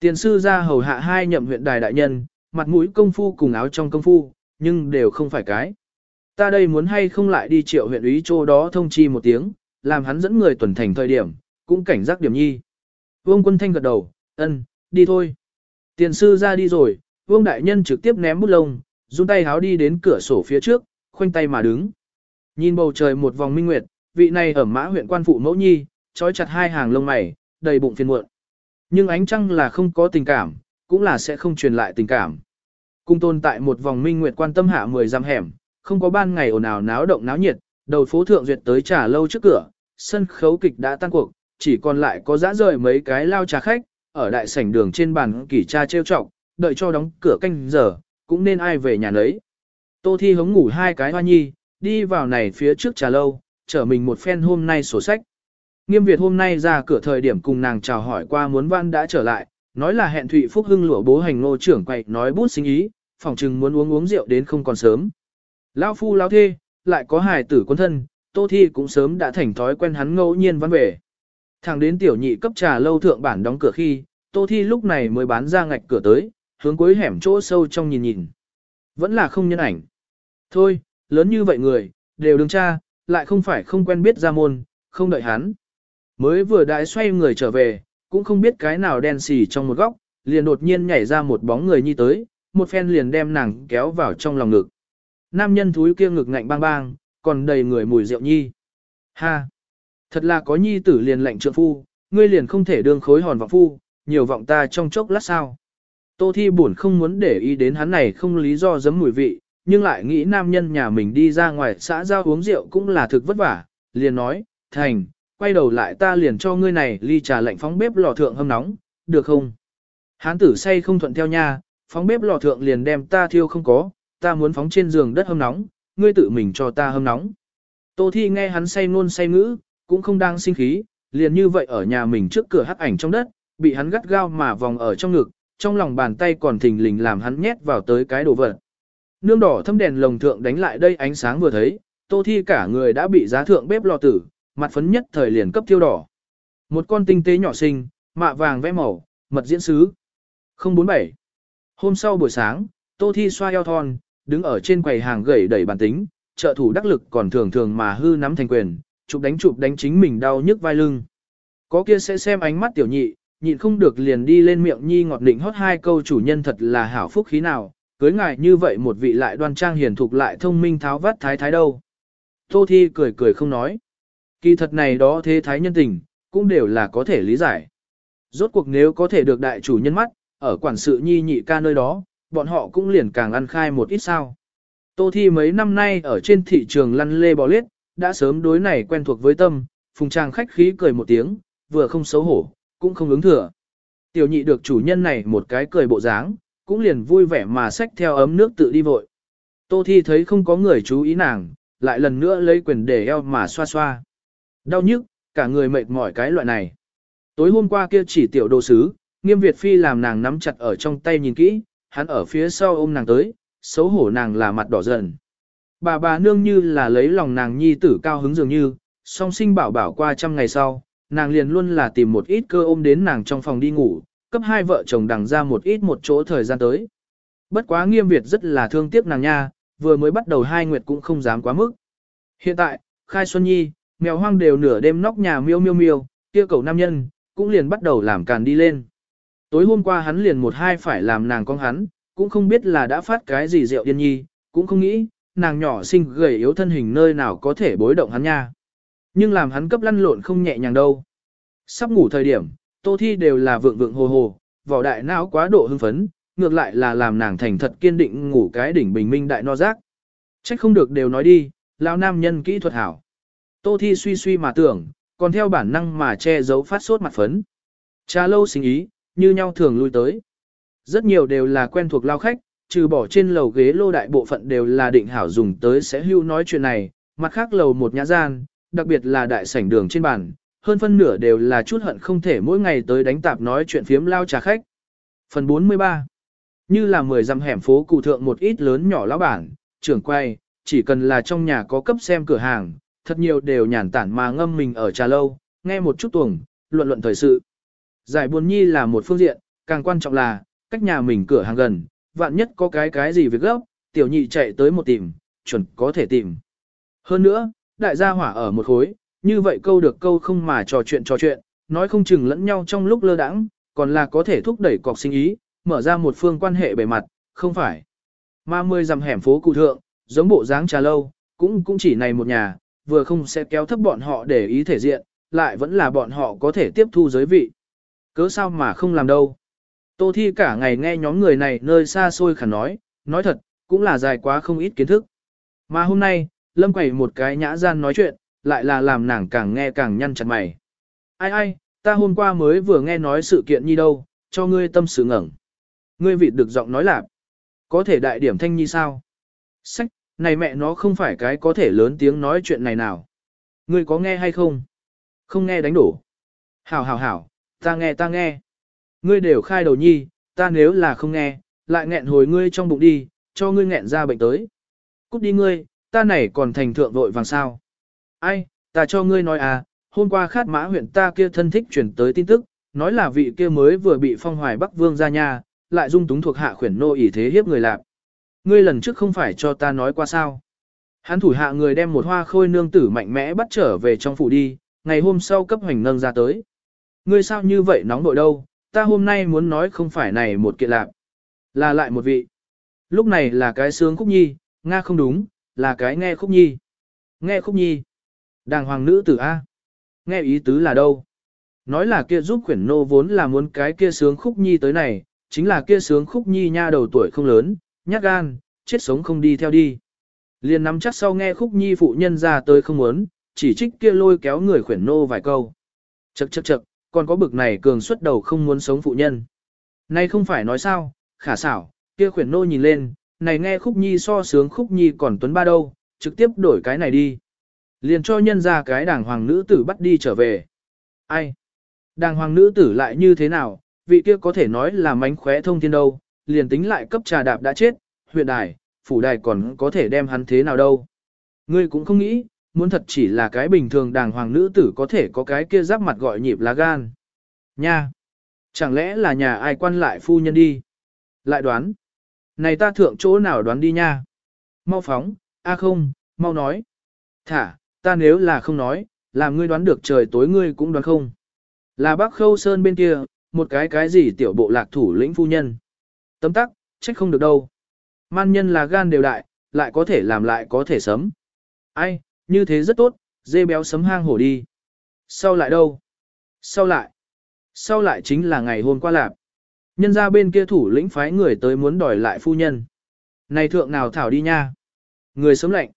Tiền sư ra hầu hạ hai nhậm huyện đài đại nhân, mặt mũi công phu cùng áo trong công phu, nhưng đều không phải cái. Ta đây muốn hay không lại đi triệu huyện úy chỗ đó thông chi một tiếng, làm hắn dẫn người tuần thành thời điểm, cũng cảnh giác điểm nhi. Vương quân thanh gật đầu, ân, đi thôi. Tiền sư ra đi rồi, vương đại nhân trực tiếp ném bút lông, run tay háo đi đến cửa sổ phía trước, khoanh tay mà đứng. Nhìn bầu trời một vòng minh nguyệt, vị này ở mã huyện quan phụ mẫu nhi, trói chặt hai hàng lông mày, đầy bụng phiền muộn. Nhưng ánh trăng là không có tình cảm, cũng là sẽ không truyền lại tình cảm. Cung tồn tại một vòng minh nguyệt quan tâm hạ mười giam hẻm, không có ban ngày ồn ào náo động náo nhiệt, đầu phố thượng duyệt tới trà lâu trước cửa, sân khấu kịch đã tan cuộc, chỉ còn lại có dã rời mấy cái lao trà khách, ở đại sảnh đường trên bàn kỷ tra trêu trọng, đợi cho đóng cửa canh giờ, cũng nên ai về nhà lấy. Tô Thi hống ngủ hai cái hoa nhi, đi vào này phía trước trà lâu, chở mình một phen hôm nay sổ sách. Nghiêm Việt hôm nay ra cửa thời điểm cùng nàng chào hỏi qua muốn văn đã trở lại, nói là hẹn Thụy Phúc Hưng lụa bố hành ngô trưởng quậy nói bút sinh ý, phòng trừng muốn uống uống rượu đến không còn sớm. Lão phu lão thê, lại có hài tử quân thân, Tô Thi cũng sớm đã thành thói quen hắn ngẫu nhiên văn về. Thẳng đến tiểu nhị cấp trà lâu thượng bản đóng cửa khi, Tô Thi lúc này mới bán ra ngạch cửa tới, hướng cuối hẻm chỗ sâu trong nhìn nhìn. Vẫn là không nhân ảnh. Thôi, lớn như vậy người, đều đứng cha, lại không phải không quen biết ra môn, không đợi hắn. Mới vừa đại xoay người trở về, cũng không biết cái nào đen xì trong một góc, liền đột nhiên nhảy ra một bóng người nhi tới, một phen liền đem nàng kéo vào trong lòng ngực. Nam nhân thúi kia ngực ngạnh bang bang, còn đầy người mùi rượu nhi. Ha! Thật là có nhi tử liền lệnh trượng phu, ngươi liền không thể đương khối hòn vọng phu, nhiều vọng ta trong chốc lát sao. Tô Thi buồn không muốn để ý đến hắn này không lý do giấm mùi vị, nhưng lại nghĩ nam nhân nhà mình đi ra ngoài xã giao uống rượu cũng là thực vất vả, liền nói, thành, quay đầu lại ta liền cho ngươi này ly trà lạnh phóng bếp lò thượng hâm nóng, được không? Hán tử say không thuận theo nha, phóng bếp lò thượng liền đem ta thiêu không có, ta muốn phóng trên giường đất hâm nóng, ngươi tự mình cho ta hâm nóng. Tô Thi nghe hắn say nôn say ngữ, cũng không đang sinh khí, liền như vậy ở nhà mình trước cửa hắc ảnh trong đất, bị hắn gắt gao mà vòng ở trong ngực, trong lòng bàn tay còn thình lình làm hắn nhét vào tới cái đồ vật. Nương đỏ thâm đèn lồng thượng đánh lại đây ánh sáng vừa thấy, Tô Thi cả người đã bị giá thượng bếp lò tử, mặt phấn nhất thời liền cấp thiêu đỏ. Một con tinh tế nhỏ xinh, mạ vàng vẽ màu, mật diễn sứ. 047. Hôm sau buổi sáng, Tô Thi xoa eo thon, đứng ở trên quầy hàng gầy đẩy bàn tính, trợ thủ đắc lực còn thường thường mà hư nắm thành quyền, chụp đánh chụp đánh chính mình đau nhức vai lưng. Có kia sẽ xem ánh mắt tiểu nhị, nhịn không được liền đi lên miệng nhi ngọt định hót hai câu chủ nhân thật là hảo phúc khí nào, cưới ngài như vậy một vị lại đoan trang hiền thục lại thông minh tháo vắt thái thái đâu. Tô Thi cười cười không nói. Kỳ thật này đó thế thái nhân tình, cũng đều là có thể lý giải. Rốt cuộc nếu có thể được đại chủ nhân mắt, ở quản sự nhi nhị ca nơi đó, bọn họ cũng liền càng ăn khai một ít sao. Tô Thi mấy năm nay ở trên thị trường lăn lê bò lết, đã sớm đối này quen thuộc với tâm, phùng trang khách khí cười một tiếng, vừa không xấu hổ, cũng không ứng thừa. Tiểu nhị được chủ nhân này một cái cười bộ dáng, cũng liền vui vẻ mà xách theo ấm nước tự đi vội. Tô Thi thấy không có người chú ý nàng, lại lần nữa lấy quyền để eo mà xoa xoa. Đau nhức, cả người mệt mỏi cái loại này. Tối hôm qua kia chỉ tiểu đồ sứ, nghiêm Việt Phi làm nàng nắm chặt ở trong tay nhìn kỹ, hắn ở phía sau ôm nàng tới, xấu hổ nàng là mặt đỏ dần. Bà bà nương như là lấy lòng nàng nhi tử cao hứng dường như, song sinh bảo bảo qua trăm ngày sau, nàng liền luôn là tìm một ít cơ ôm đến nàng trong phòng đi ngủ, cấp hai vợ chồng đằng ra một ít một chỗ thời gian tới. Bất quá nghiêm Việt rất là thương tiếc nàng nha, vừa mới bắt đầu hai nguyệt cũng không dám quá mức. Hiện tại, khai xuân nhi, mèo hoang đều nửa đêm nóc nhà miêu miêu miêu, kia cầu nam nhân, cũng liền bắt đầu làm càn đi lên. Tối hôm qua hắn liền một hai phải làm nàng con hắn, cũng không biết là đã phát cái gì rượu điên nhi, cũng không nghĩ, nàng nhỏ xinh gầy yếu thân hình nơi nào có thể bối động hắn nha. Nhưng làm hắn cấp lăn lộn không nhẹ nhàng đâu. Sắp ngủ thời điểm, tô thi đều là vượng vượng hồ hồ, vỏ đại não quá độ hưng phấn, ngược lại là làm nàng thành thật kiên định ngủ cái đỉnh bình minh đại no giác. Trách không được đều nói đi, lão nam nhân kỹ thuật hảo. Tô thi suy suy mà tưởng, còn theo bản năng mà che giấu phát sốt mặt phấn. Trà lâu sinh ý, như nhau thường lui tới. Rất nhiều đều là quen thuộc lao khách, trừ bỏ trên lầu ghế lô đại bộ phận đều là định hảo dùng tới sẽ hưu nói chuyện này, mặt khác lầu một nhã gian, đặc biệt là đại sảnh đường trên bàn, hơn phân nửa đều là chút hận không thể mỗi ngày tới đánh tạp nói chuyện phiếm lao trà khách. Phần 43 Như là 10 dặm hẻm phố cụ thượng một ít lớn nhỏ lão bản, trưởng quay, chỉ cần là trong nhà có cấp xem cửa hàng, thật nhiều đều nhàn tản mà ngâm mình ở trà lâu, nghe một chút tuồng, luận luận thời sự. Giải buồn nhi là một phương diện, càng quan trọng là, cách nhà mình cửa hàng gần, vạn nhất có cái cái gì việc gấp, tiểu nhị chạy tới một tìm, chuẩn có thể tìm. Hơn nữa, đại gia hỏa ở một khối, như vậy câu được câu không mà trò chuyện trò chuyện, nói không chừng lẫn nhau trong lúc lơ đãng, còn là có thể thúc đẩy cọc sinh ý, mở ra một phương quan hệ bề mặt, không phải. Mà mười dặm hẻm phố cụ thượng, giống bộ dáng trà lâu, cũng cũng chỉ này một nhà, vừa không sẽ kéo thấp bọn họ để ý thể diện, lại vẫn là bọn họ có thể tiếp thu giới vị. Cớ sao mà không làm đâu. Tô Thi cả ngày nghe nhóm người này nơi xa xôi khả nói, nói thật, cũng là dài quá không ít kiến thức. Mà hôm nay, Lâm quẩy một cái nhã gian nói chuyện, lại là làm nàng càng nghe càng nhăn chặt mày. Ai ai, ta hôm qua mới vừa nghe nói sự kiện nhi đâu, cho ngươi tâm sự ngẩng. Ngươi vị được giọng nói lạc. Có thể đại điểm thanh nhi sao? Sách, này mẹ nó không phải cái có thể lớn tiếng nói chuyện này nào. Ngươi có nghe hay không? Không nghe đánh đổ. Hảo hảo hảo, ta nghe ta nghe. Ngươi đều khai đầu nhi, ta nếu là không nghe, lại nghẹn hồi ngươi trong bụng đi, cho ngươi nghẹn ra bệnh tới. Cút đi ngươi, ta này còn thành thượng vội vàng sao. Ai, ta cho ngươi nói à, hôm qua khát mã huyện ta kia thân thích chuyển tới tin tức, nói là vị kia mới vừa bị phong hoài Bắc Vương ra nhà, lại dung túng thuộc hạ khuyển nô ỷ thế hiếp người lạc. Ngươi lần trước không phải cho ta nói qua sao. Hắn thủ hạ người đem một hoa khôi nương tử mạnh mẽ bắt trở về trong phủ đi, ngày hôm sau cấp hoành nâng ra tới. Ngươi sao như vậy nóng nội đâu, ta hôm nay muốn nói không phải này một kiện lạc, là lại một vị. Lúc này là cái sướng khúc nhi, Nga không đúng, là cái nghe khúc nhi. Nghe khúc nhi. Đàng hoàng nữ tử A. Nghe ý tứ là đâu? Nói là kia giúp khuyển nô vốn là muốn cái kia sướng khúc nhi tới này, chính là kia sướng khúc nhi nha đầu tuổi không lớn, nhát gan, chết sống không đi theo đi. Liền nắm chắc sau nghe khúc nhi phụ nhân ra tới không muốn, chỉ trích kia lôi kéo người khuyển nô vài câu. Chậc chậc chậc, còn có bực này cường xuất đầu không muốn sống phụ nhân. Nay không phải nói sao, khả xảo, kia khuyển nô nhìn lên, này nghe khúc nhi so sướng khúc nhi còn tuấn ba đâu, trực tiếp đổi cái này đi. Liền cho nhân ra cái đàng hoàng nữ tử bắt đi trở về. Ai? Đàng hoàng nữ tử lại như thế nào, vị kia có thể nói là mánh khóe thông thiên đâu, liền tính lại cấp trà đạp đã chết, huyện đài, phủ đài còn có thể đem hắn thế nào đâu. Ngươi cũng không nghĩ, muốn thật chỉ là cái bình thường đàng hoàng nữ tử có thể có cái kia giáp mặt gọi nhịp lá gan. Nha! Chẳng lẽ là nhà ai quan lại phu nhân đi? Lại đoán. Này ta thượng chỗ nào đoán đi nha? Mau phóng, a không, mau nói. Thả, ta nếu là không nói, làm ngươi đoán được trời tối ngươi cũng đoán không. Là bác khâu sơn bên kia, một cái cái gì tiểu bộ lạc thủ lĩnh phu nhân. Tấm tắc, trách không được đâu. Man nhân là gan đều đại, lại có thể làm lại có thể sấm. Ai, như thế rất tốt, dê béo sấm hang hổ đi. Sau lại đâu? Sau lại? Sau lại chính là ngày hôm qua lạp. Nhân ra bên kia thủ lĩnh phái người tới muốn đòi lại phu nhân. Này thượng nào thảo đi nha. Người sớm lạnh.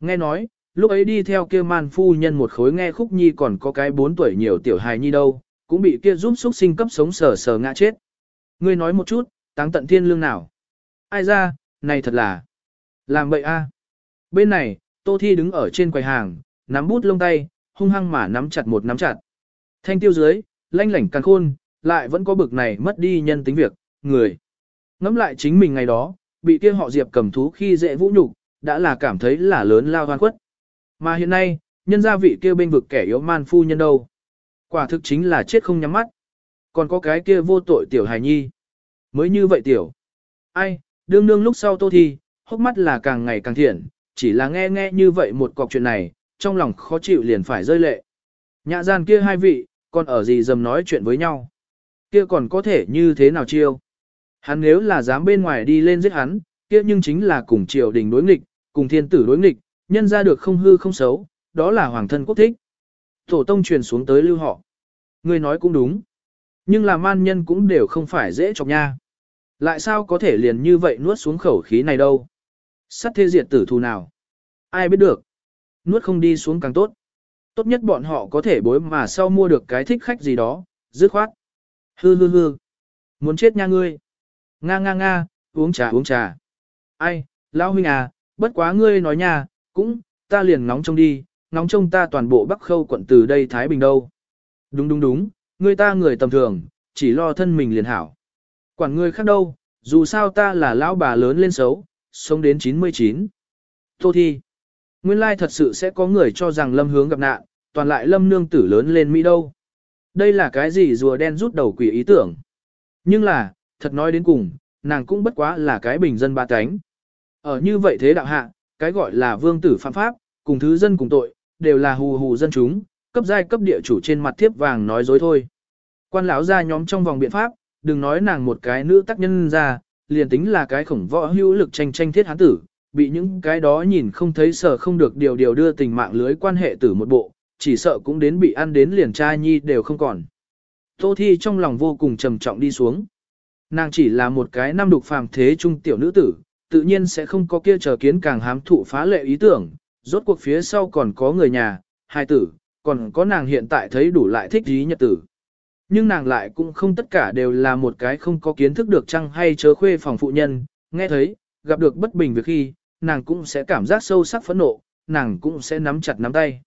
Nghe nói, lúc ấy đi theo kia man phu nhân một khối nghe khúc nhi còn có cái 4 tuổi nhiều tiểu hài nhi đâu, cũng bị kia giúp xúc sinh cấp sống sờ sờ ngã chết. Ngươi nói một chút, táng tận thiên lương nào? Ai ra, này thật là... Làm bậy a. À. Bên này, Tô Thi đứng ở trên quầy hàng, nắm bút lông tay, hung hăng mà nắm chặt một nắm chặt. Thanh tiêu dưới, lanh lảnh càng khôn, lại vẫn có bực này mất đi nhân tính việc, người. Ngắm lại chính mình ngày đó, bị kia họ Diệp cầm thú khi dễ vũ nhục, đã là cảm thấy là lớn lao hoan khuất. Mà hiện nay, nhân gia vị kia bên vực kẻ yếu man phu nhân đâu. Quả thực chính là chết không nhắm mắt. Còn có cái kia vô tội tiểu hài nhi. Mới như vậy tiểu. Ai, đương đương lúc sau tô thi, hốc mắt là càng ngày càng thiện, chỉ là nghe nghe như vậy một cọc chuyện này, trong lòng khó chịu liền phải rơi lệ. Nhã gian kia hai vị, còn ở gì dầm nói chuyện với nhau. Kia còn có thể như thế nào chiêu? Hắn nếu là dám bên ngoài đi lên giết hắn, kia nhưng chính là cùng triều đình đối nghịch, cùng thiên tử đối nghịch, nhân ra được không hư không xấu, đó là hoàng thân quốc thích. Tổ tông truyền xuống tới lưu họ. Người nói cũng đúng. Nhưng là man nhân cũng đều không phải dễ chọc nha. Lại sao có thể liền như vậy nuốt xuống khẩu khí này đâu? Sắt thế diệt tử thù nào? Ai biết được? Nuốt không đi xuống càng tốt. Tốt nhất bọn họ có thể bối mà sau mua được cái thích khách gì đó, dứt khoát. Hư hư hư. Muốn chết nha ngươi. Nga nga nga, uống trà uống trà. Ai, lão huynh à, bất quá ngươi nói nha, cũng, ta liền ngóng trông đi, ngóng trông ta toàn bộ Bắc Khâu quận từ đây Thái Bình đâu. Đúng đúng đúng, ngươi ta người tầm thường, chỉ lo thân mình liền hảo. Quản người khác đâu, dù sao ta là lão bà lớn lên xấu, sống đến 99. Tô thi. Nguyên lai thật sự sẽ có người cho rằng lâm hướng gặp nạn, toàn lại lâm nương tử lớn lên Mỹ đâu. Đây là cái gì rùa đen rút đầu quỷ ý tưởng. Nhưng là, thật nói đến cùng, nàng cũng bất quá là cái bình dân ba cánh. Ở như vậy thế đạo hạ, cái gọi là vương tử phạm pháp, cùng thứ dân cùng tội, đều là hù hù dân chúng, cấp giai cấp địa chủ trên mặt thiếp vàng nói dối thôi. Quan lão ra nhóm trong vòng biện pháp, đừng nói nàng một cái nữ tác nhân ra, liền tính là cái khổng võ hữu lực tranh tranh thiết hán tử, bị những cái đó nhìn không thấy sợ không được điều điều đưa tình mạng lưới quan hệ tử một bộ, chỉ sợ cũng đến bị ăn đến liền trai nhi đều không còn. Tô Thi trong lòng vô cùng trầm trọng đi xuống. Nàng chỉ là một cái năm đục phàm thế trung tiểu nữ tử, tự nhiên sẽ không có kia chờ kiến càng hám thụ phá lệ ý tưởng, rốt cuộc phía sau còn có người nhà, hai tử, còn có nàng hiện tại thấy đủ lại thích ý nhật tử. Nhưng nàng lại cũng không tất cả đều là một cái không có kiến thức được chăng hay chớ khuê phòng phụ nhân, nghe thấy, gặp được bất bình việc khi, nàng cũng sẽ cảm giác sâu sắc phẫn nộ, nàng cũng sẽ nắm chặt nắm tay.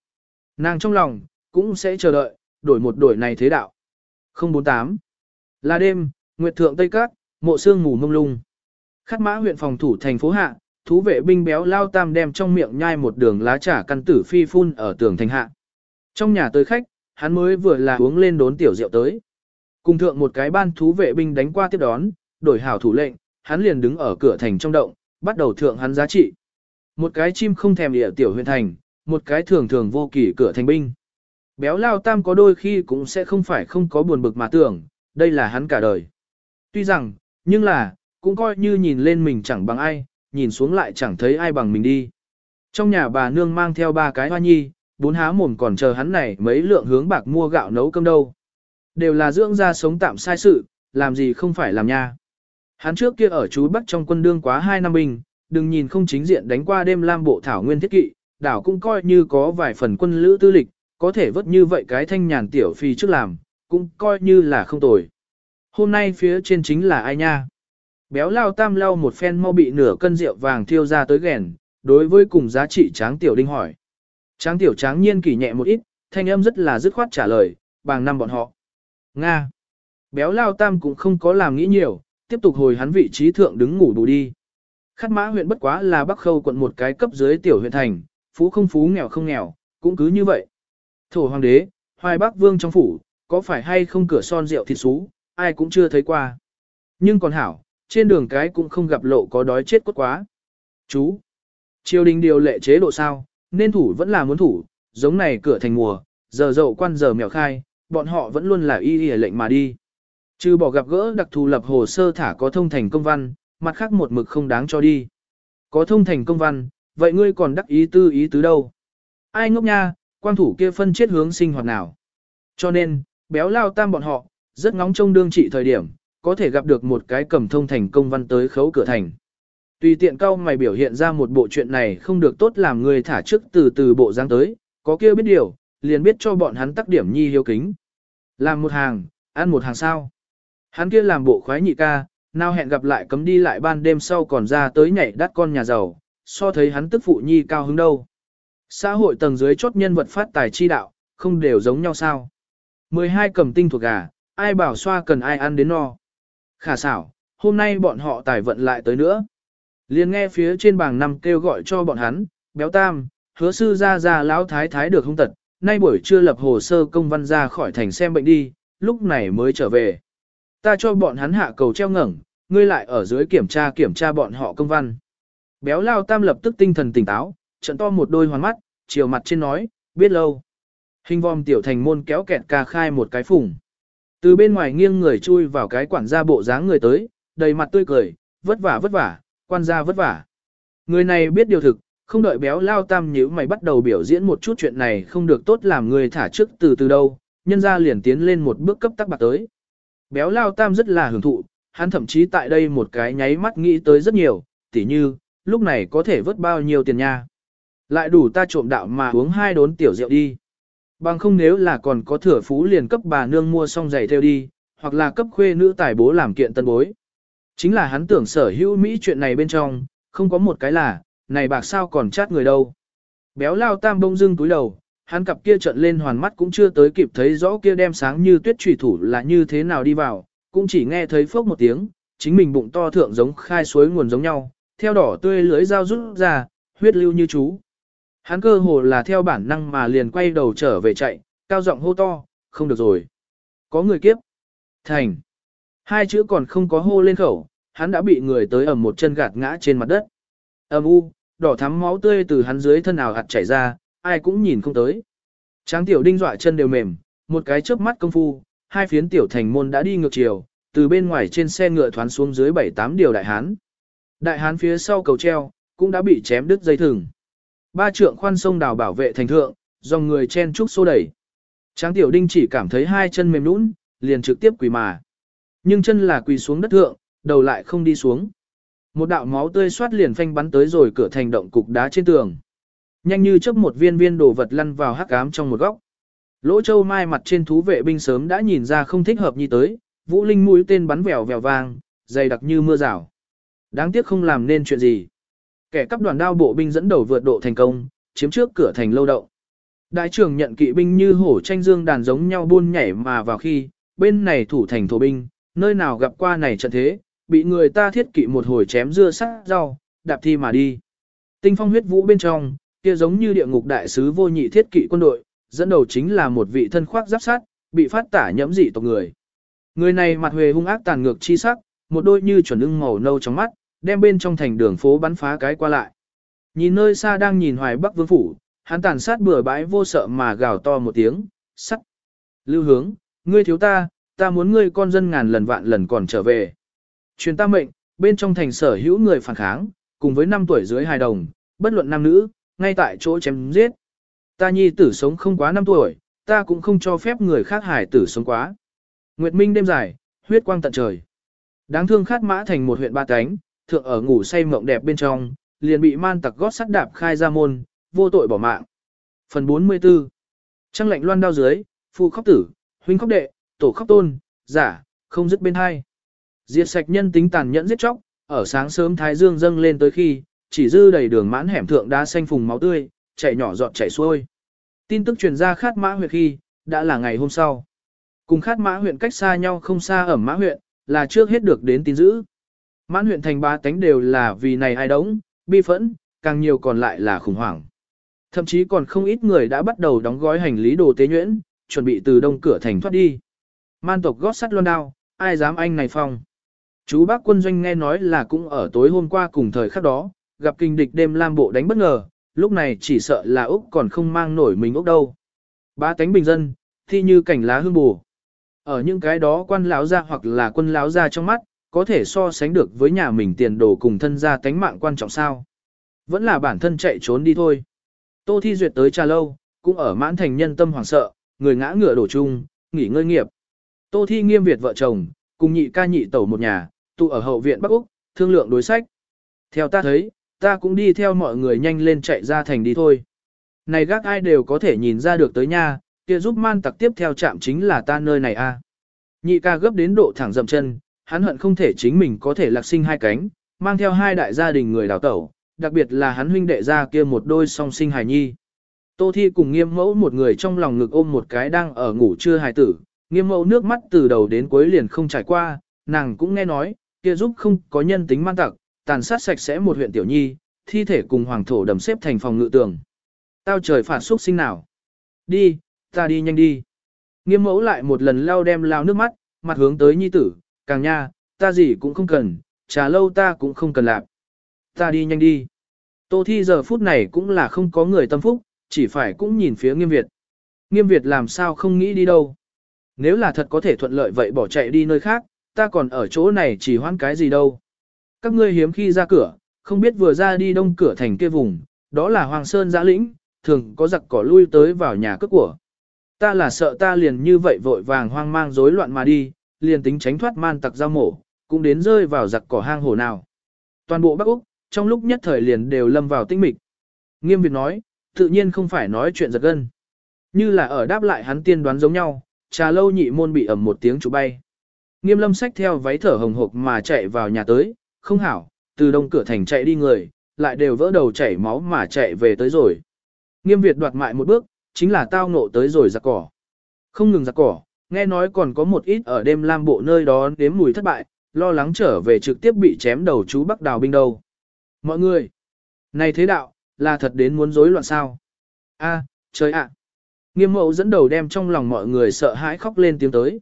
Nàng trong lòng, cũng sẽ chờ đợi, đổi một đổi này thế đạo. 048. Là đêm, Nguyệt Thượng Tây Cát, mộ sương mù mông lung. Khát mã huyện phòng thủ thành phố Hạ, thú vệ binh béo lao tam đem trong miệng nhai một đường lá trà căn tử phi phun ở tường thành hạ. Trong nhà tới khách, hắn mới vừa là uống lên đốn tiểu rượu tới. Cùng thượng một cái ban thú vệ binh đánh qua tiếp đón, đổi hảo thủ lệnh, hắn liền đứng ở cửa thành trong động, bắt đầu thượng hắn giá trị. Một cái chim không thèm địa tiểu huyện thành, một cái thường thường vô kỳ cửa thành binh. Béo lao tam có đôi khi cũng sẽ không phải không có buồn bực mà tưởng, đây là hắn cả đời. Tuy rằng, nhưng là, cũng coi như nhìn lên mình chẳng bằng ai, nhìn xuống lại chẳng thấy ai bằng mình đi. Trong nhà bà nương mang theo ba cái hoa nhi, bốn há mồm còn chờ hắn này mấy lượng hướng bạc mua gạo nấu cơm đâu. Đều là dưỡng ra sống tạm sai sự, làm gì không phải làm nha. Hắn trước kia ở chú Bắc trong quân đương quá hai năm bình, đừng nhìn không chính diện đánh qua đêm lam bộ thảo nguyên thiết kỵ, đảo cũng coi như có vài phần quân lữ tư lịch, có thể vất như vậy cái thanh nhàn tiểu phi trước làm, cũng coi như là không tồi. Hôm nay phía trên chính là ai nha? Béo lao tam lao một phen mau bị nửa cân rượu vàng thiêu ra tới ghèn, đối với cùng giá trị tráng tiểu đinh hỏi. Tráng tiểu tráng nhiên kỳ nhẹ một ít, thanh âm rất là dứt khoát trả lời, bằng năm bọn họ. Nga. Béo lao tam cũng không có làm nghĩ nhiều, tiếp tục hồi hắn vị trí thượng đứng ngủ đủ đi. Khát mã huyện bất quá là bắc khâu quận một cái cấp dưới tiểu huyện thành, phú không phú nghèo không nghèo, cũng cứ như vậy. Thổ hoàng đế, hoài bắc vương trong phủ, có phải hay không cửa son rượu thịt xú, ai cũng chưa thấy qua. Nhưng còn hảo, trên đường cái cũng không gặp lộ có đói chết cốt quá. Chú, triều đình điều lệ chế độ sao, nên thủ vẫn là muốn thủ, giống này cửa thành mùa, giờ dậu quan giờ mèo khai, bọn họ vẫn luôn là y y lệnh mà đi. Trừ bỏ gặp gỡ đặc thù lập hồ sơ thả có thông thành công văn, mặt khác một mực không đáng cho đi. Có thông thành công văn, vậy ngươi còn đắc ý tư ý tứ đâu? Ai ngốc nha, quan thủ kia phân chết hướng sinh hoạt nào? Cho nên, béo lao tam bọn họ, rất ngóng trông đương trị thời điểm, có thể gặp được một cái cầm thông thành công văn tới khấu cửa thành. Tùy tiện cao mày biểu hiện ra một bộ chuyện này không được tốt làm người thả trước từ từ bộ dáng tới, có kia biết điều, liền biết cho bọn hắn tắc điểm nhi hiếu kính. Làm một hàng, ăn một hàng sao. Hắn kia làm bộ khoái nhị ca, nào hẹn gặp lại cấm đi lại ban đêm sau còn ra tới nhảy đắt con nhà giàu, so thấy hắn tức phụ nhi cao hứng đâu. Xã hội tầng dưới chốt nhân vật phát tài chi đạo, không đều giống nhau sao. 12 cầm tinh thuộc gà, ai bảo xoa cần ai ăn đến no. Khả xảo, hôm nay bọn họ tài vận lại tới nữa. Liền nghe phía trên bảng năm kêu gọi cho bọn hắn, béo tam, hứa sư ra ra lão thái thái được hung tật, nay buổi trưa lập hồ sơ công văn ra khỏi thành xem bệnh đi, lúc này mới trở về. Ta cho bọn hắn hạ cầu treo ngẩng, ngươi lại ở dưới kiểm tra kiểm tra bọn họ công văn. Béo lao tam lập tức tinh thần tỉnh táo, trận to một đôi hoàn mắt, chiều mặt trên nói, biết lâu. Hình vòm tiểu thành môn kéo kẹt ca khai một cái phủng. Từ bên ngoài nghiêng người chui vào cái quản gia bộ dáng người tới, đầy mặt tươi cười, vất vả vất vả, quan gia vất vả. Người này biết điều thực, không đợi béo lao tam nhíu mày bắt đầu biểu diễn một chút chuyện này không được tốt làm người thả trước từ từ đâu, nhân ra liền tiến lên một bước cấp tắc bạc tới. Béo lao tam rất là hưởng thụ, hắn thậm chí tại đây một cái nháy mắt nghĩ tới rất nhiều, tỉ như, lúc này có thể vớt bao nhiêu tiền nha. Lại đủ ta trộm đạo mà uống hai đốn tiểu rượu đi. Bằng không nếu là còn có thừa phú liền cấp bà nương mua xong giày theo đi, hoặc là cấp khuê nữ tài bố làm kiện tân bối. Chính là hắn tưởng sở hữu Mỹ chuyện này bên trong, không có một cái là, này bạc sao còn chát người đâu. Béo lao tam bông dưng túi đầu, hắn cặp kia trận lên hoàn mắt cũng chưa tới kịp thấy rõ kia đem sáng như tuyết trùy thủ là như thế nào đi vào, cũng chỉ nghe thấy phốc một tiếng, chính mình bụng to thượng giống khai suối nguồn giống nhau, theo đỏ tươi lưới dao rút ra, huyết lưu như chú. Hắn cơ hồ là theo bản năng mà liền quay đầu trở về chạy, cao giọng hô to, không được rồi. Có người kiếp. Thành. Hai chữ còn không có hô lên khẩu, hắn đã bị người tới ầm một chân gạt ngã trên mặt đất. ầm u, đỏ thắm máu tươi từ hắn dưới thân ảo hạt chảy ra, ai cũng nhìn không tới. Tráng tiểu đinh dọa chân đều mềm, một cái chớp mắt công phu, hai phiến tiểu thành môn đã đi ngược chiều, từ bên ngoài trên xe ngựa thoán xuống dưới bảy tám điều đại hán. Đại hán phía sau cầu treo, cũng đã bị chém đứt dây thừng. Ba trượng khoan sông đào bảo vệ thành thượng, dòng người chen trúc xô đẩy. Tráng tiểu đinh chỉ cảm thấy hai chân mềm nũng, liền trực tiếp quỳ mà. Nhưng chân là quỳ xuống đất thượng, đầu lại không đi xuống. Một đạo máu tươi xoát liền phanh bắn tới rồi cửa thành động cục đá trên tường. Nhanh như chớp một viên viên đồ vật lăn vào hắc ám trong một góc. Lỗ châu mai mặt trên thú vệ binh sớm đã nhìn ra không thích hợp như tới, vũ linh mũi tên bắn vèo vèo vang, dày đặc như mưa rào. Đáng tiếc không làm nên chuyện gì. Kẻ cắp đoàn đao bộ binh dẫn đầu vượt độ thành công, chiếm trước cửa thành lâu động. Đại trưởng nhận kỵ binh như hổ tranh dương đàn giống nhau buôn nhảy mà vào khi, bên này thủ thành thổ binh, nơi nào gặp qua này trận thế, bị người ta thiết kỵ một hồi chém dưa sắc rau, đạp thi mà đi. Tinh phong huyết vũ bên trong, kia giống như địa ngục đại sứ vô nhị thiết kỵ quân đội, dẫn đầu chính là một vị thân khoác giáp sát, bị phát tả nhẫm dị tộc người. Người này mặt huề hung ác tàn ngược chi sắc, một đôi như chuẩn ưng màu nâu trong mắt, đem bên trong thành đường phố bắn phá cái qua lại. Nhìn nơi xa đang nhìn hoài bắc vương phủ, hắn tàn sát bừa bãi vô sợ mà gào to một tiếng, sắt. Lưu hướng, ngươi thiếu ta, ta muốn ngươi con dân ngàn lần vạn lần còn trở về. Truyền ta mệnh, bên trong thành sở hữu người phản kháng, cùng với năm tuổi dưới hài đồng, bất luận nam nữ, ngay tại chỗ chém giết. Ta nhi tử sống không quá năm tuổi, ta cũng không cho phép người khác hài tử sống quá. Nguyệt Minh đêm dài, huyết quang tận trời. Đáng thương khát mã thành một huyện ba cánh, thượng ở ngủ say mộng đẹp bên trong, liền bị man tặc gót sắt đạp khai ra môn, vô tội bỏ mạng. Phần 44 Trăng lạnh loan đao dưới, phụ khóc tử, huynh khóc đệ, tổ khóc tôn, giả, không dứt bên hai. Diệt sạch nhân tính tàn nhẫn giết chóc, ở sáng sớm thái dương dâng lên tới khi, chỉ dư đầy đường mãn hẻm thượng đá xanh phùng máu tươi, chảy nhỏ giọt chảy xuôi. Tin tức truyền ra khát mã huyện khi, đã là ngày hôm sau. Cùng khát mã huyện cách xa nhau không xa ở mã huyện, là trước hết được đến tin dữ. Mãn huyện thành ba tánh đều là vì này ai đống, bi phẫn, càng nhiều còn lại là khủng hoảng. Thậm chí còn không ít người đã bắt đầu đóng gói hành lý đồ tế nhuyễn, chuẩn bị từ đông cửa thành thoát đi. Man tộc gót sắt loan đao, ai dám anh này phong. Chú bác quân doanh nghe nói là cũng ở tối hôm qua cùng thời khắc đó, gặp kinh địch đêm lam bộ đánh bất ngờ, lúc này chỉ sợ là Úc còn không mang nổi mình Úc đâu. Ba tánh bình dân, thi như cảnh lá hương bù. Ở những cái đó quan lão ra hoặc là quân lão ra trong mắt, có thể so sánh được với nhà mình tiền đồ cùng thân gia tánh mạng quan trọng sao. Vẫn là bản thân chạy trốn đi thôi. Tô Thi Duyệt tới trà lâu, cũng ở mãn thành nhân tâm hoảng sợ, người ngã ngựa đổ chung, nghỉ ngơi nghiệp. Tô Thi nghiêm Việt vợ chồng, cùng nhị ca nhị tẩu một nhà, tụ ở hậu viện Bắc Úc, thương lượng đối sách. Theo ta thấy, ta cũng đi theo mọi người nhanh lên chạy ra thành đi thôi. Này gác ai đều có thể nhìn ra được tới nha, kia giúp man tặc tiếp theo chạm chính là ta nơi này a. À. Nhị ca gấp đến độ thẳng dậm chân, hắn hận không thể chính mình có thể lạc sinh hai cánh, mang theo hai đại gia đình người đào tẩu, đặc biệt là hắn huynh đệ ra kia một đôi song sinh hài nhi. Tô Thi cùng nghiêm mẫu một người trong lòng ngực ôm một cái đang ở ngủ chưa hài tử, nghiêm mẫu nước mắt từ đầu đến cuối liền không trải qua, nàng cũng nghe nói, kia giúp không có nhân tính man tặc, tàn sát sạch sẽ một huyện tiểu nhi, thi thể cùng hoàng thổ đầm xếp thành phòng ngự tường. Tao trời phản xúc sinh nào. Đi, ta đi nhanh đi. Nghiêm mẫu lại một lần lao đem lao nước mắt, mặt hướng tới nhi tử, càng nha, ta gì cũng không cần, trà lâu ta cũng không cần làm. Ta đi nhanh đi. Tô thi giờ phút này cũng là không có người tâm phúc, chỉ phải cũng nhìn phía nghiêm Việt. Nghiêm Việt làm sao không nghĩ đi đâu. Nếu là thật có thể thuận lợi vậy bỏ chạy đi nơi khác, ta còn ở chỗ này chỉ hoãn cái gì đâu. Các ngươi hiếm khi ra cửa, không biết vừa ra đi đông cửa thành kia vùng, đó là Hoàng Sơn giã lĩnh, thường có giặc cỏ lui tới vào nhà cướp của. Ta là sợ ta liền như vậy vội vàng hoang mang rối loạn mà đi, liền tính tránh thoát man tặc giao mổ, cũng đến rơi vào giặc cỏ hang hồ nào. Toàn bộ Bắc Úc, trong lúc nhất thời liền đều lâm vào tinh mịch. Nghiêm Việt nói, tự nhiên không phải nói chuyện giật gân. Như là ở đáp lại hắn tiên đoán giống nhau, trà lâu nhị môn bị ẩm một tiếng trụ bay. Nghiêm lâm sách theo váy thở hồng hộc mà chạy vào nhà tới, không hảo, từ đông cửa thành chạy đi người, lại đều vỡ đầu chảy máu mà chạy về tới rồi. Nghiêm Việt đoạt mại một bước, chính là tao ngộ tới rồi giặc cỏ. Không ngừng giặc cỏ, nghe nói còn có một ít ở đêm lam bộ nơi đó đếm mùi thất bại, lo lắng trở về trực tiếp bị chém đầu chú Bắc Đào binh đầu. Mọi người, này thế đạo, là thật đến muốn rối loạn sao? A, trời ạ! Nghiêm mẫu dẫn đầu đem trong lòng mọi người sợ hãi khóc lên tiếng tới.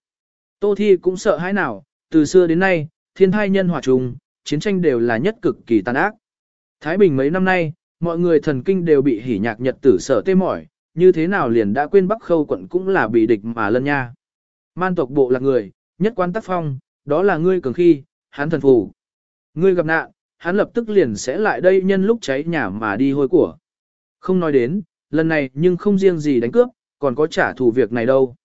Tô Thi cũng sợ hãi nào, từ xưa đến nay, thiên thai nhân hòa trùng, chiến tranh đều là nhất cực kỳ tàn ác. Thái Bình mấy năm nay, mọi người thần kinh đều bị hỉ nhạc nhật tử sợ tê mỏi, như thế nào liền đã quên Bắc Khâu quận cũng là bị địch mà lân nha. Man tộc bộ là người, nhất quan tác phong, đó là ngươi cường khi, hắn thần phù. Ngươi gặp nạn, hắn lập tức liền sẽ lại đây nhân lúc cháy nhà mà đi hôi của. Không nói đến, lần này nhưng không riêng gì đánh cướp, còn có trả thù việc này đâu.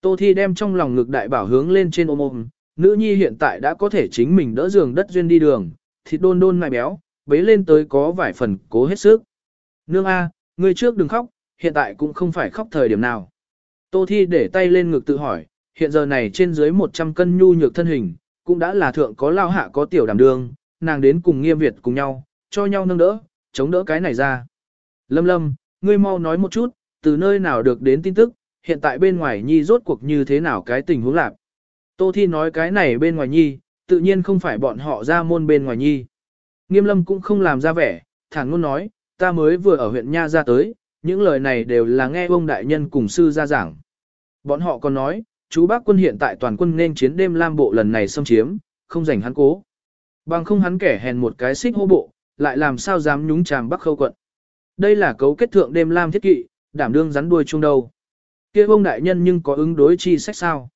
Tô Thi đem trong lòng ngực đại bảo hướng lên trên ôm ôm, nữ nhi hiện tại đã có thể chính mình đỡ giường đất duyên đi đường, thịt đôn đôn mại béo, bế lên tới có vài phần cố hết sức. Nương A, ngươi trước đừng khóc, hiện tại cũng không phải khóc thời điểm nào. Tô Thi để tay lên ngực tự hỏi, hiện giờ này trên dưới 100 cân nhu nhược thân hình, cũng đã là thượng có lao hạ có tiểu đảm đường, nàng đến cùng nghiêm Việt cùng nhau, cho nhau nâng đỡ, chống đỡ cái này ra. Lâm lâm, ngươi mau nói một chút, từ nơi nào được đến tin tức, hiện tại bên ngoài nhi rốt cuộc như thế nào cái tình huống lạc. Tô Thi nói cái này bên ngoài nhi, tự nhiên không phải bọn họ ra môn bên ngoài nhi. Nghiêm lâm cũng không làm ra vẻ, thẳng luôn nói, ta mới vừa ở huyện Nha ra tới, những lời này đều là nghe ông đại nhân cùng sư ra giảng. Bọn họ còn nói, chú bác quân hiện tại toàn quân nên chiến đêm lam bộ lần này xâm chiếm, không giành hắn cố. Bằng không hắn kẻ hèn một cái xích hô bộ, lại làm sao dám nhúng chàm bắc khâu quận. Đây là cấu kết thượng đêm lam thiết kỵ, đảm đương rắn đuôi chung đầu. kia ông đại nhân nhưng có ứng đối chi sách sao.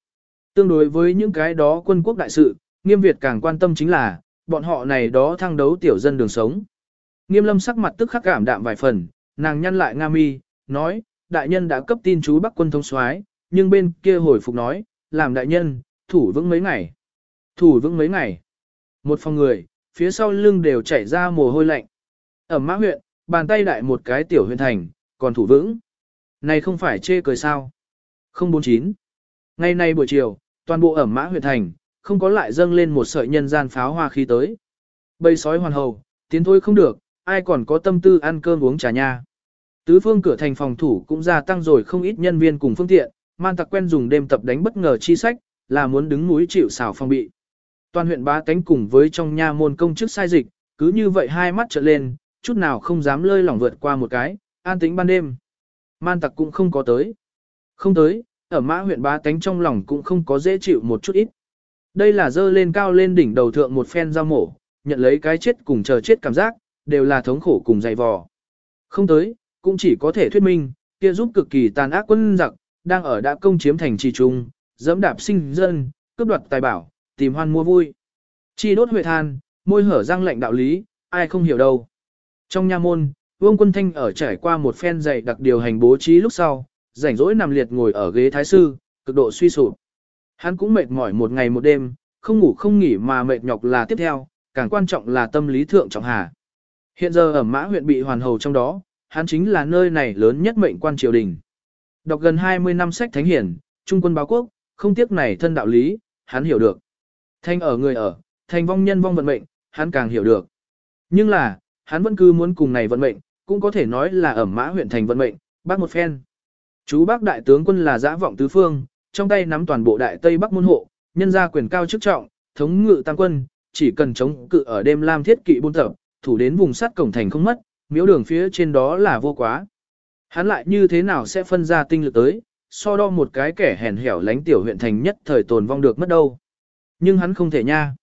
Tương đối với những cái đó quân quốc đại sự, nghiêm Việt càng quan tâm chính là, bọn họ này đó thăng đấu tiểu dân đường sống. Nghiêm lâm sắc mặt tức khắc cảm đạm vài phần, nàng nhăn lại Nga mi, nói, đại nhân đã cấp tin chú Bắc quân thông soái, nhưng bên kia hồi phục nói, làm đại nhân, thủ vững mấy ngày. Thủ vững mấy ngày. Một phòng người, phía sau lưng đều chảy ra mồ hôi lạnh. Ở mã huyện, bàn tay đại một cái tiểu huyện thành, còn thủ vững. Này không phải chê cười sao. 049. Ngày nay buổi chiều, toàn bộ ẩm mã huyện thành, không có lại dâng lên một sợi nhân gian pháo hoa khí tới. Bầy sói hoàn hầu, tiến thôi không được, ai còn có tâm tư ăn cơm uống trà nha. Tứ phương cửa thành phòng thủ cũng gia tăng rồi không ít nhân viên cùng phương tiện, man tặc quen dùng đêm tập đánh bất ngờ chi sách, là muốn đứng núi chịu xảo phong bị. Toàn huyện bá tánh cùng với trong nha môn công chức sai dịch, cứ như vậy hai mắt trợn lên, chút nào không dám lơi lỏng vượt qua một cái, an tĩnh ban đêm. Man tặc cũng không có tới. Không tới, ở mã huyện bá tánh trong lòng cũng không có dễ chịu một chút ít. Đây là dơ lên cao lên đỉnh đầu thượng một phen giao mổ, nhận lấy cái chết cùng chờ chết cảm giác, đều là thống khổ cùng dày vò. Không tới, cũng chỉ có thể thuyết minh, kia giúp cực kỳ tàn ác quân giặc, đang ở đã công chiếm thành trì trung, dẫm đạp sinh dân, cướp đoạt tài bảo, tìm hoan mua vui. Chi đốt huệ than, môi hở răng lạnh đạo lý, ai không hiểu đâu. Trong nha môn, Vương Quân Thanh ở trải qua một phen dạy đặc điều hành bố trí lúc sau, rảnh rỗi nằm liệt ngồi ở ghế thái sư, cực độ suy sụp. Hắn cũng mệt mỏi một ngày một đêm, không ngủ không nghỉ mà mệt nhọc là tiếp theo, càng quan trọng là tâm lý thượng trọng hà. Hiện giờ ở mã huyện bị hoàn hầu trong đó, hắn chính là nơi này lớn nhất mệnh quan triều đình. Đọc gần 20 năm sách thánh hiển, trung quân báo quốc, không tiếc này thân đạo lý, hắn hiểu được. Thanh ở người ở, thành vong nhân vong vận mệnh, hắn càng hiểu được. Nhưng là, hắn vẫn cứ muốn cùng này vận mệnh, cũng có thể nói là ở mã huyện thành vận mệnh, bác một phen. Chú bác đại tướng quân là giã vọng tứ phương, trong tay nắm toàn bộ đại tây bắc môn hộ, nhân gia quyền cao chức trọng, thống ngự tăng quân, chỉ cần chống cự ở đêm lam thiết kỵ buôn tập, thủ đến vùng sắt cổng thành không mất, miếu đường phía trên đó là vô quá. Hắn lại như thế nào sẽ phân ra tinh lực tới, so đo một cái kẻ hèn hẻo lánh tiểu huyện thành nhất thời tồn vong được mất đâu. Nhưng hắn không thể nha.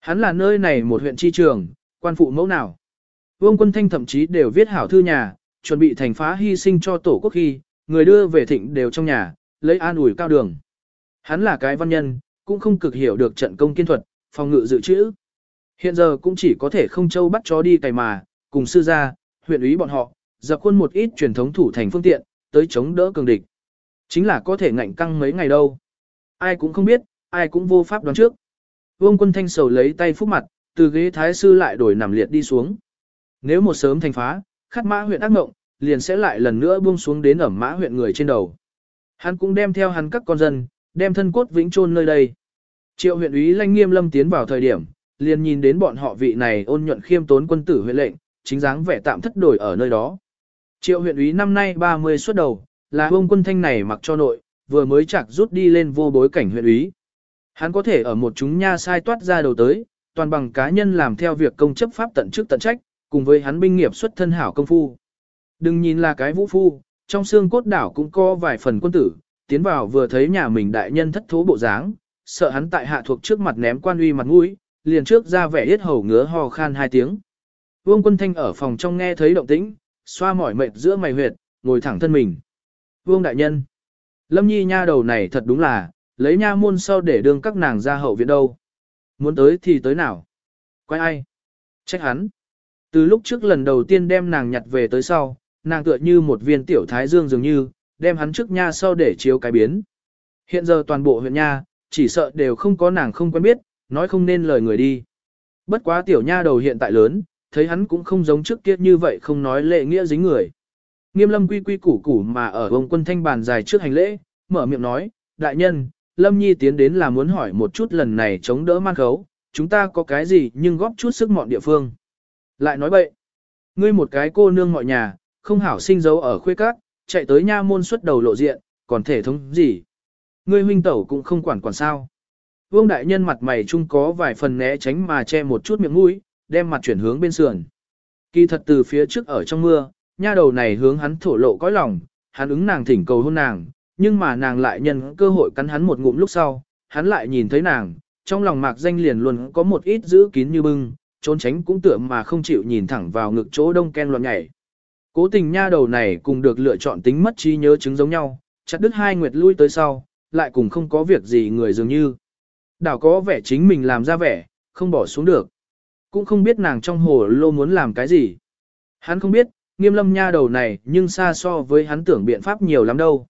Hắn là nơi này một huyện chi trường, quan phụ mẫu nào. Vương quân thanh thậm chí đều viết hảo thư nhà, chuẩn bị thành phá hy sinh cho tổ quốc khi, người đưa về thịnh đều trong nhà, lấy an ủi cao đường. Hắn là cái văn nhân, cũng không cực hiểu được trận công kiên thuật, phòng ngự dự trữ. Hiện giờ cũng chỉ có thể không châu bắt chó đi cày mà, cùng sư gia, huyện úy bọn họ, dập khuôn một ít truyền thống thủ thành phương tiện, tới chống đỡ cường địch. Chính là có thể ngạnh căng mấy ngày đâu. Ai cũng không biết, ai cũng vô pháp đoán trước. Vương quân thanh sầu lấy tay phúc mặt, từ ghế thái sư lại đổi nằm liệt đi xuống. Nếu một sớm thành phá, khát mã huyện ác ngộng, liền sẽ lại lần nữa buông xuống đến ẩm mã huyện người trên đầu. Hắn cũng đem theo hắn các con dân, đem thân cốt vĩnh chôn nơi đây. Triệu huyện úy lanh nghiêm lâm tiến vào thời điểm, liền nhìn đến bọn họ vị này ôn nhuận khiêm tốn quân tử huyện lệnh, chính dáng vẻ tạm thất đổi ở nơi đó. Triệu huyện úy năm nay 30 xuất đầu, là ông quân thanh này mặc cho nội, vừa mới chặt rút đi lên vô bối cảnh huyện úy. Hắn có thể ở một chúng nha sai toát ra đầu tới, toàn bằng cá nhân làm theo việc công chấp pháp tận chức tận trách, cùng với hắn binh nghiệp xuất thân hảo công phu. Đừng nhìn là cái vũ phu, trong xương cốt đảo cũng có vài phần quân tử, tiến vào vừa thấy nhà mình đại nhân thất thố bộ dáng, sợ hắn tại hạ thuộc trước mặt ném quan uy mặt mũi, liền trước ra vẻ yết hầu ngứa ho khan hai tiếng. Vương quân thanh ở phòng trong nghe thấy động tĩnh, xoa mỏi mệt giữa mày huyệt, ngồi thẳng thân mình. Vương đại nhân, lâm nhi nha đầu này thật đúng là, lấy nha môn sau để đương các nàng ra hậu viện đâu. Muốn tới thì tới nào? Quay ai? Trách hắn. Từ lúc trước lần đầu tiên đem nàng nhặt về tới sau, nàng tựa như một viên tiểu thái dương dường như, đem hắn trước nha sau để chiếu cái biến. Hiện giờ toàn bộ huyện nha, chỉ sợ đều không có nàng không quen biết, nói không nên lời người đi. Bất quá tiểu nha đầu hiện tại lớn, thấy hắn cũng không giống trước kia như vậy không nói lệ nghĩa dính người. Nghiêm lâm quy quy củ củ mà ở ông quân thanh bàn dài trước hành lễ, mở miệng nói, đại nhân, lâm nhi tiến đến là muốn hỏi một chút lần này chống đỡ man khấu, chúng ta có cái gì nhưng góp chút sức mọn địa phương. Lại nói bậy, ngươi một cái cô nương mọi nhà, không hảo sinh dấu ở khuê các, chạy tới nha môn xuất đầu lộ diện, còn thể thống gì. Ngươi huynh tẩu cũng không quản quản sao. Vương đại nhân mặt mày chung có vài phần né tránh mà che một chút miệng mũi, đem mặt chuyển hướng bên sườn. Kỳ thật từ phía trước ở trong mưa, nha đầu này hướng hắn thổ lộ cõi lòng, hắn ứng nàng thỉnh cầu hôn nàng, nhưng mà nàng lại nhân cơ hội cắn hắn một ngụm lúc sau, hắn lại nhìn thấy nàng, trong lòng mạc danh liền luôn có một ít giữ kín như bưng, trốn tránh cũng tựa mà không chịu nhìn thẳng vào ngực chỗ đông ken loạn nhảy. Cố tình nha đầu này cùng được lựa chọn tính mất trí nhớ chứng giống nhau, chặt đứt hai nguyệt lui tới sau, lại cùng không có việc gì người dường như. Đảo có vẻ chính mình làm ra vẻ, không bỏ xuống được. Cũng không biết nàng trong hồ lô muốn làm cái gì. Hắn không biết, nghiêm lâm nha đầu này nhưng xa so với hắn tưởng biện pháp nhiều lắm đâu.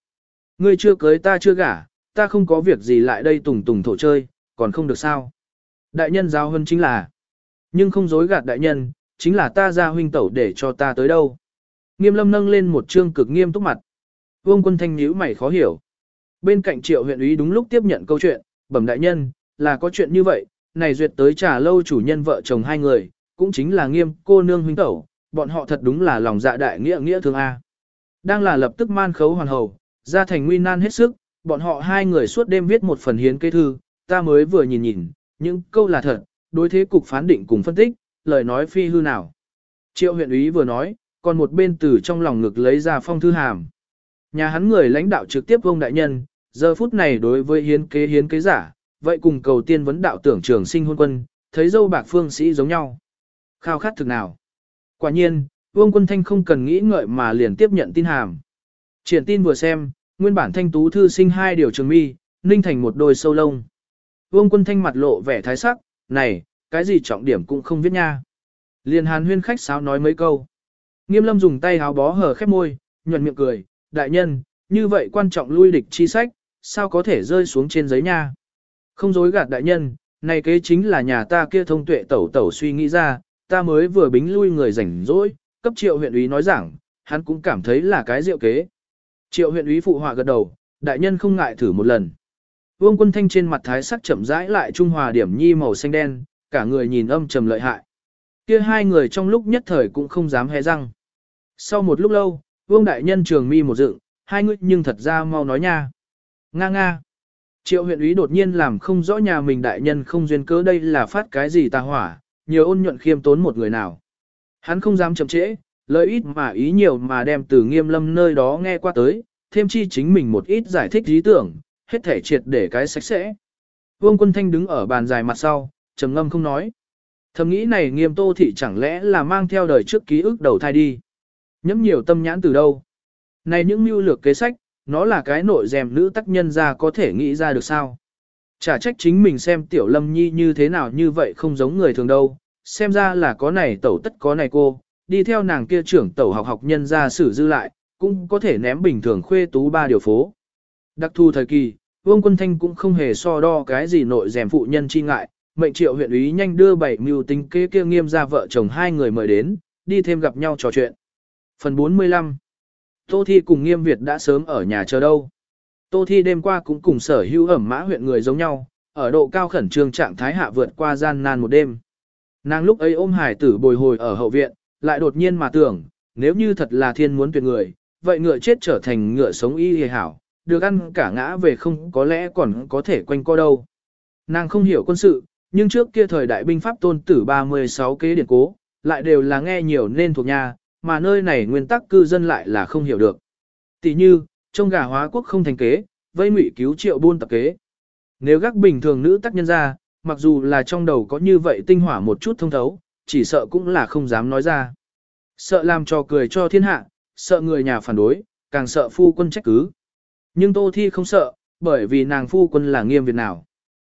Ngươi chưa cưới ta chưa gả, ta không có việc gì lại đây tùng tùng thổ chơi, còn không được sao. Đại nhân giáo hơn chính là, nhưng không dối gạt đại nhân, chính là ta ra huynh tẩu để cho ta tới đâu. Nghiêm lâm nâng lên một trương cực nghiêm túc mặt. Vương quân thanh nhíu mày khó hiểu. Bên cạnh triệu huyện úy đúng lúc tiếp nhận câu chuyện, bẩm đại nhân, là có chuyện như vậy, này duyệt tới trà lâu chủ nhân vợ chồng hai người, cũng chính là nghiêm cô nương huynh tẩu, bọn họ thật đúng là lòng dạ đại nghĩa nghĩa thương A. Đang là lập tức man khấu hoàn hầu, ra thành nguy nan hết sức, bọn họ hai người suốt đêm viết một phần hiến kế thư, ta mới vừa nhìn nhìn, những câu là thật, đối thế cục phán định cùng phân tích, lời nói phi hư nào. Triệu huyện úy vừa nói, còn một bên từ trong lòng ngực lấy ra phong thư hàm. Nhà hắn người lãnh đạo trực tiếp vông đại nhân, giờ phút này đối với hiến kế hiến kế giả, vậy cùng cầu tiên vấn đạo tưởng trường sinh hôn quân, thấy dâu bạc phương sĩ giống nhau. Khao khát thực nào. Quả nhiên, Vương Quân Thanh không cần nghĩ ngợi mà liền tiếp nhận tin hàm. Triển tin vừa xem, nguyên bản thanh tú thư sinh hai điều trường mi, ninh thành một đôi sâu lông. Vương Quân Thanh mặt lộ vẻ thái sắc, này, cái gì trọng điểm cũng không viết nha. Liền hàn huyên khách sáo nói mấy câu. Nghiêm lâm dùng tay háo bó hở khép môi, nhuận miệng cười, đại nhân, như vậy quan trọng lui địch chi sách, sao có thể rơi xuống trên giấy nha. Không dối gạt đại nhân, này kế chính là nhà ta kia thông tuệ tẩu tẩu suy nghĩ ra, ta mới vừa bính lui người rảnh rỗi, cấp triệu huyện úy nói rằng, hắn cũng cảm thấy là cái diệu kế. Triệu huyện úy phụ họa gật đầu, đại nhân không ngại thử một lần. Vương quân thanh trên mặt thái sắc chậm rãi lại trung hòa điểm nhi màu xanh đen, cả người nhìn âm trầm lợi hại. Kia hai người trong lúc nhất thời cũng không dám hé răng. Sau một lúc lâu, vương đại nhân trường mi một dựng, hai người nhưng thật ra mau nói nha. Nga nga. Triệu huyện úy đột nhiên làm không rõ nhà mình đại nhân không duyên cớ đây là phát cái gì tà hỏa, nhiều ôn nhuận khiêm tốn một người nào. Hắn không dám chậm trễ, lời ít mà ý nhiều mà đem từ nghiêm lâm nơi đó nghe qua tới, thêm chi chính mình một ít giải thích lý tưởng, hết thể triệt để cái sạch sẽ. Vương quân thanh đứng ở bàn dài mặt sau, trầm ngâm không nói. Thầm nghĩ này nghiêm tô thị chẳng lẽ là mang theo đời trước ký ức đầu thai đi. Nhấm nhiều tâm nhãn từ đâu? Này những mưu lược kế sách, nó là cái nội dèm nữ tác nhân ra có thể nghĩ ra được sao? Chả trách chính mình xem tiểu lâm nhi như thế nào như vậy không giống người thường đâu, xem ra là có này tẩu tất có này cô, đi theo nàng kia trưởng tẩu học học nhân ra xử dư lại, cũng có thể ném bình thường khuê tú ba điều phố. Đặc thù thời kỳ, Vương Quân Thanh cũng không hề so đo cái gì nội rèm phụ nhân chi ngại, mệnh triệu huyện úy nhanh đưa bảy mưu tính kế kia nghiêm ra vợ chồng hai người mời đến, đi thêm gặp nhau trò chuyện. Phần 45 Tô Thi cùng nghiêm Việt đã sớm ở nhà chờ đâu. Tô Thi đêm qua cũng cùng sở hữu ẩm mã huyện người giống nhau, ở độ cao khẩn trương trạng thái hạ vượt qua gian nan một đêm. Nàng lúc ấy ôm hải tử bồi hồi ở hậu viện, lại đột nhiên mà tưởng, nếu như thật là thiên muốn tuyệt người, vậy ngựa chết trở thành ngựa sống y hề hảo, được ăn cả ngã về không có lẽ còn có thể quanh co đâu. Nàng không hiểu quân sự, nhưng trước kia thời đại binh pháp tôn tử 36 kế điển cố, lại đều là nghe nhiều nên thuộc nhà, mà nơi này nguyên tắc cư dân lại là không hiểu được. Tỷ như, trong gà hóa quốc không thành kế, vây ngụy cứu triệu buôn tập kế. Nếu gác bình thường nữ tác nhân ra, mặc dù là trong đầu có như vậy tinh hỏa một chút thông thấu, chỉ sợ cũng là không dám nói ra. Sợ làm cho cười cho thiên hạ, sợ người nhà phản đối, càng sợ phu quân trách cứ. Nhưng Tô Thi không sợ, bởi vì nàng phu quân là nghiêm Việt nào.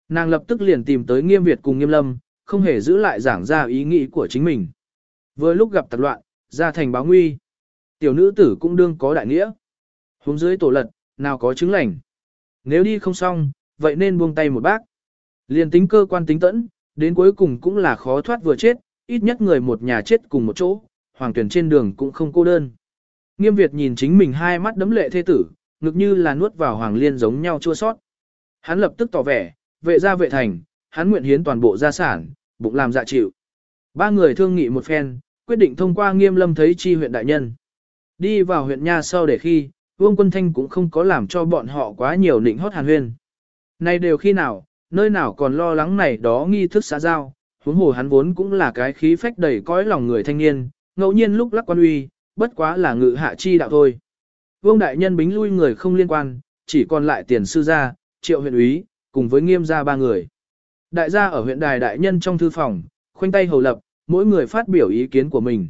Nàng lập tức liền tìm tới nghiêm Việt cùng nghiêm lâm, không hề giữ lại giảng ra ý nghĩ của chính mình. Vừa lúc gặp tạc loạn, ra thành báo nguy. Tiểu nữ tử cũng đương có đại nghĩa. Hướng dưới tổ lật, nào có chứng lành. Nếu đi không xong, vậy nên buông tay một bác. Liền tính cơ quan tính tẫn, đến cuối cùng cũng là khó thoát vừa chết, ít nhất người một nhà chết cùng một chỗ, hoàng tuyển trên đường cũng không cô đơn. Nghiêm Việt nhìn chính mình hai mắt đấm lệ thê tử, ngực như là nuốt vào hoàng liên giống nhau chua sót. Hắn lập tức tỏ vẻ, vệ gia vệ thành, hắn nguyện hiến toàn bộ gia sản, bụng làm dạ chịu. Ba người thương nghị một phen, quyết định thông qua nghiêm lâm thấy chi huyện đại nhân. Đi vào huyện nha sau để khi, Vương Quân Thanh cũng không có làm cho bọn họ quá nhiều nịnh hót hàn huyên. Này đều khi nào, nơi nào còn lo lắng này đó nghi thức xã giao, huống hồ hắn vốn cũng là cái khí phách đầy cõi lòng người thanh niên, ngẫu nhiên lúc lắc quan uy, bất quá là ngự hạ chi đạo thôi. Vương đại nhân bính lui người không liên quan, chỉ còn lại tiền sư gia, triệu huyện úy, cùng với nghiêm gia ba người. Đại gia ở huyện đài đại nhân trong thư phòng, khoanh tay hầu lập, mỗi người phát biểu ý kiến của mình.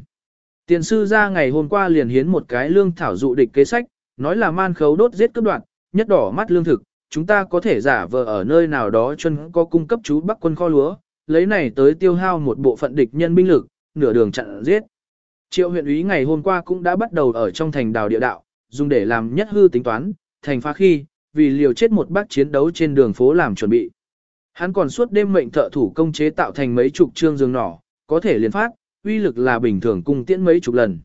Tiền sư gia ngày hôm qua liền hiến một cái lương thảo dụ địch kế sách, nói là man khấu đốt giết cướp đoạn, nhất đỏ mắt lương thực, chúng ta có thể giả vờ ở nơi nào đó chân có cung cấp chú bắc quân kho lúa, lấy này tới tiêu hao một bộ phận địch nhân binh lực, nửa đường chặn giết. Triệu huyện úy ngày hôm qua cũng đã bắt đầu ở trong thành đào địa đạo, dùng để làm nhất hư tính toán, thành phá khi, vì liều chết một bác chiến đấu trên đường phố làm chuẩn bị. Hắn còn suốt đêm mệnh thợ thủ công chế tạo thành mấy chục trương dương nỏ, có thể liên phát, uy lực là bình thường cung tiễn mấy chục lần.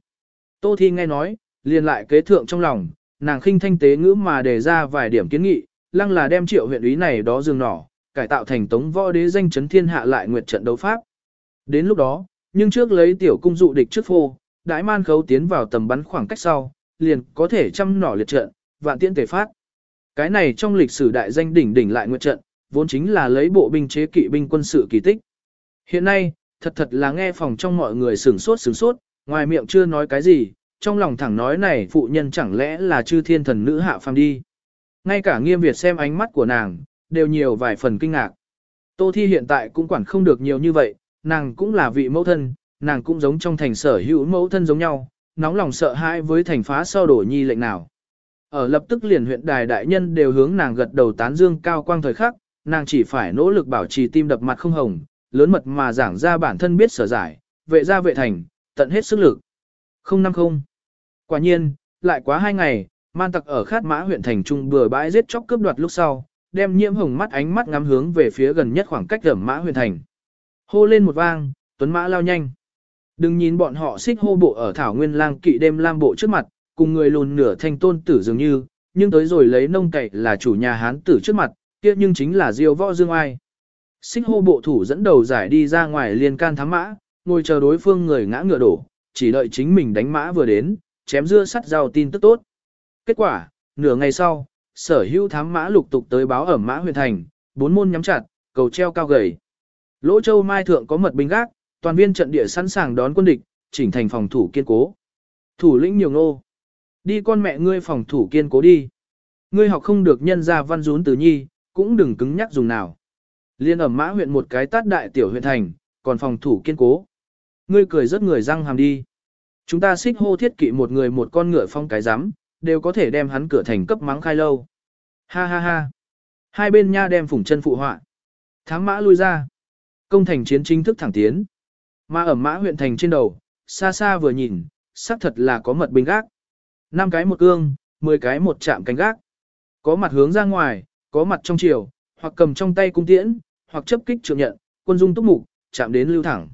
Tô Thi nghe nói, liền lại kế thượng trong lòng, nàng khinh thanh tế ngữ mà đề ra vài điểm kiến nghị, lăng là đem triệu huyện úy này đó dương nỏ, cải tạo thành tống võ đế danh chấn thiên hạ lại nguyệt trận đấu pháp. Đến lúc đó, nhưng trước lấy tiểu cung dụ địch trước phô, đại man khấu tiến vào tầm bắn khoảng cách sau, liền có thể trăm nỏ liệt trận, vạn tiễn tề phát. Cái này trong lịch sử đại danh đỉnh đỉnh lại nguyệt trận, vốn chính là lấy bộ binh chế kỵ binh quân sự kỳ tích. Hiện nay, thật thật là nghe phòng trong mọi người sửng sốt sửng sốt, ngoài miệng chưa nói cái gì, trong lòng thẳng nói này phụ nhân chẳng lẽ là chư thiên thần nữ hạ phàm đi. Ngay cả nghiêm Việt xem ánh mắt của nàng, đều nhiều vài phần kinh ngạc. Tô Thi hiện tại cũng quản không được nhiều như vậy, nàng cũng là vị mẫu thân, nàng cũng giống trong thành sở hữu mẫu thân giống nhau, nóng lòng sợ hãi với thành phá sau đổ nhi lệnh nào. Ở lập tức liền huyện đài đại nhân đều hướng nàng gật đầu tán dương cao quang thời khắc, nàng chỉ phải nỗ lực bảo trì tim đập mặt không hồng, lớn mật mà giảng ra bản thân biết sở giải, vệ ra vệ thành, tận hết sức lực. 050. Quả nhiên, lại quá hai ngày, man tặc ở khát mã huyện thành trung bừa bãi giết chóc cướp đoạt lúc sau, đem nhiễm hồng mắt ánh mắt ngắm hướng về phía gần nhất khoảng cách ẩm mã huyện thành. Hô lên một vang, tuấn mã lao nhanh. Đừng nhìn bọn họ xích hô bộ ở thảo nguyên lang kỵ đêm lam bộ trước mặt, cùng người lùn nửa thanh tôn tử dường như, nhưng tới rồi lấy nông cậy là chủ nhà hán tử trước mặt, kia nhưng chính là diêu võ dương ai. Xích hô bộ thủ dẫn đầu giải đi ra ngoài liên can thám mã, ngồi chờ đối phương người ngã ngựa đổ, chỉ đợi chính mình đánh mã vừa đến, chém dưa sắt rau tin tức tốt. Kết quả, nửa ngày sau, sở hữu thám mã lục tục tới báo ở mã huyền thành, bốn môn nhắm chặt, cầu treo cao gầy. Lỗ châu mai thượng có mật binh gác, toàn viên trận địa sẵn sàng đón quân địch, chỉnh thành phòng thủ kiên cố. Thủ lĩnh nhiều nô. Đi con mẹ ngươi phòng thủ kiên cố đi. Ngươi học không được nhân ra văn rún từ nhi, cũng đừng cứng nhắc dùng nào. Liên ẩm mã huyện một cái tát đại tiểu huyện thành, còn phòng thủ kiên cố. Ngươi cười rất người răng hàm đi. Chúng ta xích hô thiết kỵ một người một con ngựa phong cái rắm đều có thể đem hắn cửa thành cấp mắng khai lâu. Ha ha ha. Hai bên nha đem phủng chân phụ họa. Thám mã lui ra. Công thành chiến chính thức thẳng tiến. Mà ở mã huyện thành trên đầu, xa xa vừa nhìn, xác thật là có mật binh gác. năm cái một cương, 10 cái một chạm cánh gác. Có mặt hướng ra ngoài, có mặt trong chiều, hoặc cầm trong tay cung tiễn, hoặc chấp kích trượng nhận, quân dung túc mục, chạm đến lưu thẳng.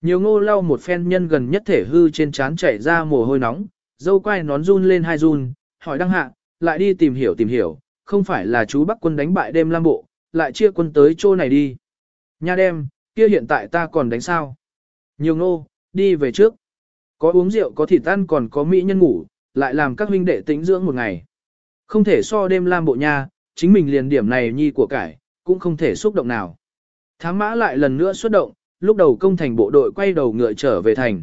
Nhiều ngô lau một phen nhân gần nhất thể hư trên trán chảy ra mồ hôi nóng, dâu quai nón run lên hai run, hỏi đăng hạ, lại đi tìm hiểu tìm hiểu, không phải là chú Bắc quân đánh bại đêm lam bộ, lại chia quân tới chỗ này đi. Nha đem kia hiện tại ta còn đánh sao? Nhiều ngô, đi về trước. Có uống rượu có thịt ăn còn có mỹ nhân ngủ, lại làm các huynh đệ tĩnh dưỡng một ngày. Không thể so đêm lam bộ nha, chính mình liền điểm này nhi của cải, cũng không thể xúc động nào. Thám mã lại lần nữa xuất động, lúc đầu công thành bộ đội quay đầu ngựa trở về thành.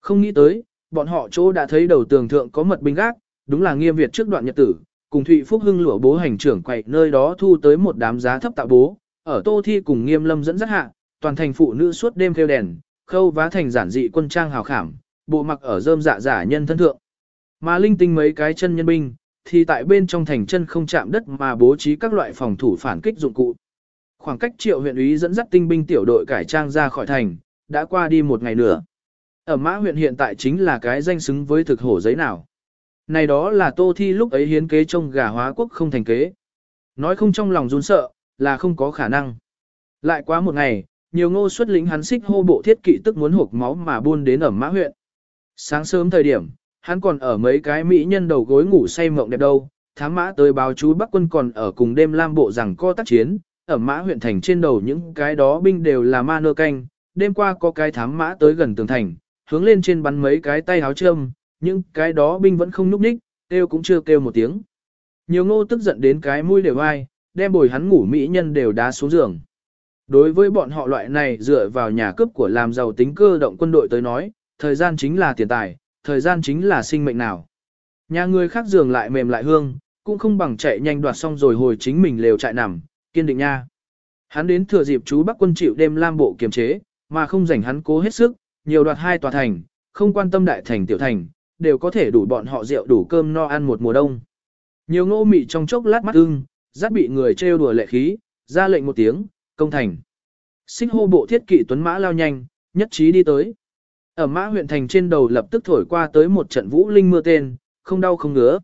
Không nghĩ tới, bọn họ chỗ đã thấy đầu tường thượng có mật binh gác, đúng là nghiêm Việt trước đoạn nhật tử, cùng Thụy Phúc Hưng lụa bố hành trưởng quậy nơi đó thu tới một đám giá thấp tạo bố, ở Tô Thi cùng Nghiêm Lâm dẫn dắt hạ, toàn thành phụ nữ suốt đêm kêu đèn, khâu vá thành giản dị quân trang hào khảm, bộ mặc ở rơm dạ giả nhân thân thượng. Mà linh tinh mấy cái chân nhân binh, thì tại bên trong thành chân không chạm đất mà bố trí các loại phòng thủ phản kích dụng cụ. Khoảng cách triệu huyện úy dẫn dắt tinh binh tiểu đội cải trang ra khỏi thành, đã qua đi một ngày nữa. Ở mã huyện hiện tại chính là cái danh xứng với thực hổ giấy nào. Này đó là tô thi lúc ấy hiến kế trông gà hóa quốc không thành kế. Nói không trong lòng run sợ, là không có khả năng. Lại quá một ngày, nhiều ngô xuất lính hắn xích hô bộ thiết kỵ tức muốn hộp máu mà buôn đến ở mã huyện. Sáng sớm thời điểm, hắn còn ở mấy cái mỹ nhân đầu gối ngủ say mộng đẹp đâu, thám mã tới báo chú Bắc quân còn ở cùng đêm lam bộ rằng co tác chiến, ở mã huyện thành trên đầu những cái đó binh đều là ma nơ canh, đêm qua có cái thám mã tới gần tường thành, hướng lên trên bắn mấy cái tay háo châm, nhưng cái đó binh vẫn không núp ních, kêu cũng chưa kêu một tiếng. Nhiều ngô tức giận đến cái mũi đều ai, đem bồi hắn ngủ mỹ nhân đều đá xuống giường. Đối với bọn họ loại này dựa vào nhà cướp của làm giàu tính cơ động quân đội tới nói, thời gian chính là tiền tài, thời gian chính là sinh mệnh nào. Nhà người khác giường lại mềm lại hương, cũng không bằng chạy nhanh đoạt xong rồi hồi chính mình lều chạy nằm, kiên định nha. Hắn đến thừa dịp chú Bắc quân chịu đêm lam bộ kiềm chế, mà không rảnh hắn cố hết sức, nhiều đoạt hai tòa thành, không quan tâm đại thành tiểu thành, đều có thể đủ bọn họ rượu đủ cơm no ăn một mùa đông. Nhiều ngô mị trong chốc lát mắt ưng, rát bị người trêu đùa lệ khí, ra lệnh một tiếng, công thành. Xích hô bộ thiết kỵ tuấn mã lao nhanh, nhất trí đi tới. Ở mã huyện thành trên đầu lập tức thổi qua tới một trận vũ linh mưa tên, không đau không ngứa.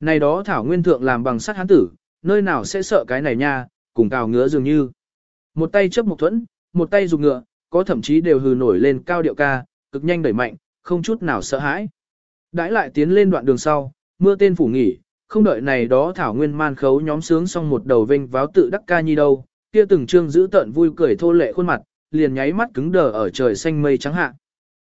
Này đó thảo nguyên thượng làm bằng sắt hán tử, nơi nào sẽ sợ cái này nha, cùng cào ngứa dường như. Một tay chấp một thuẫn, một tay dùng ngựa, có thậm chí đều hừ nổi lên cao điệu ca, cực nhanh đẩy mạnh, không chút nào sợ hãi. Đãi lại tiến lên đoạn đường sau, mưa tên phủ nghỉ, không đợi này đó thảo nguyên man khấu nhóm sướng xong một đầu vinh váo tự đắc ca nhi đâu, kia từng trương giữ tận vui cười thô lệ khuôn mặt, liền nháy mắt cứng đờ ở trời xanh mây trắng hạ.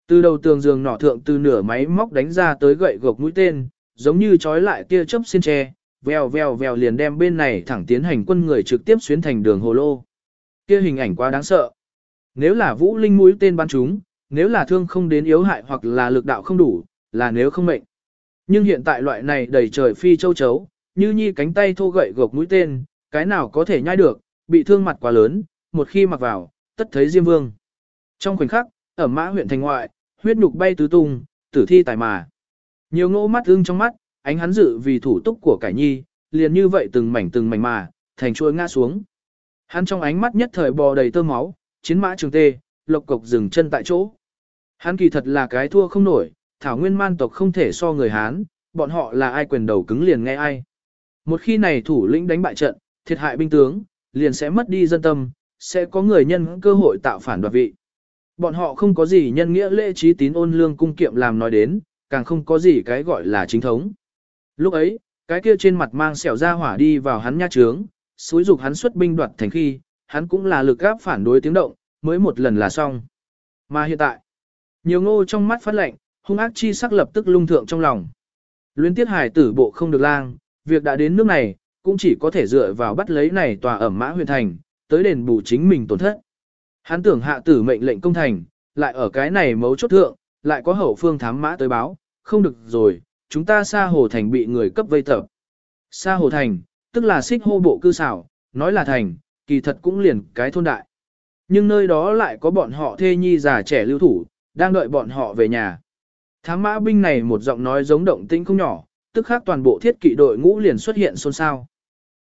Từ đầu tường giường nỏ thượng từ nửa máy móc đánh ra tới gậy gộc mũi tên, giống như trói lại tia chớp xin tre, vèo vèo vèo liền đem bên này thẳng tiến hành quân người trực tiếp xuyến thành đường hồ lô. Kia hình ảnh quá đáng sợ. Nếu là vũ linh mũi tên bắn chúng, nếu là thương không đến yếu hại hoặc là lực đạo không đủ, là nếu không mệnh. Nhưng hiện tại loại này đầy trời phi châu chấu, như nhi cánh tay thô gậy gộc mũi tên, cái nào có thể nhai được, bị thương mặt quá lớn, một khi mặc vào, tất thấy Diêm Vương. Trong khoảnh khắc, ở mã huyện thành ngoại, huyết nhục bay tứ tung, tử thi tài mà. Nhiều ngỗ mắt ưng trong mắt, ánh hắn dự vì thủ túc của cải nhi, liền như vậy từng mảnh từng mảnh mà, thành chuỗi ngã xuống. Hắn trong ánh mắt nhất thời bò đầy tơ máu, chiến mã trường tê, lộc cộc dừng chân tại chỗ. Hắn kỳ thật là cái thua không nổi, thảo nguyên man tộc không thể so người Hán, bọn họ là ai quyền đầu cứng liền nghe ai. Một khi này thủ lĩnh đánh bại trận, thiệt hại binh tướng, liền sẽ mất đi dân tâm, sẽ có người nhân cơ hội tạo phản đoạt vị. Bọn họ không có gì nhân nghĩa lễ trí tín ôn lương cung kiệm làm nói đến, càng không có gì cái gọi là chính thống. Lúc ấy, cái kia trên mặt mang xẻo ra hỏa đi vào hắn nha trướng, xúi dục hắn xuất binh đoạt thành khi, hắn cũng là lực gáp phản đối tiếng động, mới một lần là xong. Mà hiện tại, nhiều ngô trong mắt phát lệnh, hung ác chi sắc lập tức lung thượng trong lòng. Luyến tiết hải tử bộ không được lang, việc đã đến nước này, cũng chỉ có thể dựa vào bắt lấy này tòa ẩm mã huyền thành, tới đền bù chính mình tổn thất. Hắn tưởng hạ tử mệnh lệnh công thành, lại ở cái này mấu chốt thượng, lại có hậu phương thám mã tới báo, không được rồi, chúng ta xa hồ thành bị người cấp vây tập. Xa hồ thành, tức là xích hô bộ cư xảo, nói là thành, kỳ thật cũng liền cái thôn đại. Nhưng nơi đó lại có bọn họ thê nhi già trẻ lưu thủ, đang đợi bọn họ về nhà. Thám mã binh này một giọng nói giống động tĩnh không nhỏ, tức khác toàn bộ thiết kỵ đội ngũ liền xuất hiện xôn xao.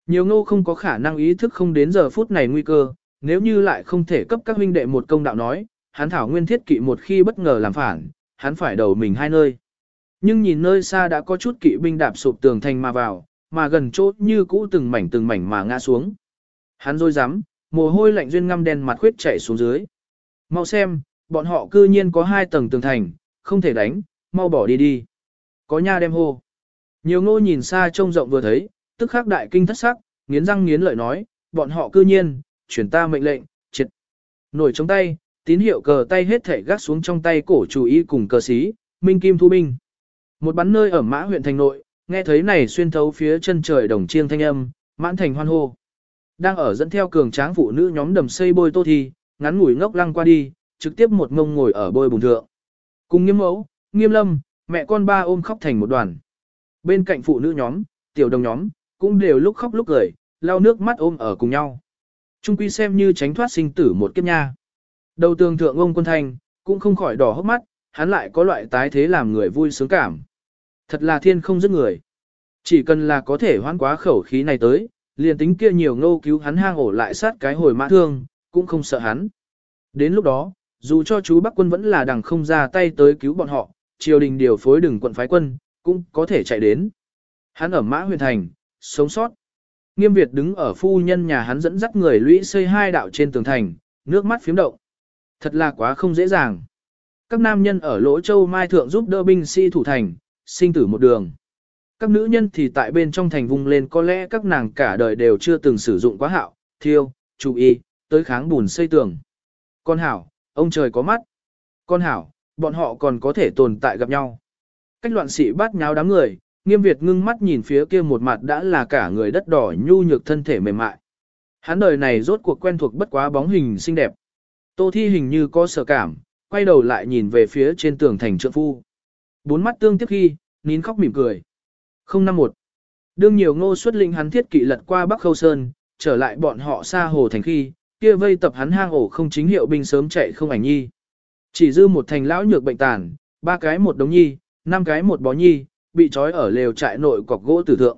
Nhiều ngô không có khả năng ý thức không đến giờ phút này nguy cơ, nếu như lại không thể cấp các huynh đệ một công đạo nói, hắn thảo nguyên thiết kỵ một khi bất ngờ làm phản, hắn phải đầu mình hai nơi. Nhưng nhìn nơi xa đã có chút kỵ binh đạp sụp tường thành mà vào, mà gần chốt như cũ từng mảnh từng mảnh mà ngã xuống. Hắn rôi rắm mồ hôi lạnh duyên ngăm đen mặt khuyết chảy xuống dưới. Mau xem, bọn họ cư nhiên có hai tầng tường thành, không thể đánh, mau bỏ đi đi. Có nha đem hô. Nhiều ngô nhìn xa trông rộng vừa thấy, tức khắc đại kinh thất sắc, nghiến răng nghiến lợi nói, bọn họ cư nhiên, chuyển ta mệnh lệnh, triệt. Nổi trong tay, tín hiệu cờ tay hết thể gác xuống trong tay cổ chủ y cùng cờ sĩ minh kim thu binh. Một bắn nơi ở mã huyện thành nội, nghe thấy này xuyên thấu phía chân trời đồng chiêng thanh âm, mãn thành hoan hô. Đang ở dẫn theo cường tráng phụ nữ nhóm đầm xây bôi tô thi, ngắn ngủi ngốc lăng qua đi, trực tiếp một ngông ngồi ở bôi bùn thượng. Cùng nghiêm mẫu, nghiêm lâm, mẹ con ba ôm khóc thành một đoàn. Bên cạnh phụ nữ nhóm, tiểu đồng nhóm, cũng đều lúc khóc lúc cười, lau nước mắt ôm ở cùng nhau. Trung quy xem như tránh thoát sinh tử một kiếp nha. Đầu tường thượng ông quân thanh, cũng không khỏi đỏ hốc mắt, hắn lại có loại tái thế làm người vui sướng cảm. Thật là thiên không dứt người. Chỉ cần là có thể hoán quá khẩu khí này tới, liền tính kia nhiều ngô cứu hắn hang ổ lại sát cái hồi mã thương, cũng không sợ hắn. Đến lúc đó, dù cho chú Bắc quân vẫn là đằng không ra tay tới cứu bọn họ, triều đình điều phối đừng quận phái quân, cũng có thể chạy đến. Hắn ở mã huyền thành, sống sót. Nghiêm Việt đứng ở phu nhân nhà hắn dẫn dắt người lũy xây hai đạo trên tường thành, nước mắt phiếm động. Thật là quá không dễ dàng. Các nam nhân ở lỗ châu mai thượng giúp đỡ binh sĩ thủ thành, sinh tử một đường. Các nữ nhân thì tại bên trong thành vùng lên có lẽ các nàng cả đời đều chưa từng sử dụng quá hạo, thiêu, chú y, tới kháng bùn xây tường. Con hảo, ông trời có mắt. Con hảo, bọn họ còn có thể tồn tại gặp nhau. Cách loạn sĩ bắt nháo đám người, nghiêm Việt ngưng mắt nhìn phía kia một mặt đã là cả người đất đỏ nhu nhược thân thể mềm mại. Hắn đời này rốt cuộc quen thuộc bất quá bóng hình xinh đẹp. Tô thi hình như có sợ cảm, quay đầu lại nhìn về phía trên tường thành trượng phu. Bốn mắt tương tiếp khi, nín khóc mỉm cười. 051. Đương nhiều ngô xuất linh hắn thiết kỵ lật qua Bắc Khâu Sơn, trở lại bọn họ xa hồ thành khi, kia vây tập hắn hang ổ không chính hiệu binh sớm chạy không ảnh nhi. Chỉ dư một thành lão nhược bệnh tàn, ba cái một đống nhi, năm cái một bó nhi, bị trói ở lều trại nội cọc gỗ tử thượng.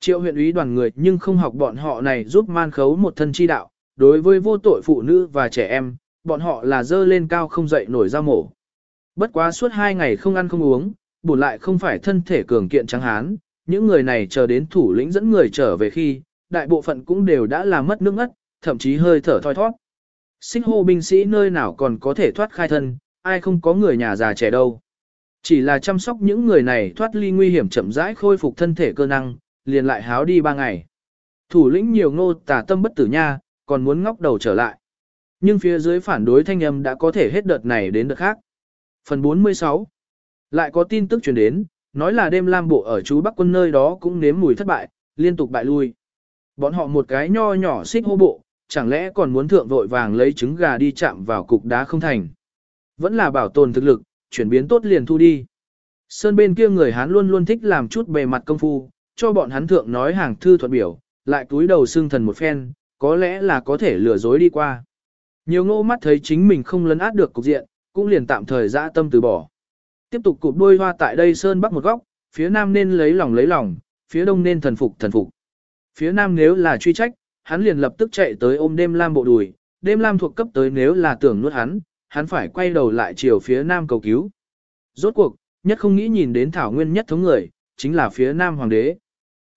Triệu huyện úy đoàn người nhưng không học bọn họ này giúp man khấu một thân chi đạo, đối với vô tội phụ nữ và trẻ em, bọn họ là dơ lên cao không dậy nổi ra mổ. Bất quá suốt hai ngày không ăn không uống, bổ lại không phải thân thể cường kiện trắng hán, những người này chờ đến thủ lĩnh dẫn người trở về khi, đại bộ phận cũng đều đã làm mất nước ngất, thậm chí hơi thở thoi thoát. Sinh hô binh sĩ nơi nào còn có thể thoát khai thân, ai không có người nhà già trẻ đâu. Chỉ là chăm sóc những người này thoát ly nguy hiểm chậm rãi khôi phục thân thể cơ năng, liền lại háo đi ba ngày. Thủ lĩnh nhiều ngô tà tâm bất tử nha, còn muốn ngóc đầu trở lại. Nhưng phía dưới phản đối thanh âm đã có thể hết đợt này đến đợt khác. Phần 46 Lại có tin tức truyền đến, nói là đêm lam bộ ở chú Bắc quân nơi đó cũng nếm mùi thất bại, liên tục bại lui. Bọn họ một cái nho nhỏ xích hô bộ, chẳng lẽ còn muốn thượng vội vàng lấy trứng gà đi chạm vào cục đá không thành. Vẫn là bảo tồn thực lực, chuyển biến tốt liền thu đi. Sơn bên kia người Hán luôn luôn thích làm chút bề mặt công phu, cho bọn hắn thượng nói hàng thư thuật biểu, lại túi đầu xương thần một phen, có lẽ là có thể lừa dối đi qua. Nhiều ngô mắt thấy chính mình không lấn át được cục diện, cũng liền tạm thời dã tâm từ bỏ. Tiếp tục cụp đôi hoa tại đây sơn bắc một góc, phía nam nên lấy lòng lấy lòng, phía đông nên thần phục thần phục. Phía nam nếu là truy trách, hắn liền lập tức chạy tới ôm đêm lam bộ đùi, đêm lam thuộc cấp tới nếu là tưởng nuốt hắn, hắn phải quay đầu lại chiều phía nam cầu cứu. Rốt cuộc, nhất không nghĩ nhìn đến thảo nguyên nhất thống người, chính là phía nam hoàng đế.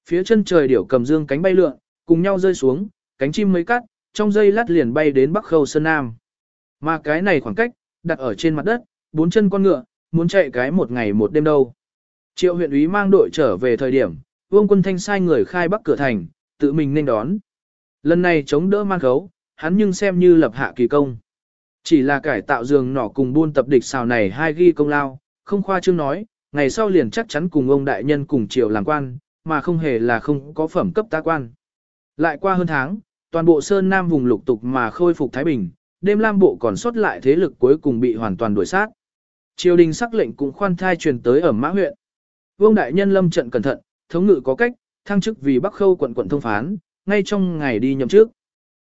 Phía chân trời điểu cầm dương cánh bay lượn, cùng nhau rơi xuống, cánh chim mấy cắt, trong dây lát liền bay đến bắc khâu sơn nam. Mà cái này khoảng cách, đặt ở trên mặt đất, bốn chân con ngựa, muốn chạy cái một ngày một đêm đâu. Triệu huyện úy mang đội trở về thời điểm, vương quân thanh sai người khai bắc cửa thành, tự mình nên đón. Lần này chống đỡ mang khấu, hắn nhưng xem như lập hạ kỳ công. Chỉ là cải tạo giường nỏ cùng buôn tập địch xào này hai ghi công lao, không khoa trương nói, ngày sau liền chắc chắn cùng ông đại nhân cùng triều làm quan, mà không hề là không có phẩm cấp tá quan. Lại qua hơn tháng, toàn bộ Sơn Nam vùng lục tục mà khôi phục Thái Bình, đêm Lam Bộ còn sót lại thế lực cuối cùng bị hoàn toàn đuổi sát. Triều đình sắc lệnh cũng khoan thai truyền tới ở Mã huyện. Vương đại nhân lâm trận cẩn thận, thống ngự có cách, thăng chức vì Bắc Khâu quận quận thông phán, ngay trong ngày đi nhậm trước.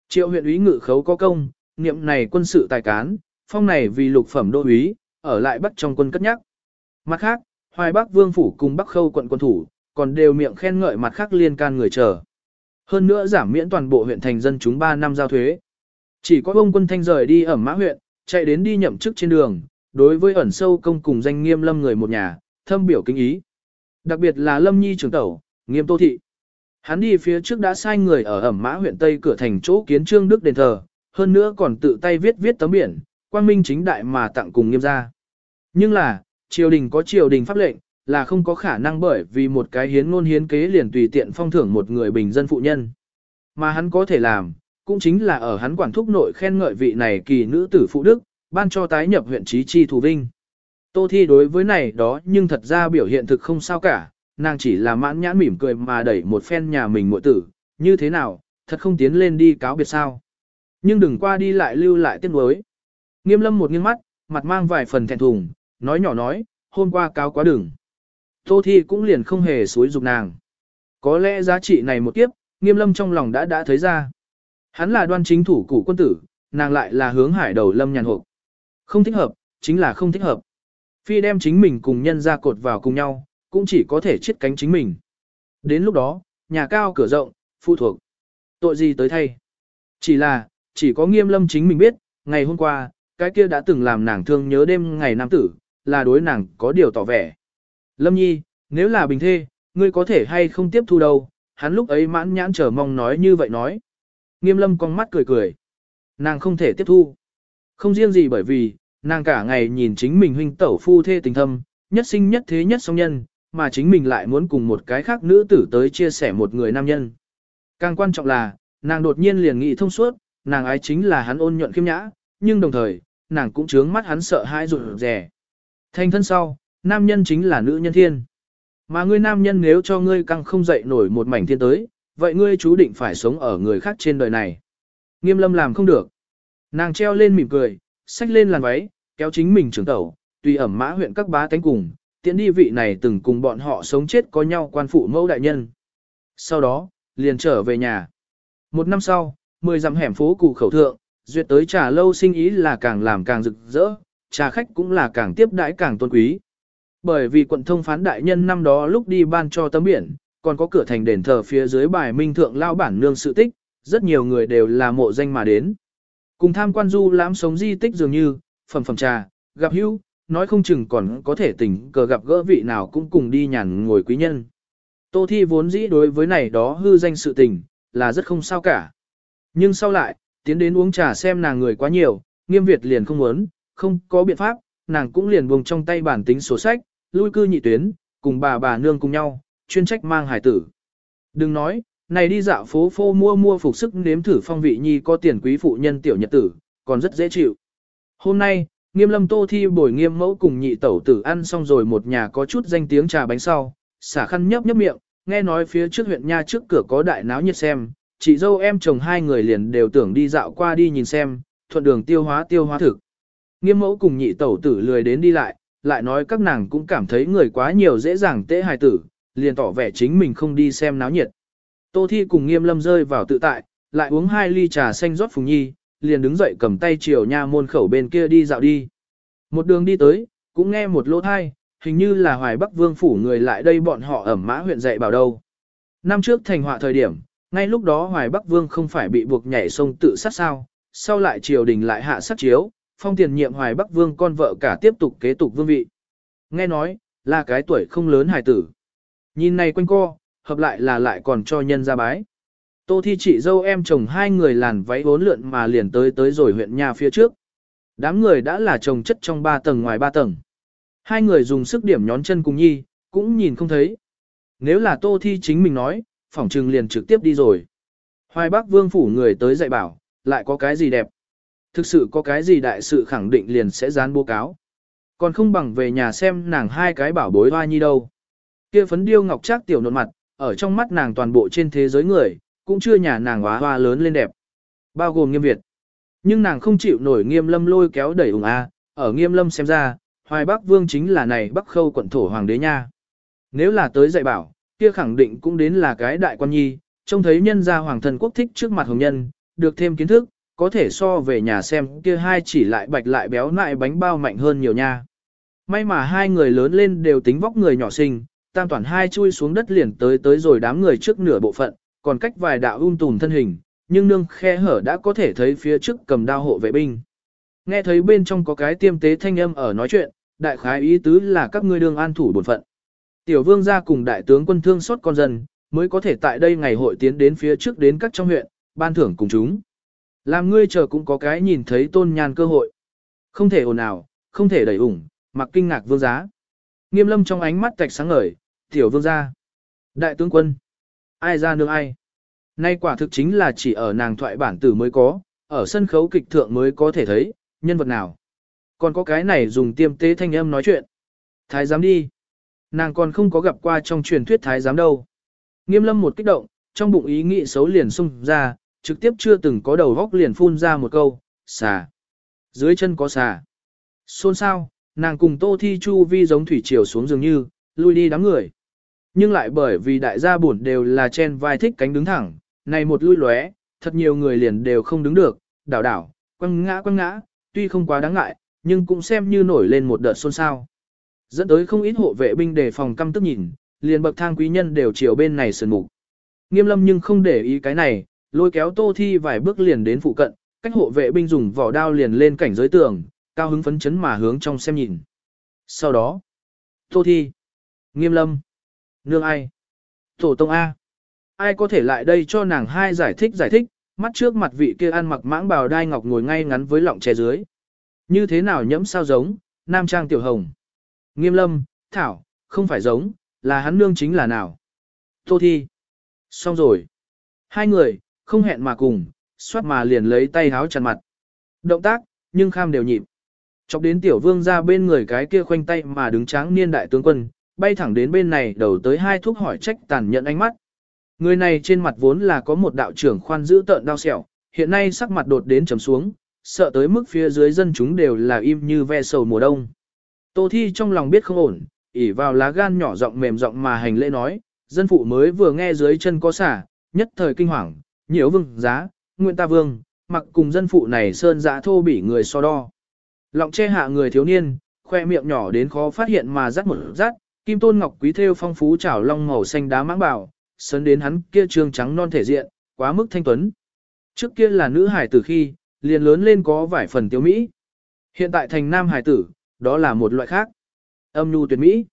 Triệu huyện úy ngự khấu có công, niệm này quân sự tài cán, phong này vì lục phẩm đô úy, ở lại bắt trong quân cất nhắc. Mặt khác, Hoài Bắc Vương phủ cùng Bắc Khâu quận quân thủ, còn đều miệng khen ngợi mặt khác liên can người chờ. Hơn nữa giảm miễn toàn bộ huyện thành dân chúng 3 năm giao thuế. Chỉ có ông quân thanh rời đi ở mã huyện, chạy đến đi nhậm chức trên đường, đối với ẩn sâu công cùng danh nghiêm lâm người một nhà, thâm biểu kính ý. Đặc biệt là lâm nhi trưởng tẩu, nghiêm tô thị. Hắn đi phía trước đã sai người ở ẩm mã huyện Tây cửa thành chỗ kiến trương đức đền thờ, hơn nữa còn tự tay viết viết tấm biển, quang minh chính đại mà tặng cùng nghiêm gia. Nhưng là, triều đình có triều đình pháp lệnh, là không có khả năng bởi vì một cái hiến ngôn hiến kế liền tùy tiện phong thưởng một người bình dân phụ nhân. Mà hắn có thể làm, cũng chính là ở hắn quản thúc nội khen ngợi vị này kỳ nữ tử phụ đức, ban cho tái nhập huyện trí chi thù vinh. Tô Thi đối với này đó nhưng thật ra biểu hiện thực không sao cả, nàng chỉ là mãn nhãn mỉm cười mà đẩy một phen nhà mình muội tử, như thế nào, thật không tiến lên đi cáo biệt sao. Nhưng đừng qua đi lại lưu lại tiếc nuối. Nghiêm lâm một nghiêng mắt, mặt mang vài phần thẹn thùng, nói nhỏ nói, hôm qua cáo quá đừng. Tô Thi cũng liền không hề suối dục nàng. Có lẽ giá trị này một kiếp, nghiêm lâm trong lòng đã đã thấy ra. Hắn là đoan chính thủ củ quân tử, nàng lại là hướng hải đầu lâm nhàn hộp. Không thích hợp, chính là không thích hợp. Phi đem chính mình cùng nhân ra cột vào cùng nhau, cũng chỉ có thể chết cánh chính mình. Đến lúc đó, nhà cao cửa rộng, phụ thuộc. Tội gì tới thay? Chỉ là, chỉ có nghiêm lâm chính mình biết, ngày hôm qua, cái kia đã từng làm nàng thương nhớ đêm ngày nam tử, là đối nàng có điều tỏ vẻ. Lâm nhi, nếu là bình thê, ngươi có thể hay không tiếp thu đâu, hắn lúc ấy mãn nhãn chờ mong nói như vậy nói. Nghiêm lâm con mắt cười cười. Nàng không thể tiếp thu. Không riêng gì bởi vì, nàng cả ngày nhìn chính mình huynh tẩu phu thê tình thâm, nhất sinh nhất thế nhất song nhân, mà chính mình lại muốn cùng một cái khác nữ tử tới chia sẻ một người nam nhân. Càng quan trọng là, nàng đột nhiên liền nghĩ thông suốt, nàng ái chính là hắn ôn nhuận khiêm nhã, nhưng đồng thời, nàng cũng chướng mắt hắn sợ hãi rụt rẻ. Thành thân sau, nam nhân chính là nữ nhân thiên. Mà ngươi nam nhân nếu cho ngươi căng không dậy nổi một mảnh thiên tới, vậy ngươi chú định phải sống ở người khác trên đời này. Nghiêm lâm làm không được. Nàng treo lên mỉm cười, xách lên làn váy, kéo chính mình trưởng tẩu, tùy ẩm mã huyện các bá tánh cùng, tiễn đi vị này từng cùng bọn họ sống chết có nhau quan phụ mẫu đại nhân. Sau đó, liền trở về nhà. Một năm sau, mười dặm hẻm phố cụ khẩu thượng, duyệt tới trà lâu sinh ý là càng làm càng rực rỡ, trà khách cũng là càng tiếp đãi càng tôn quý. Bởi vì quận thông phán đại nhân năm đó lúc đi ban cho tấm biển, còn có cửa thành đền thờ phía dưới bài minh thượng lao bản nương sự tích, rất nhiều người đều là mộ danh mà đến. Cùng tham quan du lãm sống di tích dường như, phẩm phẩm trà, gặp hữu, nói không chừng còn có thể tình cờ gặp gỡ vị nào cũng cùng đi nhàn ngồi quý nhân. Tô Thi vốn dĩ đối với này đó hư danh sự tình, là rất không sao cả. Nhưng sau lại, tiến đến uống trà xem nàng người quá nhiều, nghiêm Việt liền không muốn, không có biện pháp, nàng cũng liền buông trong tay bản tính sổ sách, lui cư nhị tuyến, cùng bà bà nương cùng nhau, chuyên trách mang hải tử. Đừng nói, này đi dạo phố phô mua mua phục sức nếm thử phong vị nhi có tiền quý phụ nhân tiểu nhật tử, còn rất dễ chịu. Hôm nay, nghiêm lâm tô thi bồi nghiêm mẫu cùng nhị tẩu tử ăn xong rồi một nhà có chút danh tiếng trà bánh sau, xả khăn nhấp nhấp miệng, nghe nói phía trước huyện nha trước cửa có đại náo nhiệt xem, chị dâu em chồng hai người liền đều tưởng đi dạo qua đi nhìn xem, thuận đường tiêu hóa tiêu hóa thực. Nghiêm mẫu cùng nhị tẩu tử lười đến đi lại, lại nói các nàng cũng cảm thấy người quá nhiều dễ dàng tễ hài tử, liền tỏ vẻ chính mình không đi xem náo nhiệt. Tô Thi cùng nghiêm lâm rơi vào tự tại, lại uống hai ly trà xanh rót phùng nhi, liền đứng dậy cầm tay chiều nha môn khẩu bên kia đi dạo đi. Một đường đi tới, cũng nghe một lỗ thai, hình như là hoài bắc vương phủ người lại đây bọn họ ẩm mã huyện dạy bảo đâu. Năm trước thành họa thời điểm, ngay lúc đó hoài bắc vương không phải bị buộc nhảy sông tự sát sao, sau lại triều đình lại hạ sát chiếu, phong tiền nhiệm hoài bắc vương con vợ cả tiếp tục kế tục vương vị. Nghe nói, là cái tuổi không lớn hài tử. Nhìn này quanh co, hợp lại là lại còn cho nhân ra bái. Tô thi chị dâu em chồng hai người làn váy bốn lượn mà liền tới tới rồi huyện nhà phía trước. Đám người đã là chồng chất trong ba tầng ngoài ba tầng. Hai người dùng sức điểm nhón chân cùng nhi, cũng nhìn không thấy. Nếu là tô thi chính mình nói, phỏng trừng liền trực tiếp đi rồi. Hoài Bắc vương phủ người tới dạy bảo, lại có cái gì đẹp. Thực sự có cái gì đại sự khẳng định liền sẽ dán bố cáo. Còn không bằng về nhà xem nàng hai cái bảo bối hoa nhi đâu. Kia phấn điêu ngọc trác tiểu nộn mặt, ở trong mắt nàng toàn bộ trên thế giới người, cũng chưa nhà nàng hóa hoa lớn lên đẹp. Bao gồm nghiêm Việt. Nhưng nàng không chịu nổi nghiêm lâm lôi kéo đẩy ủng A, ở nghiêm lâm xem ra, hoài bắc vương chính là này bắc khâu quận thổ hoàng đế nha. Nếu là tới dạy bảo, kia khẳng định cũng đến là cái đại quan nhi, trông thấy nhân gia hoàng thần quốc thích trước mặt hồng nhân, được thêm kiến thức, có thể so về nhà xem kia hai chỉ lại bạch lại béo lại bánh bao mạnh hơn nhiều nha. May mà hai người lớn lên đều tính vóc người nhỏ xinh, tam toàn hai chui xuống đất liền tới tới rồi đám người trước nửa bộ phận, còn cách vài đạo um tùm thân hình, nhưng nương khe hở đã có thể thấy phía trước cầm đao hộ vệ binh. Nghe thấy bên trong có cái tiêm tế thanh âm ở nói chuyện, đại khái ý tứ là các ngươi đương an thủ bổn phận. Tiểu vương gia cùng đại tướng quân thương xót con dân, mới có thể tại đây ngày hội tiến đến phía trước đến các trong huyện, ban thưởng cùng chúng. Làm ngươi chờ cũng có cái nhìn thấy tôn nhàn cơ hội. Không thể ồn ào, không thể đẩy ủng, mặc kinh ngạc vương giá. Nghiêm lâm trong ánh mắt tạch sáng ngời, tiểu vương gia. Đại tướng quân. Ai ra nương ai. Nay quả thực chính là chỉ ở nàng thoại bản tử mới có, ở sân khấu kịch thượng mới có thể thấy, nhân vật nào. Còn có cái này dùng tiêm tế thanh âm nói chuyện. Thái giám đi. Nàng còn không có gặp qua trong truyền thuyết thái giám đâu. Nghiêm lâm một kích động, trong bụng ý nghĩ xấu liền xung ra, trực tiếp chưa từng có đầu góc liền phun ra một câu, xà. Dưới chân có xà. Xôn sao, nàng cùng tô thi chu vi giống thủy triều xuống dường như, lui đi đám người. Nhưng lại bởi vì đại gia buồn đều là chen vai thích cánh đứng thẳng, này một lui lóe, thật nhiều người liền đều không đứng được, đảo đảo, quăng ngã quăng ngã, tuy không quá đáng ngại, nhưng cũng xem như nổi lên một đợt xôn xao. Dẫn tới không ít hộ vệ binh đề phòng căm tức nhìn, liền bậc thang quý nhân đều chiều bên này sườn mục. Nghiêm lâm nhưng không để ý cái này, lôi kéo tô thi vài bước liền đến phụ cận, cách hộ vệ binh dùng vỏ đao liền lên cảnh giới tường, cao hứng phấn chấn mà hướng trong xem nhìn. Sau đó, tô thi, nghiêm lâm, nương ai, tổ tông A. Ai có thể lại đây cho nàng hai giải thích giải thích, mắt trước mặt vị kia ăn mặc mãng bào đai ngọc ngồi ngay ngắn với lọng che dưới. Như thế nào nhẫm sao giống, nam trang tiểu hồng. Nghiêm lâm, thảo, không phải giống, là hắn nương chính là nào. Tô thi. Xong rồi. Hai người, không hẹn mà cùng, xoát mà liền lấy tay háo chặt mặt. Động tác, nhưng kham đều nhịp. Chọc đến tiểu vương ra bên người cái kia khoanh tay mà đứng tráng niên đại tướng quân, bay thẳng đến bên này đầu tới hai thuốc hỏi trách tàn nhận ánh mắt. Người này trên mặt vốn là có một đạo trưởng khoan giữ tợn đau sẹo, hiện nay sắc mặt đột đến trầm xuống, sợ tới mức phía dưới dân chúng đều là im như ve sầu mùa đông. Tô Thi trong lòng biết không ổn, ỉ vào lá gan nhỏ giọng mềm giọng mà hành lễ nói, dân phụ mới vừa nghe dưới chân có xả, nhất thời kinh hoàng, nhiễu vương giá, nguyện ta vương, mặc cùng dân phụ này sơn giã thô bỉ người so đo. Lọng che hạ người thiếu niên, khoe miệng nhỏ đến khó phát hiện mà rắt một rắt, kim tôn ngọc quý thêu phong phú trảo long màu xanh đá mãng bảo, sấn đến hắn kia trương trắng non thể diện, quá mức thanh tuấn. Trước kia là nữ hải tử khi, liền lớn lên có vài phần tiêu mỹ. Hiện tại thành nam hải tử, đó là một loại khác. Âm nhu tuyệt mỹ.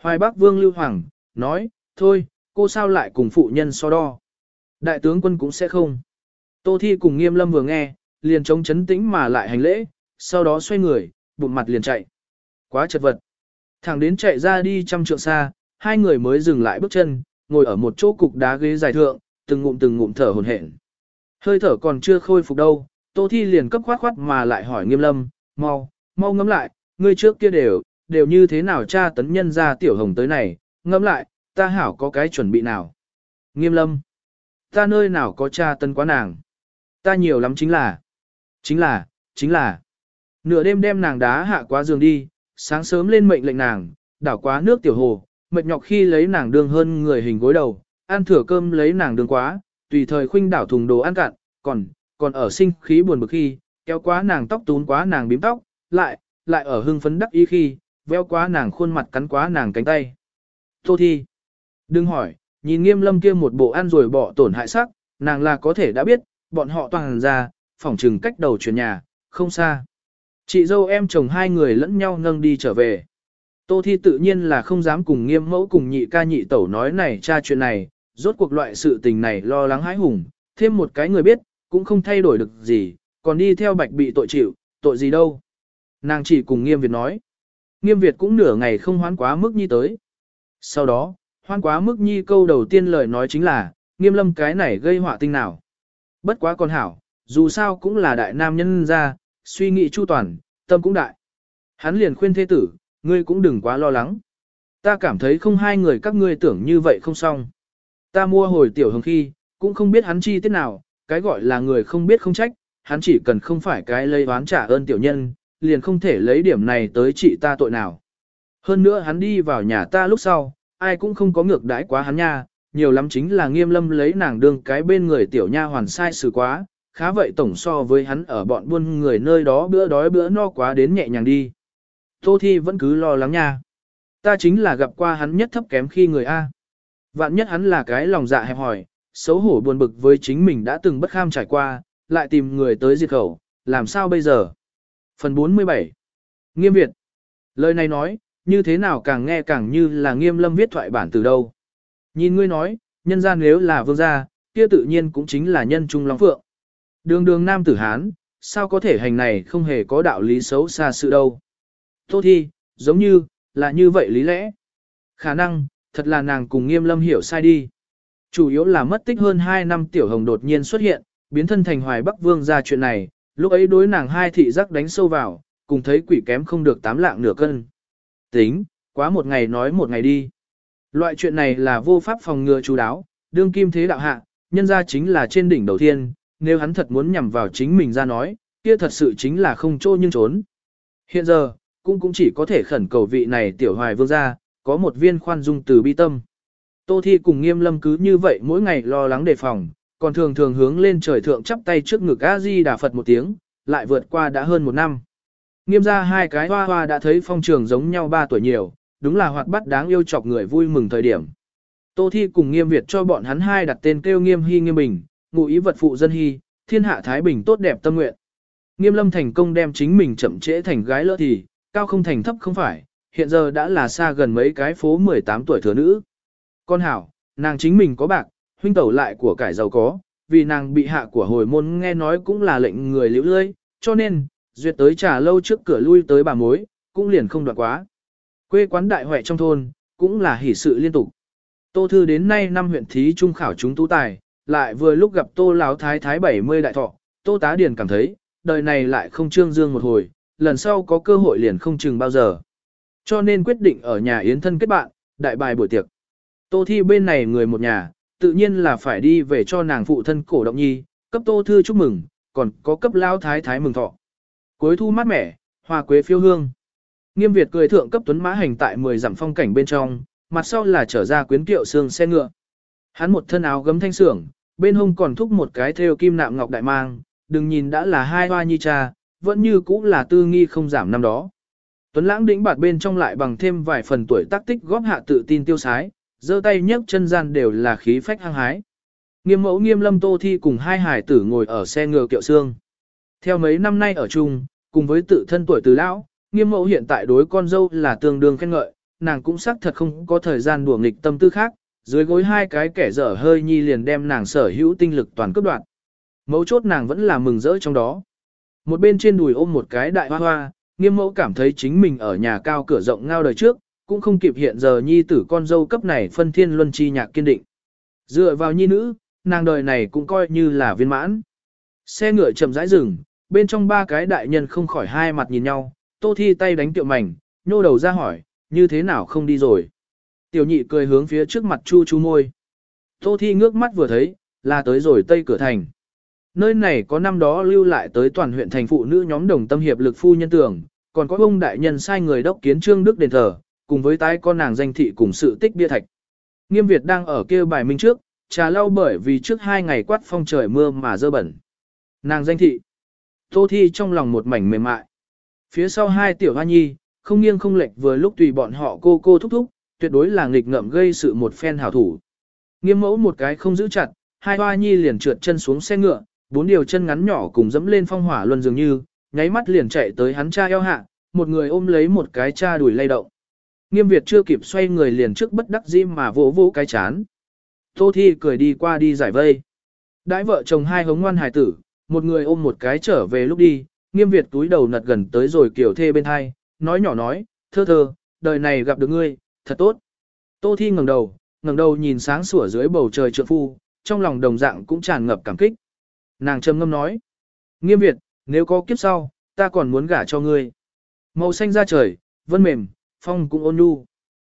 Hoài Bắc Vương Lưu Hoàng, nói, thôi, cô sao lại cùng phụ nhân so đo. Đại tướng quân cũng sẽ không. Tô Thi cùng Nghiêm Lâm vừa nghe, liền chống chấn tĩnh mà lại hành lễ, sau đó xoay người, bụng mặt liền chạy. Quá chật vật. Thẳng đến chạy ra đi trăm trượng xa, hai người mới dừng lại bước chân, ngồi ở một chỗ cục đá ghế dài thượng, từng ngụm từng ngụm thở hổn hển. Hơi thở còn chưa khôi phục đâu, Tô Thi liền cấp khoát khoát mà lại hỏi Nghiêm Lâm, mau, mau ngẫm lại, ngươi trước kia đều, đều như thế nào cha tấn nhân ra tiểu hồng tới này, ngẫm lại, ta hảo có cái chuẩn bị nào. Nghiêm Lâm, ta nơi nào có cha tấn quá nàng. Ta nhiều lắm chính là, chính là, chính là, nửa đêm đem nàng đá hạ quá giường đi, sáng sớm lên mệnh lệnh nàng, đảo quá nước tiểu hồ, mệt nhọc khi lấy nàng đương hơn người hình gối đầu, ăn thừa cơm lấy nàng đương quá, tùy thời khuynh đảo thùng đồ ăn cạn, còn, còn ở sinh khí buồn bực khi, kéo quá nàng tóc tún quá nàng bím tóc, lại, lại ở hưng phấn đắc ý khi, veo quá nàng khuôn mặt cắn quá nàng cánh tay. Tô thi. Đừng hỏi, nhìn nghiêm lâm kia một bộ ăn rồi bỏ tổn hại sắc, nàng là có thể đã biết, bọn họ toàn ra, phỏng trừng cách đầu chuyển nhà, không xa. Chị dâu em chồng hai người lẫn nhau nâng đi trở về. Tô Thi tự nhiên là không dám cùng nghiêm mẫu cùng nhị ca nhị tẩu nói này cha chuyện này, rốt cuộc loại sự tình này lo lắng hãi hùng, thêm một cái người biết, cũng không thay đổi được gì, còn đi theo bạch bị tội chịu, tội gì đâu. Nàng chỉ cùng nghiêm Việt nói. Nghiêm Việt cũng nửa ngày không hoán quá mức nhi tới. Sau đó, hoan quá mức nhi câu đầu tiên lời nói chính là, nghiêm lâm cái này gây họa tinh nào. Bất quá còn hảo, dù sao cũng là đại nam nhân ra, suy nghĩ chu toàn, tâm cũng đại. Hắn liền khuyên thế tử, ngươi cũng đừng quá lo lắng. Ta cảm thấy không hai người các ngươi tưởng như vậy không xong. Ta mua hồi tiểu hồng khi, cũng không biết hắn chi tiết nào, cái gọi là người không biết không trách, hắn chỉ cần không phải cái lây oán trả ơn tiểu nhân, liền không thể lấy điểm này tới trị ta tội nào. Hơn nữa hắn đi vào nhà ta lúc sau, ai cũng không có ngược đãi quá hắn nha, nhiều lắm chính là nghiêm lâm lấy nàng đương cái bên người tiểu nha hoàn sai xử quá, khá vậy tổng so với hắn ở bọn buôn người nơi đó bữa đói bữa no quá đến nhẹ nhàng đi. Tô Thi vẫn cứ lo lắng nha. Ta chính là gặp qua hắn nhất thấp kém khi người A. Vạn nhất hắn là cái lòng dạ hẹp hỏi, xấu hổ buồn bực với chính mình đã từng bất kham trải qua, lại tìm người tới diệt khẩu, làm sao bây giờ? Phần 47 Nghiêm Việt Lời này nói, như thế nào càng nghe càng như là nghiêm lâm viết thoại bản từ đâu. Nhìn ngươi nói, nhân gian nếu là vương gia, kia tự nhiên cũng chính là nhân trung long phượng. Đường đường nam tử Hán, sao có thể hành này không hề có đạo lý xấu xa sự đâu. Tô thi, giống như, là như vậy lý lẽ. Khả năng, thật là nàng cùng nghiêm lâm hiểu sai đi. Chủ yếu là mất tích hơn 2 năm tiểu hồng đột nhiên xuất hiện, biến thân thành hoài bắc vương ra chuyện này, lúc ấy đối nàng hai thị giác đánh sâu vào, cùng thấy quỷ kém không được tám lạng nửa cân. Tính, quá một ngày nói một ngày đi. Loại chuyện này là vô pháp phòng ngừa chú đáo, đương kim thế đạo hạ, nhân ra chính là trên đỉnh đầu tiên, nếu hắn thật muốn nhằm vào chính mình ra nói, kia thật sự chính là không trô nhưng trốn. Hiện giờ, cũng cũng chỉ có thể khẩn cầu vị này tiểu hoài vương ra, có một viên khoan dung từ bi tâm. Tô Thi cùng nghiêm lâm cứ như vậy mỗi ngày lo lắng đề phòng, còn thường thường hướng lên trời thượng chắp tay trước ngực A-di đà Phật một tiếng, lại vượt qua đã hơn một năm. Nghiêm ra hai cái hoa hoa đã thấy phong trường giống nhau ba tuổi nhiều, đúng là hoạt bát đáng yêu chọc người vui mừng thời điểm. Tô Thi cùng nghiêm Việt cho bọn hắn hai đặt tên kêu nghiêm hy nghiêm bình, ngụ ý vật phụ dân hy, thiên hạ thái bình tốt đẹp tâm nguyện. Nghiêm lâm thành công đem chính mình chậm trễ thành gái lỡ thì, cao không thành thấp không phải, hiện giờ đã là xa gần mấy cái phố 18 tuổi thừa nữ. Con hảo, nàng chính mình có bạc, huynh tẩu lại của cải giàu có, vì nàng bị hạ của hồi môn nghe nói cũng là lệnh người liễu lơi, cho nên, duyệt tới trà lâu trước cửa lui tới bà mối, cũng liền không đoạn quá. Quê quán đại huệ trong thôn, cũng là hỷ sự liên tục. Tô Thư đến nay năm huyện thí trung khảo chúng tú tài, lại vừa lúc gặp Tô láo Thái Thái 70 đại thọ, Tô Tá Điền cảm thấy, đời này lại không trương dương một hồi, lần sau có cơ hội liền không chừng bao giờ. Cho nên quyết định ở nhà yến thân kết bạn, đại bài buổi tiệc. Tô Thi bên này người một nhà, tự nhiên là phải đi về cho nàng phụ thân cổ động nhi, cấp Tô Thư chúc mừng, còn có cấp Lão Thái Thái mừng thọ. Cuối thu mát mẻ, hoa quế phiêu hương. Nghiêm Việt cười thượng cấp tuấn mã hành tại 10 dặm phong cảnh bên trong, mặt sau là trở ra quyến kiệu xương xe ngựa. Hắn một thân áo gấm thanh sưởng, bên hông còn thúc một cái thêu kim nạm ngọc đại mang, đừng nhìn đã là hai hoa nhi cha, vẫn như cũ là tư nghi không giảm năm đó. Tuấn lãng đĩnh bạt bên trong lại bằng thêm vài phần tuổi tác tích góp hạ tự tin tiêu sái, giơ tay nhấc chân gian đều là khí phách hăng hái. Nghiêm mẫu nghiêm lâm tô thi cùng hai hải tử ngồi ở xe ngựa kiệu xương. Theo mấy năm nay ở chung, cùng với tự thân tuổi từ lão, nghiêm mẫu hiện tại đối con dâu là tương đương khen ngợi, nàng cũng xác thật không có thời gian đùa nghịch tâm tư khác, dưới gối hai cái kẻ dở hơi nhi liền đem nàng sở hữu tinh lực toàn cấp đoạn. Mẫu chốt nàng vẫn là mừng rỡ trong đó. Một bên trên đùi ôm một cái đại hoa hoa, nghiêm mẫu cảm thấy chính mình ở nhà cao cửa rộng ngao đời trước, cũng không kịp hiện giờ nhi tử con dâu cấp này phân thiên luân chi nhạc kiên định. Dựa vào nhi nữ, nàng đời này cũng coi như là viên mãn. Xe ngựa chậm rãi rừng, bên trong ba cái đại nhân không khỏi hai mặt nhìn nhau, tô thi tay đánh tiệu mảnh, nhô đầu ra hỏi, như thế nào không đi rồi. Tiểu nhị cười hướng phía trước mặt chu chu môi. Tô thi ngước mắt vừa thấy, là tới rồi tây cửa thành. Nơi này có năm đó lưu lại tới toàn huyện thành phụ nữ nhóm đồng tâm hiệp lực phu nhân tưởng, còn có ông đại nhân sai người đốc kiến trương đức đền thờ, cùng với tái con nàng danh thị cùng sự tích bia thạch. Nghiêm Việt đang ở kia bài minh trước, trà lau bởi vì trước hai ngày quát phong trời mưa mà dơ bẩn. Nàng danh thị. Tô Thi trong lòng một mảnh mềm mại. Phía sau hai tiểu hoa nhi, không nghiêng không lệch vừa lúc tùy bọn họ cô cô thúc thúc, tuyệt đối là nghịch ngợm gây sự một phen hảo thủ. Nghiêm mẫu một cái không giữ chặt, hai hoa nhi liền trượt chân xuống xe ngựa, bốn điều chân ngắn nhỏ cùng dẫm lên phong hỏa luân dường như, nháy mắt liền chạy tới hắn cha eo hạ, một người ôm lấy một cái cha đuổi lay động. Nghiêm Việt chưa kịp xoay người liền trước bất đắc dĩ mà vỗ vỗ cái chán. Tô Thi cười đi qua đi giải vây. Đãi vợ chồng hai hống ngoan hài tử, một người ôm một cái trở về lúc đi, Nghiêm Việt túi đầu nật gần tới rồi kiểu thê bên hai, nói nhỏ nói, thơ thơ, đời này gặp được ngươi, thật tốt. Tô Thi ngẩng đầu, ngẩng đầu nhìn sáng sủa dưới bầu trời trượng phu, trong lòng đồng dạng cũng tràn ngập cảm kích. Nàng trầm ngâm nói, Nghiêm Việt, nếu có kiếp sau, ta còn muốn gả cho ngươi. Màu xanh ra trời, vân mềm, phong cũng ôn nhu.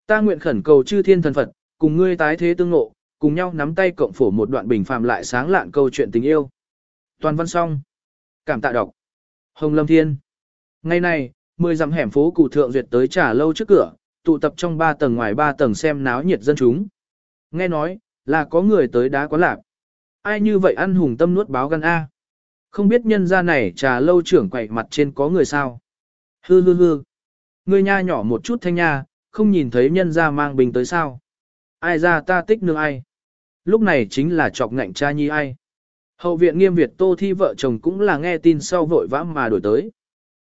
Ta nguyện khẩn cầu chư thiên thần Phật, cùng ngươi tái thế tương ngộ, cùng nhau nắm tay cộng phổ một đoạn bình phàm lại sáng lạn câu chuyện tình yêu. Toàn văn xong. Cảm tạ đọc. Hồng Lâm Thiên. Ngày này, mười dặm hẻm phố cụ thượng duyệt tới trả lâu trước cửa, tụ tập trong ba tầng ngoài ba tầng xem náo nhiệt dân chúng. Nghe nói, là có người tới đá quán lạc, Ai như vậy ăn hùng tâm nuốt báo gan A. Không biết nhân gia này trà lâu trưởng quậy mặt trên có người sao. Hư hư hư. Ngươi nha nhỏ một chút thanh nha, không nhìn thấy nhân ra mang bình tới sao. Ai ra ta tích nương ai. Lúc này chính là chọc ngạnh cha nhi ai. Hậu viện nghiêm Việt Tô Thi vợ chồng cũng là nghe tin sau vội vã mà đổi tới.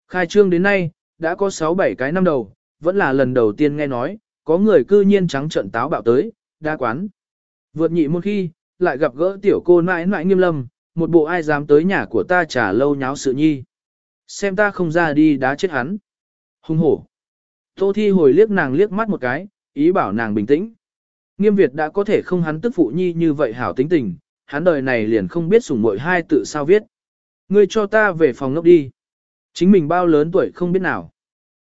Khai trương đến nay, đã có 6-7 cái năm đầu, vẫn là lần đầu tiên nghe nói, có người cư nhiên trắng trận táo bạo tới, đa quán. Vượt nhị một khi, lại gặp gỡ tiểu cô nãi nãi nghiêm lâm, một bộ ai dám tới nhà của ta trả lâu nháo sự nhi. Xem ta không ra đi đá chết hắn. Hung hổ. Tô Thi hồi liếc nàng liếc mắt một cái, ý bảo nàng bình tĩnh. Nghiêm Việt đã có thể không hắn tức phụ nhi như vậy hảo tính tình, hắn đời này liền không biết sủng mội hai tự sao viết. Ngươi cho ta về phòng ngốc đi. Chính mình bao lớn tuổi không biết nào.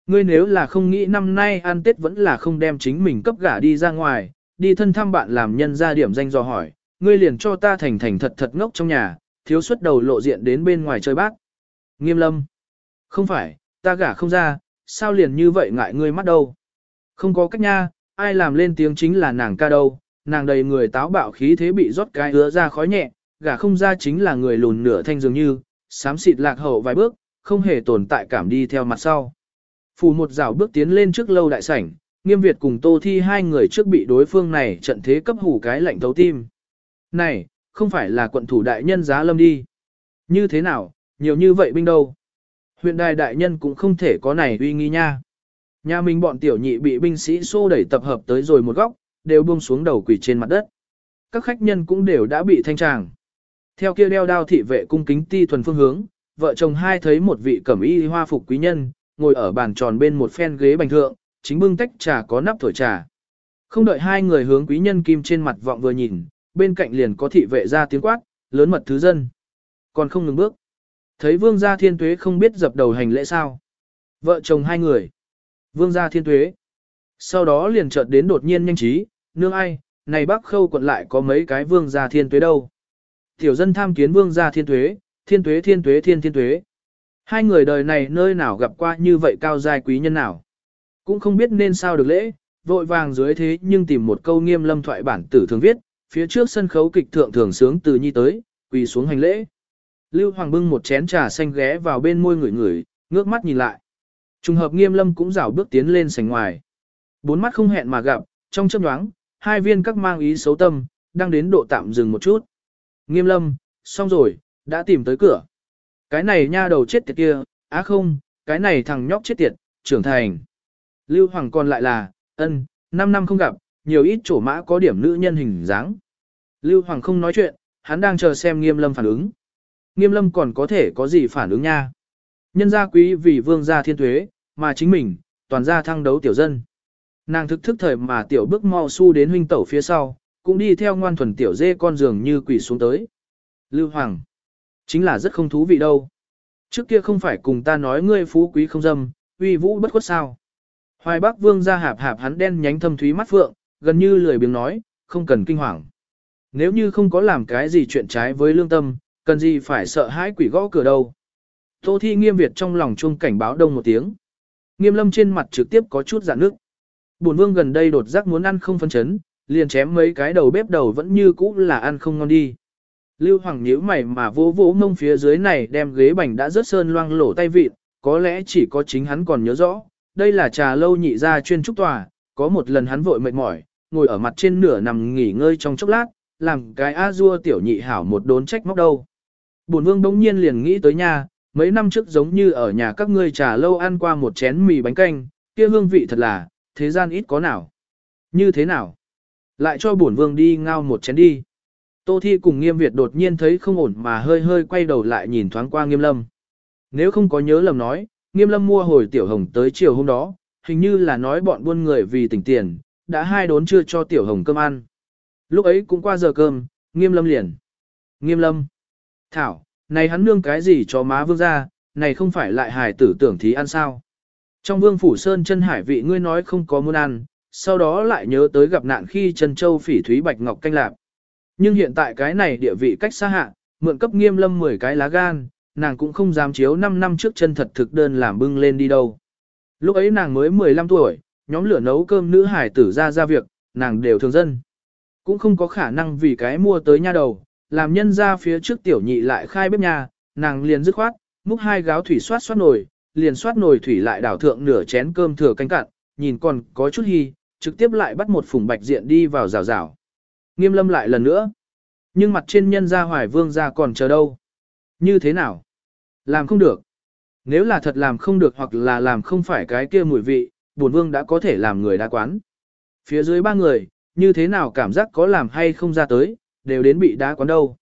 Ngươi nếu là không nghĩ năm nay ăn Tết vẫn là không đem chính mình cấp gả đi ra ngoài, đi thân thăm bạn làm nhân ra điểm danh dò hỏi, ngươi liền cho ta thành thành thật thật ngốc trong nhà, thiếu suất đầu lộ diện đến bên ngoài chơi bác. Nghiêm lâm. Không phải, ta gả không ra, sao liền như vậy ngại ngươi mắt đâu. Không có cách nha, ai làm lên tiếng chính là nàng ca đâu, nàng đầy người táo bạo khí thế bị rót cái hứa ra khói nhẹ, gả không ra chính là người lùn nửa thanh dường như, sám xịt lạc hậu vài bước, không hề tồn tại cảm đi theo mặt sau. Phù một rào bước tiến lên trước lâu đại sảnh, nghiêm Việt cùng Tô Thi hai người trước bị đối phương này trận thế cấp hủ cái lạnh thấu tim. Này, không phải là quận thủ đại nhân giá lâm đi. Như thế nào, nhiều như vậy binh đâu. Huyện đài đại nhân cũng không thể có này uy nghi nha. Nhà mình bọn tiểu nhị bị binh sĩ xô đẩy tập hợp tới rồi một góc, đều buông xuống đầu quỷ trên mặt đất. Các khách nhân cũng đều đã bị thanh tràng. Theo kia đeo đao thị vệ cung kính ti thuần phương hướng, vợ chồng hai thấy một vị cẩm y hoa phục quý nhân, ngồi ở bàn tròn bên một phen ghế bành thượng, chính bưng tách trà có nắp thổi trà. Không đợi hai người hướng quý nhân kim trên mặt vọng vừa nhìn, bên cạnh liền có thị vệ ra tiếng quát, lớn mật thứ dân. Còn không ngừng bước. Thấy vương gia thiên tuế không biết dập đầu hành lễ sao. Vợ chồng hai người. Vương gia thiên tuế. Sau đó liền chợt đến đột nhiên nhanh trí, nương ai, này bác khâu quận lại có mấy cái vương gia thiên tuế đâu. Tiểu dân tham kiến vương gia thiên tuế, thiên tuế thiên tuế thiên thiên tuế. Hai người đời này nơi nào gặp qua như vậy cao giai quý nhân nào. Cũng không biết nên sao được lễ, vội vàng dưới thế nhưng tìm một câu nghiêm lâm thoại bản tử thường viết, phía trước sân khấu kịch thượng thường sướng từ nhi tới, quỳ xuống hành lễ. Lưu Hoàng bưng một chén trà xanh ghé vào bên môi người người, ngước mắt nhìn lại. Trùng hợp nghiêm lâm cũng rảo bước tiến lên sảnh ngoài. Bốn mắt không hẹn mà gặp, trong chớp nhoáng, hai viên các mang ý xấu tâm, đang đến độ tạm dừng một chút. Nghiêm lâm, xong rồi, đã tìm tới cửa. Cái này nha đầu chết tiệt kia, á không, cái này thằng nhóc chết tiệt, trưởng thành. Lưu Hoàng còn lại là, ân, 5 năm không gặp, nhiều ít chỗ mã có điểm nữ nhân hình dáng. Lưu Hoàng không nói chuyện, hắn đang chờ xem nghiêm lâm phản ứng. Nghiêm lâm còn có thể có gì phản ứng nha. Nhân gia quý vì vương gia thiên tuế, mà chính mình, toàn gia thăng đấu tiểu dân. Nàng thực thức thời mà tiểu bước mau su đến huynh tẩu phía sau, cũng đi theo ngoan thuần tiểu dê con giường như quỷ xuống tới. Lưu Hoàng, chính là rất không thú vị đâu. Trước kia không phải cùng ta nói ngươi phú quý không dâm, uy vũ bất khuất sao. Hoài Bắc Vương ra hạp hạp hắn đen nhánh thâm thúy mắt phượng, gần như lười biếng nói, không cần kinh hoàng. Nếu như không có làm cái gì chuyện trái với lương tâm, cần gì phải sợ hãi quỷ gõ cửa đâu. Tô Thi nghiêm Việt trong lòng chung cảnh báo đông một tiếng. Nghiêm lâm trên mặt trực tiếp có chút giãn nước. Bổn vương gần đây đột giác muốn ăn không phân chấn, liền chém mấy cái đầu bếp đầu vẫn như cũ là ăn không ngon đi. Lưu Hoàng nhíu mày mà vỗ vỗ mông phía dưới này đem ghế bành đã rớt sơn loang lổ tay vịt, có lẽ chỉ có chính hắn còn nhớ rõ. Đây là trà lâu nhị gia chuyên trúc tòa, có một lần hắn vội mệt mỏi, ngồi ở mặt trên nửa nằm nghỉ ngơi trong chốc lát, làm cái a dua tiểu nhị hảo một đốn trách móc đâu. Bổn vương đống nhiên liền nghĩ tới nhà, mấy năm trước giống như ở nhà các ngươi trà lâu ăn qua một chén mì bánh canh, kia hương vị thật là, thế gian ít có nào. Như thế nào? Lại cho bổn vương đi ngao một chén đi. Tô Thi cùng nghiêm Việt đột nhiên thấy không ổn mà hơi hơi quay đầu lại nhìn thoáng qua nghiêm lâm. Nếu không có nhớ lầm nói, nghiêm lâm mua hồi tiểu hồng tới chiều hôm đó, hình như là nói bọn buôn người vì tỉnh tiền, đã hai đốn chưa cho tiểu hồng cơm ăn. Lúc ấy cũng qua giờ cơm, nghiêm lâm liền. Nghiêm lâm. Thảo, này hắn nương cái gì cho má vương ra, này không phải lại hài tử tưởng thí ăn sao. Trong vương phủ sơn chân hải vị ngươi nói không có muốn ăn, sau đó lại nhớ tới gặp nạn khi chân châu phỉ thúy bạch ngọc canh lạp. Nhưng hiện tại cái này địa vị cách xa hạ, mượn cấp nghiêm lâm 10 cái lá gan, nàng cũng không dám chiếu 5 năm trước chân thật thực đơn làm bưng lên đi đâu. Lúc ấy nàng mới 15 tuổi, nhóm lửa nấu cơm nữ hải tử ra ra việc, nàng đều thường dân. Cũng không có khả năng vì cái mua tới nha đầu, làm nhân ra phía trước tiểu nhị lại khai bếp nhà, nàng liền dứt khoát, múc hai gáo thủy xoát xoát nổi, liền soát nồi thủy lại đảo thượng nửa chén cơm thừa canh cạn, nhìn còn có chút hy, trực tiếp lại bắt một phùng bạch diện đi vào rào rào. Nghiêm lâm lại lần nữa. Nhưng mặt trên nhân gia hoài vương gia còn chờ đâu. Như thế nào? Làm không được. Nếu là thật làm không được hoặc là làm không phải cái kia mùi vị, bổn vương đã có thể làm người đa quán. Phía dưới ba người, như thế nào cảm giác có làm hay không ra tới, đều đến bị đá quán đâu.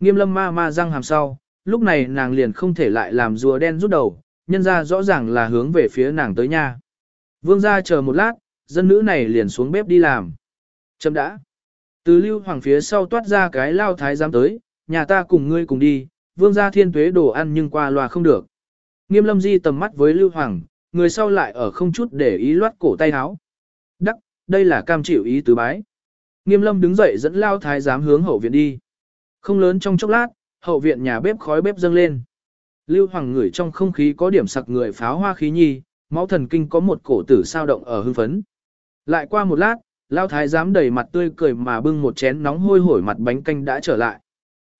Nghiêm lâm ma ma răng hàm sau, lúc này nàng liền không thể lại làm rùa đen rút đầu, nhân ra rõ ràng là hướng về phía nàng tới nha. Vương ra chờ một lát, dân nữ này liền xuống bếp đi làm. Chấm đã. Từ lưu hoàng phía sau toát ra cái lao thái giám tới, nhà ta cùng ngươi cùng đi, vương gia thiên tuế đồ ăn nhưng qua loa không được. Nghiêm lâm di tầm mắt với lưu hoàng, người sau lại ở không chút để ý loát cổ tay áo. Đắc, đây là cam chịu ý tứ bái. Nghiêm lâm đứng dậy dẫn lao thái giám hướng hậu viện đi. Không lớn trong chốc lát, hậu viện nhà bếp khói bếp dâng lên. Lưu Hoàng ngửi trong không khí có điểm sặc người pháo hoa khí nhi, máu thần kinh có một cổ tử sao động ở hưng phấn. Lại qua một lát, Lao Thái giám đầy mặt tươi cười mà bưng một chén nóng hôi hổi mặt bánh canh đã trở lại.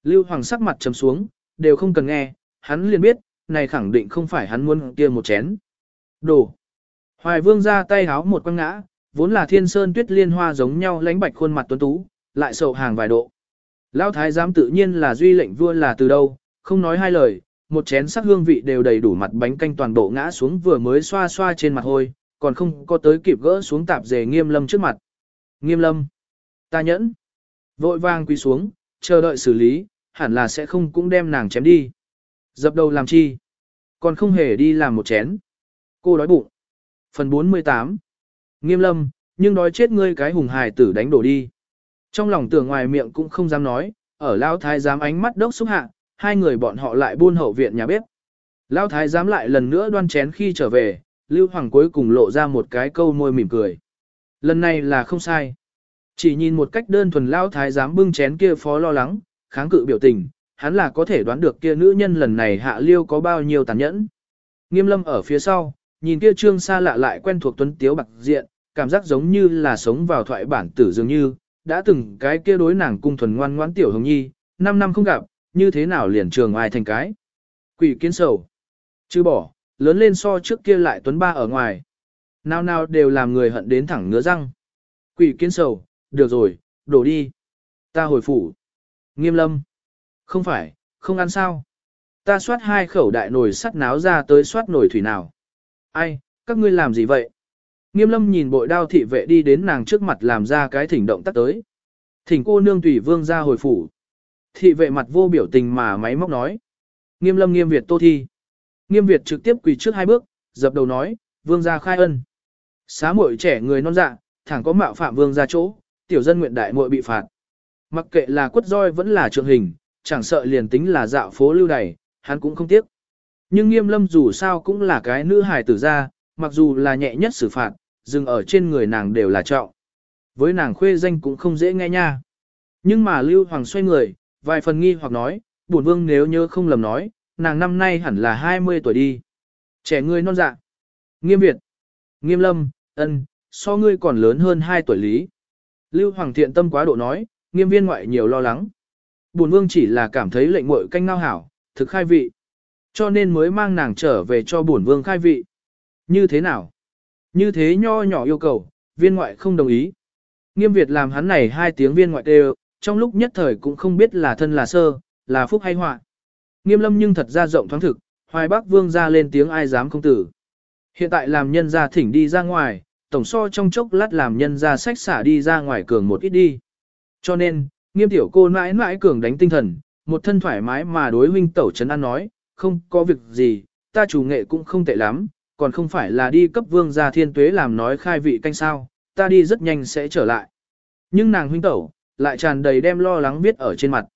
Lưu Hoàng sắc mặt trầm xuống, đều không cần nghe, hắn liền biết, này khẳng định không phải hắn muốn kia một chén. Đồ. Hoài Vương ra tay háo một quăng ngã, vốn là thiên sơn tuyết liên hoa giống nhau lánh bạch khuôn mặt tuấn tú, lại sầu hàng vài độ. Lão thái giám tự nhiên là duy lệnh vua là từ đâu, không nói hai lời, một chén sắc hương vị đều đầy đủ mặt bánh canh toàn bộ ngã xuống vừa mới xoa xoa trên mặt hôi, còn không có tới kịp gỡ xuống tạp dề nghiêm lâm trước mặt. Nghiêm lâm, ta nhẫn, vội vang quỳ xuống, chờ đợi xử lý, hẳn là sẽ không cũng đem nàng chém đi. Dập đầu làm chi? Còn không hề đi làm một chén. Cô đói bụng. Phần 48 Nghiêm lâm, nhưng đói chết ngươi cái hùng hài tử đánh đổ đi. Trong lòng tưởng ngoài miệng cũng không dám nói, ở Lao Thái giám ánh mắt đốc xúc hạ, hai người bọn họ lại buôn hậu viện nhà bếp. Lao Thái giám lại lần nữa đoan chén khi trở về, Lưu Hoàng cuối cùng lộ ra một cái câu môi mỉm cười. Lần này là không sai. Chỉ nhìn một cách đơn thuần Lao Thái giám bưng chén kia phó lo lắng, kháng cự biểu tình, hắn là có thể đoán được kia nữ nhân lần này hạ liêu có bao nhiêu tàn nhẫn. Nghiêm lâm ở phía sau, nhìn kia trương xa lạ lại quen thuộc tuấn tiếu bạc diện, cảm giác giống như là sống vào thoại bản tử dường như, đã từng cái kia đối nàng cung thuần ngoan ngoãn tiểu hồng nhi, 5 năm không gặp, như thế nào liền trường ai thành cái. Quỷ kiến sầu. Chứ bỏ, lớn lên so trước kia lại tuấn ba ở ngoài. Nào nào đều làm người hận đến thẳng ngứa răng. Quỷ kiến sầu, được rồi, đổ đi. Ta hồi phủ. Nghiêm lâm. Không phải, không ăn sao. Ta soát hai khẩu đại nồi sắt náo ra tới soát nồi thủy nào. Ai, các ngươi làm gì vậy? Nghiêm lâm nhìn bội đao thị vệ đi đến nàng trước mặt làm ra cái thỉnh động tác tới. Thỉnh cô nương tùy vương ra hồi phủ. Thị vệ mặt vô biểu tình mà máy móc nói. Nghiêm lâm nghiêm Việt tô thi. Nghiêm Việt trực tiếp quỳ trước hai bước, dập đầu nói, vương gia khai ân. Xá muội trẻ người non dạ, thẳng có mạo phạm vương gia chỗ, tiểu dân nguyện đại muội bị phạt. Mặc kệ là quất roi vẫn là trượng hình, chẳng sợ liền tính là dạo phố lưu đày, hắn cũng không tiếc. Nhưng nghiêm lâm dù sao cũng là cái nữ hài tử ra, mặc dù là nhẹ nhất xử phạt, dừng ở trên người nàng đều là trọng. Với nàng khuê danh cũng không dễ nghe nha. Nhưng mà Lưu Hoàng xoay người, vài phần nghi hoặc nói, bổn vương nếu nhớ không lầm nói, nàng năm nay hẳn là 20 tuổi đi. Trẻ người non dạ. Nghiêm Việt. Nghiêm Lâm, ân, so ngươi còn lớn hơn 2 tuổi lý. Lưu Hoàng thiện tâm quá độ nói, nghiêm viên ngoại nhiều lo lắng. Bổn vương chỉ là cảm thấy lệnh muội canh ngao hảo, thực khai vị. Cho nên mới mang nàng trở về cho bổn vương khai vị. Như thế nào? Như thế nho nhỏ yêu cầu, viên ngoại không đồng ý. Nghiêm Việt làm hắn này hai tiếng viên ngoại đều, trong lúc nhất thời cũng không biết là thân là sơ, là phúc hay họa. Nghiêm lâm nhưng thật ra rộng thoáng thực, hoài bác vương ra lên tiếng ai dám không tử. Hiện tại làm nhân ra thỉnh đi ra ngoài, tổng so trong chốc lát làm nhân ra sách xả đi ra ngoài cường một ít đi. Cho nên, nghiêm tiểu cô mãi mãi cường đánh tinh thần, một thân thoải mái mà đối huynh tẩu trấn an nói, không có việc gì, ta chủ nghệ cũng không tệ lắm, còn không phải là đi cấp vương gia thiên tuế làm nói khai vị canh sao, ta đi rất nhanh sẽ trở lại. Nhưng nàng huynh tẩu, lại tràn đầy đem lo lắng viết ở trên mặt.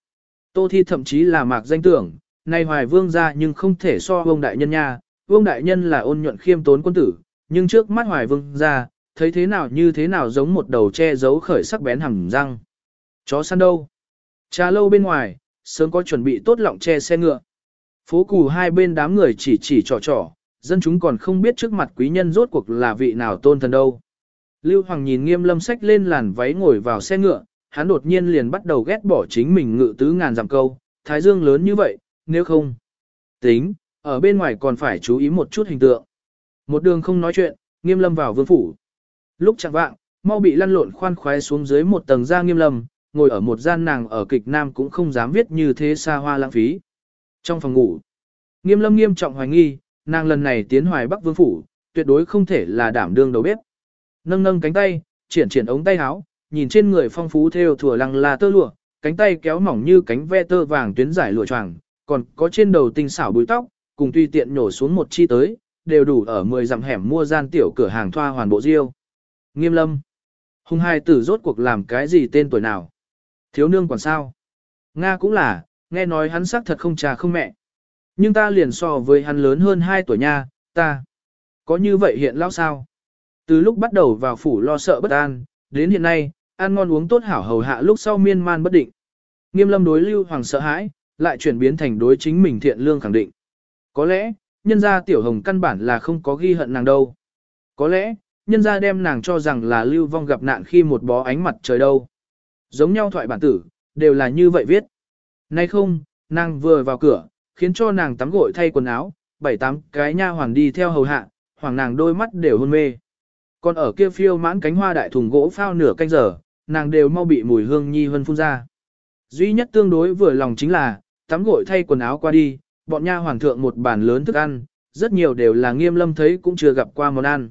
Tô Thi thậm chí là mạc danh tưởng, nay hoài vương gia nhưng không thể so vương đại nhân nha, vương đại nhân là ôn nhuận khiêm tốn quân tử, nhưng trước mắt hoài vương gia, thấy thế nào như thế nào giống một đầu che giấu khởi sắc bén hằng răng. Chó săn đâu? Trà lâu bên ngoài, sớm có chuẩn bị tốt lọng che xe ngựa. Phố cù hai bên đám người chỉ chỉ trò trò, dân chúng còn không biết trước mặt quý nhân rốt cuộc là vị nào tôn thần đâu. Lưu Hoàng nhìn nghiêm lâm sách lên làn váy ngồi vào xe ngựa, hắn đột nhiên liền bắt đầu ghét bỏ chính mình ngự tứ ngàn dặm câu, thái dương lớn như vậy, nếu không. Tính, Ở bên ngoài còn phải chú ý một chút hình tượng. Một đường không nói chuyện, nghiêm lâm vào vương phủ. Lúc chẳng vạng, mau bị lăn lộn khoan khoái xuống dưới một tầng ra nghiêm lâm, ngồi ở một gian nàng ở kịch nam cũng không dám viết như thế xa hoa lãng phí. Trong phòng ngủ, nghiêm lâm nghiêm trọng hoài nghi, nàng lần này tiến hoài bắc vương phủ, tuyệt đối không thể là đảm đương đầu bếp. Nâng nâng cánh tay, triển triển ống tay áo, nhìn trên người phong phú theo thủa lăng là tơ lụa, cánh tay kéo mỏng như cánh ve tơ vàng tuyến giải lụa choàng, còn có trên đầu tinh xảo búi tóc, cùng tùy tiện nhổ xuống một chi tới, đều đủ ở 10 dặm hẻm mua gian tiểu cửa hàng thoa hoàn bộ riêu Nghiêm lâm. Hùng hai tử rốt cuộc làm cái gì tên tuổi nào? Thiếu nương còn sao? Nga cũng là, nghe nói hắn xác thật không cha không mẹ. Nhưng ta liền so với hắn lớn hơn 2 tuổi nha, ta. Có như vậy hiện lão sao? Từ lúc bắt đầu vào phủ lo sợ bất an, đến hiện nay, ăn ngon uống tốt hảo hầu hạ lúc sau miên man bất định. Nghiêm lâm đối lưu hoàng sợ hãi, lại chuyển biến thành đối chính mình thiện lương khẳng định. Có lẽ, nhân gia tiểu hồng căn bản là không có ghi hận nàng đâu. Có lẽ, nhân gia đem nàng cho rằng là lưu vong gặp nạn khi một bó ánh mặt trời đâu. Giống nhau thoại bản tử, đều là như vậy viết. Nay không, nàng vừa vào cửa, khiến cho nàng tắm gội thay quần áo, bảy tám cái nha hoàng đi theo hầu hạ, hoàng nàng đôi mắt đều hôn mê. Còn ở kia phiêu mãn cánh hoa đại thùng gỗ phao nửa canh giờ, nàng đều mau bị mùi hương nhi hân phun ra. Duy nhất tương đối vừa lòng chính là, tắm gội thay quần áo qua đi, bọn nha hoàng thượng một bàn lớn thức ăn, rất nhiều đều là nghiêm lâm thấy cũng chưa gặp qua món ăn.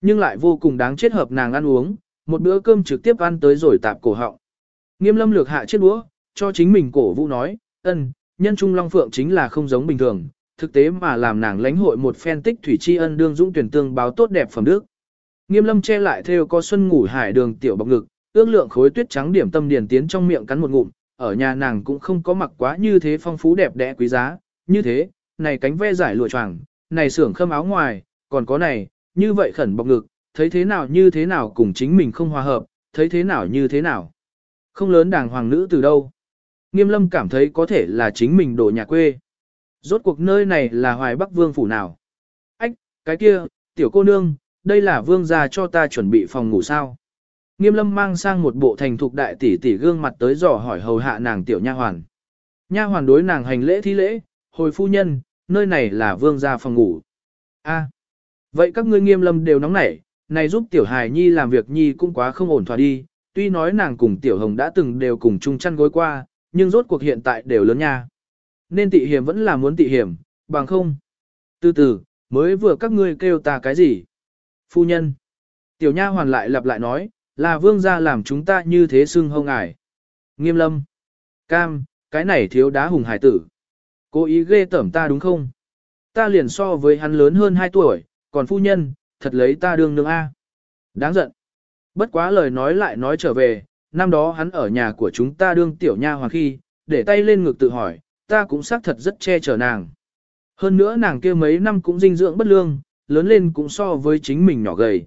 Nhưng lại vô cùng đáng chết hợp nàng ăn uống, một bữa cơm trực tiếp ăn tới rồi tạp cổ họng. Nghiêm lâm lược hạ chiếc đũa, cho chính mình cổ vũ nói, ân, nhân trung long phượng chính là không giống bình thường, thực tế mà làm nàng lãnh hội một phen tích thủy tri ân đương dũng tuyển tương báo tốt đẹp phẩm đức. Nghiêm lâm che lại theo có xuân ngủ hải đường tiểu bọc ngực, ước lượng khối tuyết trắng điểm tâm điền tiến trong miệng cắn một ngụm, ở nhà nàng cũng không có mặc quá như thế phong phú đẹp đẽ quý giá, như thế, này cánh ve giải lụa choàng, này xưởng khâm áo ngoài, còn có này, như vậy khẩn bọc ngực, thấy thế nào như thế nào cùng chính mình không hòa hợp, thấy thế nào như thế nào. Không lớn đàng hoàng nữ từ đâu. Nghiêm lâm cảm thấy có thể là chính mình đổ nhà quê. Rốt cuộc nơi này là hoài bắc vương phủ nào. Ách, cái kia, tiểu cô nương, đây là vương gia cho ta chuẩn bị phòng ngủ sao. Nghiêm lâm mang sang một bộ thành thục đại tỷ tỷ gương mặt tới dò hỏi hầu hạ nàng tiểu nha hoàn. Nha hoàn đối nàng hành lễ thi lễ, hồi phu nhân, nơi này là vương gia phòng ngủ. A, vậy các ngươi nghiêm lâm đều nóng nảy, này giúp tiểu hài nhi làm việc nhi cũng quá không ổn thỏa đi, tuy nói nàng cùng tiểu hồng đã từng đều cùng chung chăn gối qua, nhưng rốt cuộc hiện tại đều lớn nha. Nên tị hiểm vẫn là muốn tị hiểm, bằng không. Từ từ, mới vừa các ngươi kêu ta cái gì? Phu nhân. Tiểu nha hoàn lại lặp lại nói, là vương gia làm chúng ta như thế xưng hông ải. Nghiêm lâm. Cam, cái này thiếu đá hùng hải tử. Cố ý ghê tẩm ta đúng không? Ta liền so với hắn lớn hơn 2 tuổi, còn phu nhân, thật lấy ta đương nương A. Đáng giận. Bất quá lời nói lại nói trở về, năm đó hắn ở nhà của chúng ta đương tiểu nha hoàng khi, để tay lên ngực tự hỏi, ta cũng xác thật rất che chở nàng. Hơn nữa nàng kia mấy năm cũng dinh dưỡng bất lương, lớn lên cũng so với chính mình nhỏ gầy.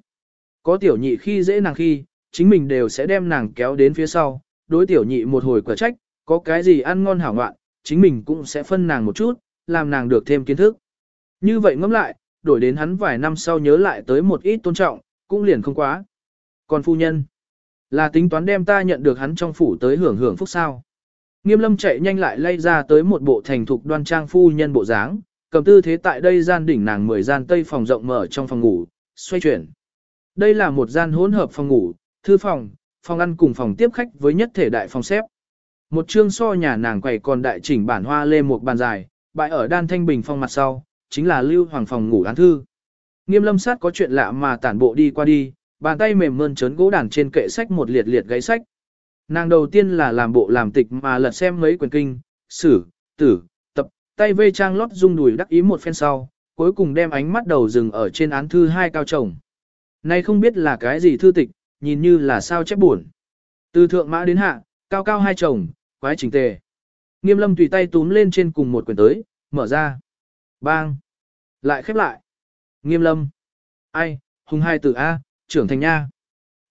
Có tiểu nhị khi dễ nàng khi, chính mình đều sẽ đem nàng kéo đến phía sau, đối tiểu nhị một hồi quả trách, có cái gì ăn ngon hảo ngoạn, chính mình cũng sẽ phân nàng một chút, làm nàng được thêm kiến thức. Như vậy ngẫm lại, đổi đến hắn vài năm sau nhớ lại tới một ít tôn trọng, cũng liền không quá. Còn phu nhân, là tính toán đem ta nhận được hắn trong phủ tới hưởng hưởng phúc sao. Nghiêm lâm chạy nhanh lại lay ra tới một bộ thành thục đoan trang phu nhân bộ dáng, cầm tư thế tại đây gian đỉnh nàng mười gian tây phòng rộng mở trong phòng ngủ, xoay chuyển. Đây là một gian hỗn hợp phòng ngủ, thư phòng, phòng ăn cùng phòng tiếp khách với nhất thể đại phòng xếp. Một chương so nhà nàng quầy còn đại chỉnh bản hoa lê một bàn dài, bãi ở đan thanh bình phong mặt sau, chính là lưu hoàng phòng ngủ án thư. Nghiêm lâm sát có chuyện lạ mà tản bộ đi qua đi, bàn tay mềm mơn trớn gỗ đàn trên kệ sách một liệt liệt gáy sách. Nàng đầu tiên là làm bộ làm tịch mà lật xem mấy quyển kinh, sử, tử, tập, tay vê trang lót rung đùi đắc ý một phen sau, cuối cùng đem ánh mắt đầu dừng ở trên án thư hai cao chồng. Nay không biết là cái gì thư tịch, nhìn như là sao chép buồn. Từ thượng mã đến hạ, cao cao hai chồng, quái chỉnh tề. Nghiêm lâm tùy tay túm lên trên cùng một quyển tới, mở ra. Bang. Lại khép lại. Nghiêm lâm. Ai, hùng hai tử A, trưởng thành nha.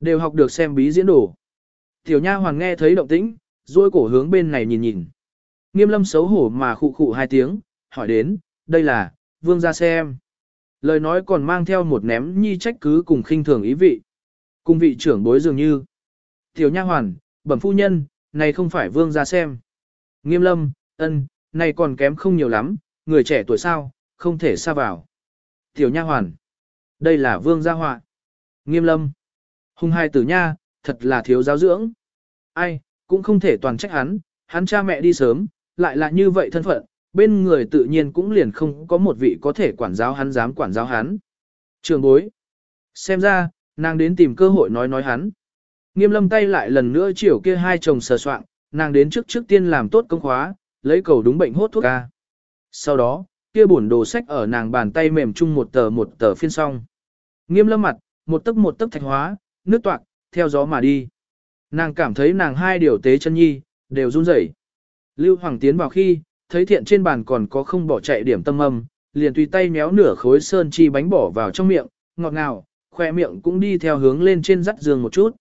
Đều học được xem bí diễn đồ. Tiểu nha hoàng nghe thấy động tĩnh, duỗi cổ hướng bên này nhìn nhìn. Nghiêm lâm xấu hổ mà khụ khụ hai tiếng, hỏi đến, đây là, vương ra xem. Lời nói còn mang theo một ném nhi trách cứ cùng khinh thường ý vị. Cùng vị trưởng bối dường như. Tiểu nha hoàn, bẩm phu nhân, này không phải vương ra xem. Nghiêm lâm, ân, này còn kém không nhiều lắm, người trẻ tuổi sao, không thể xa vào. Tiểu nha hoàn. Đây là vương gia họa. Nghiêm lâm. Hùng hai tử nha, thật là thiếu giáo dưỡng. Ai, cũng không thể toàn trách hắn, hắn cha mẹ đi sớm, lại là như vậy thân phận, bên người tự nhiên cũng liền không có một vị có thể quản giáo hắn dám quản giáo hắn. Trường bối. Xem ra, nàng đến tìm cơ hội nói nói hắn. Nghiêm lâm tay lại lần nữa chiều kia hai chồng sờ soạn, nàng đến trước trước tiên làm tốt công khóa, lấy cầu đúng bệnh hốt thuốc ca. Sau đó, kia bổn đồ sách ở nàng bàn tay mềm chung một tờ một tờ phiên xong. Nghiêm lâm mặt, một tấc một tấc thạch hóa, nước toạc, theo gió mà đi. Nàng cảm thấy nàng hai điều tế chân nhi, đều run rẩy. Lưu Hoàng tiến vào khi, thấy thiện trên bàn còn có không bỏ chạy điểm tâm âm, liền tùy tay méo nửa khối sơn chi bánh bỏ vào trong miệng, ngọt ngào, khoe miệng cũng đi theo hướng lên trên dắt giường một chút.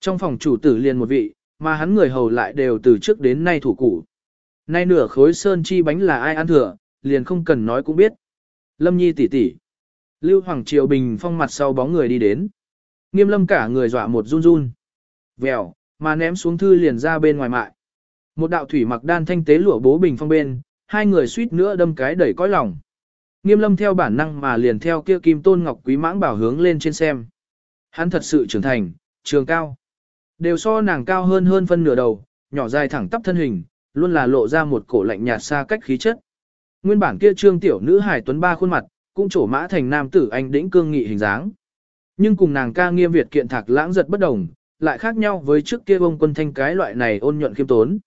Trong phòng chủ tử liền một vị, mà hắn người hầu lại đều từ trước đến nay thủ củ Nay nửa khối sơn chi bánh là ai ăn thừa, liền không cần nói cũng biết. Lâm Nhi tỷ tỷ. Lưu Hoàng Triều Bình phong mặt sau bóng người đi đến. Nghiêm lâm cả người dọa một run run. Vèo, mà ném xuống thư liền ra bên ngoài mại. Một đạo thủy mặc đan thanh tế lụa bố bình phong bên, hai người suýt nữa đâm cái đẩy cõi lòng. Nghiêm lâm theo bản năng mà liền theo kia kim tôn ngọc quý mãng bảo hướng lên trên xem. Hắn thật sự trưởng thành, trường cao. Đều so nàng cao hơn hơn phân nửa đầu, nhỏ dài thẳng tắp thân hình, luôn là lộ ra một cổ lạnh nhạt xa cách khí chất. Nguyên bản kia trương tiểu nữ hải tuấn ba khuôn mặt, cũng trổ mã thành nam tử anh đĩnh cương nghị hình dáng. Nhưng cùng nàng ca nghiêm Việt kiện thạc lãng giật bất đồng, lại khác nhau với trước kia bông quân thanh cái loại này ôn nhuận khiêm tốn.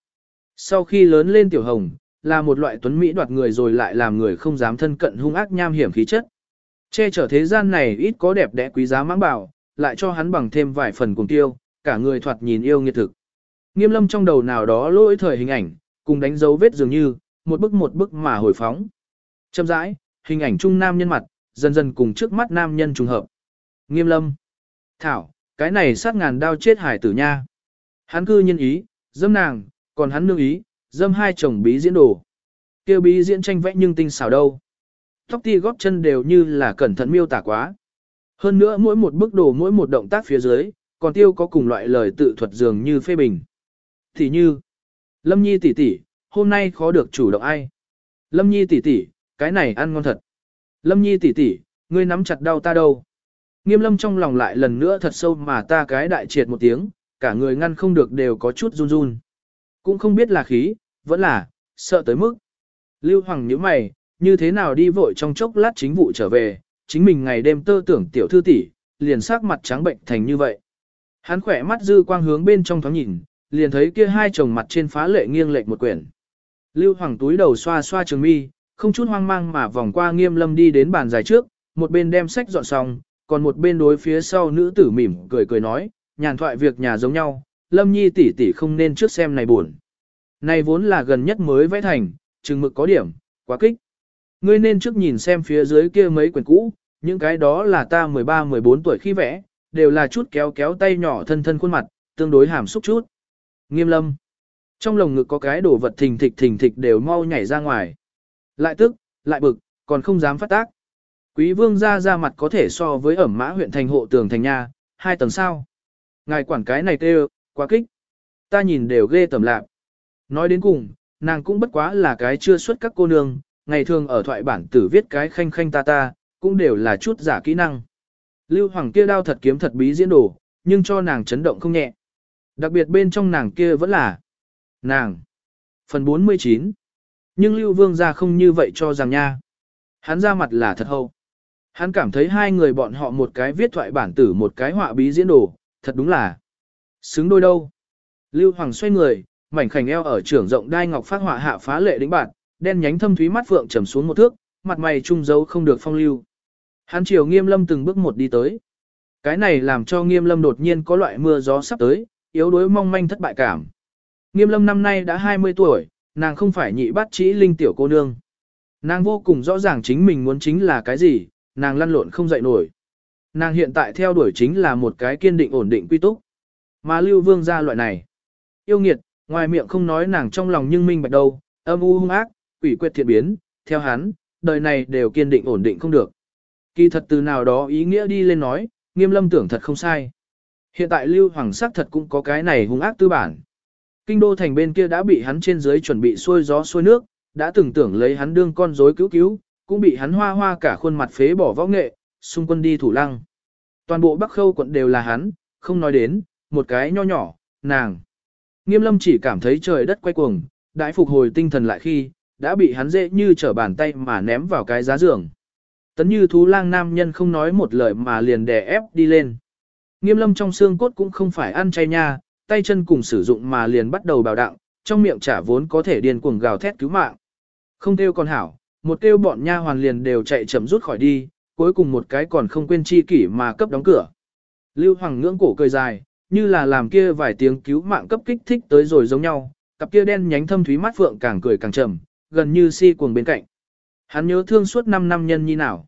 Sau khi lớn lên tiểu hồng, là một loại tuấn mỹ đoạt người rồi lại làm người không dám thân cận hung ác nham hiểm khí chất. Che chở thế gian này ít có đẹp đẽ quý giá mãng bảo, lại cho hắn bằng thêm vài phần cùng tiêu, cả người thoạt nhìn yêu nghiệt thực. Nghiêm lâm trong đầu nào đó lỗi thời hình ảnh, cùng đánh dấu vết dường như, một bức một bức mà hồi phóng. Châm rãi, hình ảnh trung nam nhân mặt, dần dần cùng trước mắt nam nhân trùng hợp. Nghiêm lâm. Thảo, cái này sát ngàn đao chết hải tử nha. Hắn cư nhân ý, dâm nàng, còn hắn nương ý, dâm hai chồng bí diễn đồ. Kêu bí diễn tranh vẽ nhưng tinh xảo đâu. Tóc ti góp chân đều như là cẩn thận miêu tả quá. Hơn nữa mỗi một bức đồ mỗi một động tác phía dưới, còn tiêu có cùng loại lời tự thuật dường như phê bình. Thì như, Lâm Nhi tỷ tỷ, hôm nay khó được chủ động ai. Lâm Nhi tỷ tỷ, cái này ăn ngon thật. Lâm Nhi tỷ tỷ, ngươi nắm chặt đau ta đâu. Nghiêm lâm trong lòng lại lần nữa thật sâu mà ta cái đại triệt một tiếng, cả người ngăn không được đều có chút run run. Cũng không biết là khí, vẫn là, sợ tới mức. Lưu Hoàng nhíu mày, như thế nào đi vội trong chốc lát chính vụ trở về, chính mình ngày đêm tơ tưởng tiểu thư tỷ, liền sắc mặt trắng bệnh thành như vậy. Hắn khỏe mắt dư quang hướng bên trong thoáng nhìn, liền thấy kia hai chồng mặt trên phá lệ nghiêng lệch một quyển. Lưu Hoàng túi đầu xoa xoa trường mi, không chút hoang mang mà vòng qua nghiêm lâm đi đến bàn dài trước, một bên đem sách dọn xong, còn một bên đối phía sau nữ tử mỉm cười cười nói, nhàn thoại việc nhà giống nhau, lâm nhi tỷ tỷ không nên trước xem này buồn. Này vốn là gần nhất mới vẽ thành, chừng mực có điểm, quá kích. Ngươi nên trước nhìn xem phía dưới kia mấy quyển cũ, những cái đó là ta 13-14 tuổi khi vẽ, đều là chút kéo kéo tay nhỏ thân thân khuôn mặt, tương đối hàm xúc chút. Nghiêm lâm. Trong lồng ngực có cái đồ vật thình thịch thình thịch đều mau nhảy ra ngoài. Lại tức, lại bực, còn không dám phát tác. Quý vương ra ra mặt có thể so với ẩm mã huyện thành hộ tường thành nhà, hai tầng sao. Ngài quản cái này tê quá kích. Ta nhìn đều ghê tầm lạc. Nói đến cùng, nàng cũng bất quá là cái chưa xuất các cô nương, ngày thường ở thoại bản tử viết cái khanh khanh ta ta, cũng đều là chút giả kỹ năng. Lưu Hoàng kia đao thật kiếm thật bí diễn đồ, nhưng cho nàng chấn động không nhẹ. Đặc biệt bên trong nàng kia vẫn là nàng. Phần 49 nhưng Lưu Vương ra không như vậy cho rằng nha. Hắn ra mặt là thật hậu Hắn cảm thấy hai người bọn họ một cái viết thoại bản tử một cái họa bí diễn đồ, thật đúng là xứng đôi đâu. Lưu Hoàng xoay người, mảnh khảnh eo ở trưởng rộng đai ngọc phát họa hạ phá lệ đĩnh bạn, đen nhánh thâm thúy mắt phượng trầm xuống một thước, mặt mày trung dấu không được phong lưu. Hắn chiều Nghiêm Lâm từng bước một đi tới. Cái này làm cho Nghiêm Lâm đột nhiên có loại mưa gió sắp tới, yếu đuối mong manh thất bại cảm. Nghiêm Lâm năm nay đã 20 tuổi, nàng không phải nhị bát chỉ linh tiểu cô nương. Nàng vô cùng rõ ràng chính mình muốn chính là cái gì, nàng lăn lộn không dậy nổi. Nàng hiện tại theo đuổi chính là một cái kiên định ổn định quy túc. Mà Lưu Vương ra loại này. Yêu nghiệt, ngoài miệng không nói nàng trong lòng nhưng minh bạch đâu, âm u hung ác, quỷ quyệt thiện biến, theo hắn, đời này đều kiên định ổn định không được. Kỳ thật từ nào đó ý nghĩa đi lên nói, nghiêm lâm tưởng thật không sai. Hiện tại Lưu Hoàng sắc thật cũng có cái này hung ác tư bản. Kinh đô thành bên kia đã bị hắn trên dưới chuẩn bị xuôi gió xuôi nước, đã từng tưởng lấy hắn đương con rối cứu cứu, cũng bị hắn hoa hoa cả khuôn mặt phế bỏ võ nghệ, xung quân đi thủ lăng. Toàn bộ Bắc Khâu quận đều là hắn, không nói đến, một cái nho nhỏ, nàng. Nghiêm lâm chỉ cảm thấy trời đất quay cuồng, đại phục hồi tinh thần lại khi, đã bị hắn dễ như trở bàn tay mà ném vào cái giá giường. Tấn như thú lang nam nhân không nói một lời mà liền đè ép đi lên. Nghiêm lâm trong xương cốt cũng không phải ăn chay nha, tay chân cùng sử dụng mà liền bắt đầu bào đặng, trong miệng trả vốn có thể điên cuồng gào thét cứu mạng. Không kêu con hảo, một kêu bọn nha hoàn liền đều chạy chậm rút khỏi đi, cuối cùng một cái còn không quên chi kỷ mà cấp đóng cửa. Lưu Hoàng ngưỡng cổ cười dài, như là làm kia vài tiếng cứu mạng cấp kích thích tới rồi giống nhau, cặp kia đen nhánh thâm thúy mắt phượng càng cười càng trầm, gần như si cuồng bên cạnh. Hắn nhớ thương suốt 5 năm nhân như nào.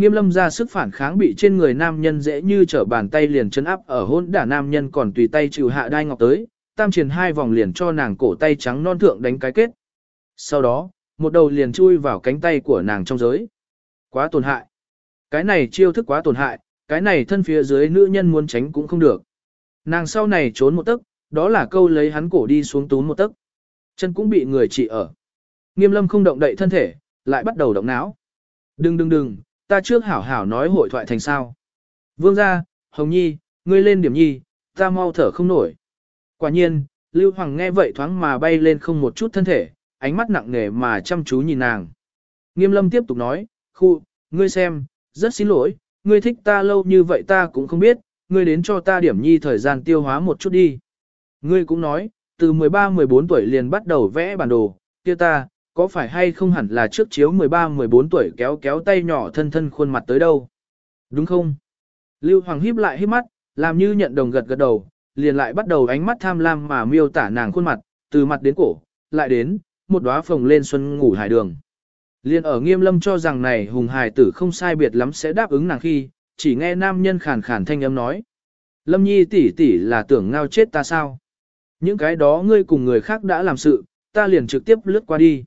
Nghiêm lâm ra sức phản kháng bị trên người nam nhân dễ như trở bàn tay liền chân áp ở hôn đả nam nhân còn tùy tay chịu hạ đai ngọc tới, tam triển hai vòng liền cho nàng cổ tay trắng non thượng đánh cái kết. Sau đó, một đầu liền chui vào cánh tay của nàng trong giới. Quá tổn hại. Cái này chiêu thức quá tổn hại, cái này thân phía dưới nữ nhân muốn tránh cũng không được. Nàng sau này trốn một tấc, đó là câu lấy hắn cổ đi xuống túm một tấc. Chân cũng bị người trị ở. Nghiêm lâm không động đậy thân thể, lại bắt đầu động não. Đừng đừng đừng, ta trước hảo hảo nói hội thoại thành sao. Vương gia, Hồng Nhi, ngươi lên điểm nhi, ta mau thở không nổi. Quả nhiên, Lưu Hoàng nghe vậy thoáng mà bay lên không một chút thân thể, ánh mắt nặng nề mà chăm chú nhìn nàng. Nghiêm lâm tiếp tục nói, khu, ngươi xem, rất xin lỗi, ngươi thích ta lâu như vậy ta cũng không biết, ngươi đến cho ta điểm nhi thời gian tiêu hóa một chút đi. Ngươi cũng nói, từ 13-14 tuổi liền bắt đầu vẽ bản đồ, kia ta, có phải hay không hẳn là trước chiếu 13-14 tuổi kéo kéo tay nhỏ thân thân khuôn mặt tới đâu. Đúng không? Lưu Hoàng híp lại híp mắt, làm như nhận đồng gật gật đầu, liền lại bắt đầu ánh mắt tham lam mà miêu tả nàng khuôn mặt, từ mặt đến cổ, lại đến, một đóa phồng lên xuân ngủ hải đường. Liên ở nghiêm lâm cho rằng này hùng hài tử không sai biệt lắm sẽ đáp ứng nàng khi, chỉ nghe nam nhân khàn khàn thanh âm nói. Lâm nhi tỷ tỷ là tưởng ngao chết ta sao? Những cái đó ngươi cùng người khác đã làm sự, ta liền trực tiếp lướt qua đi.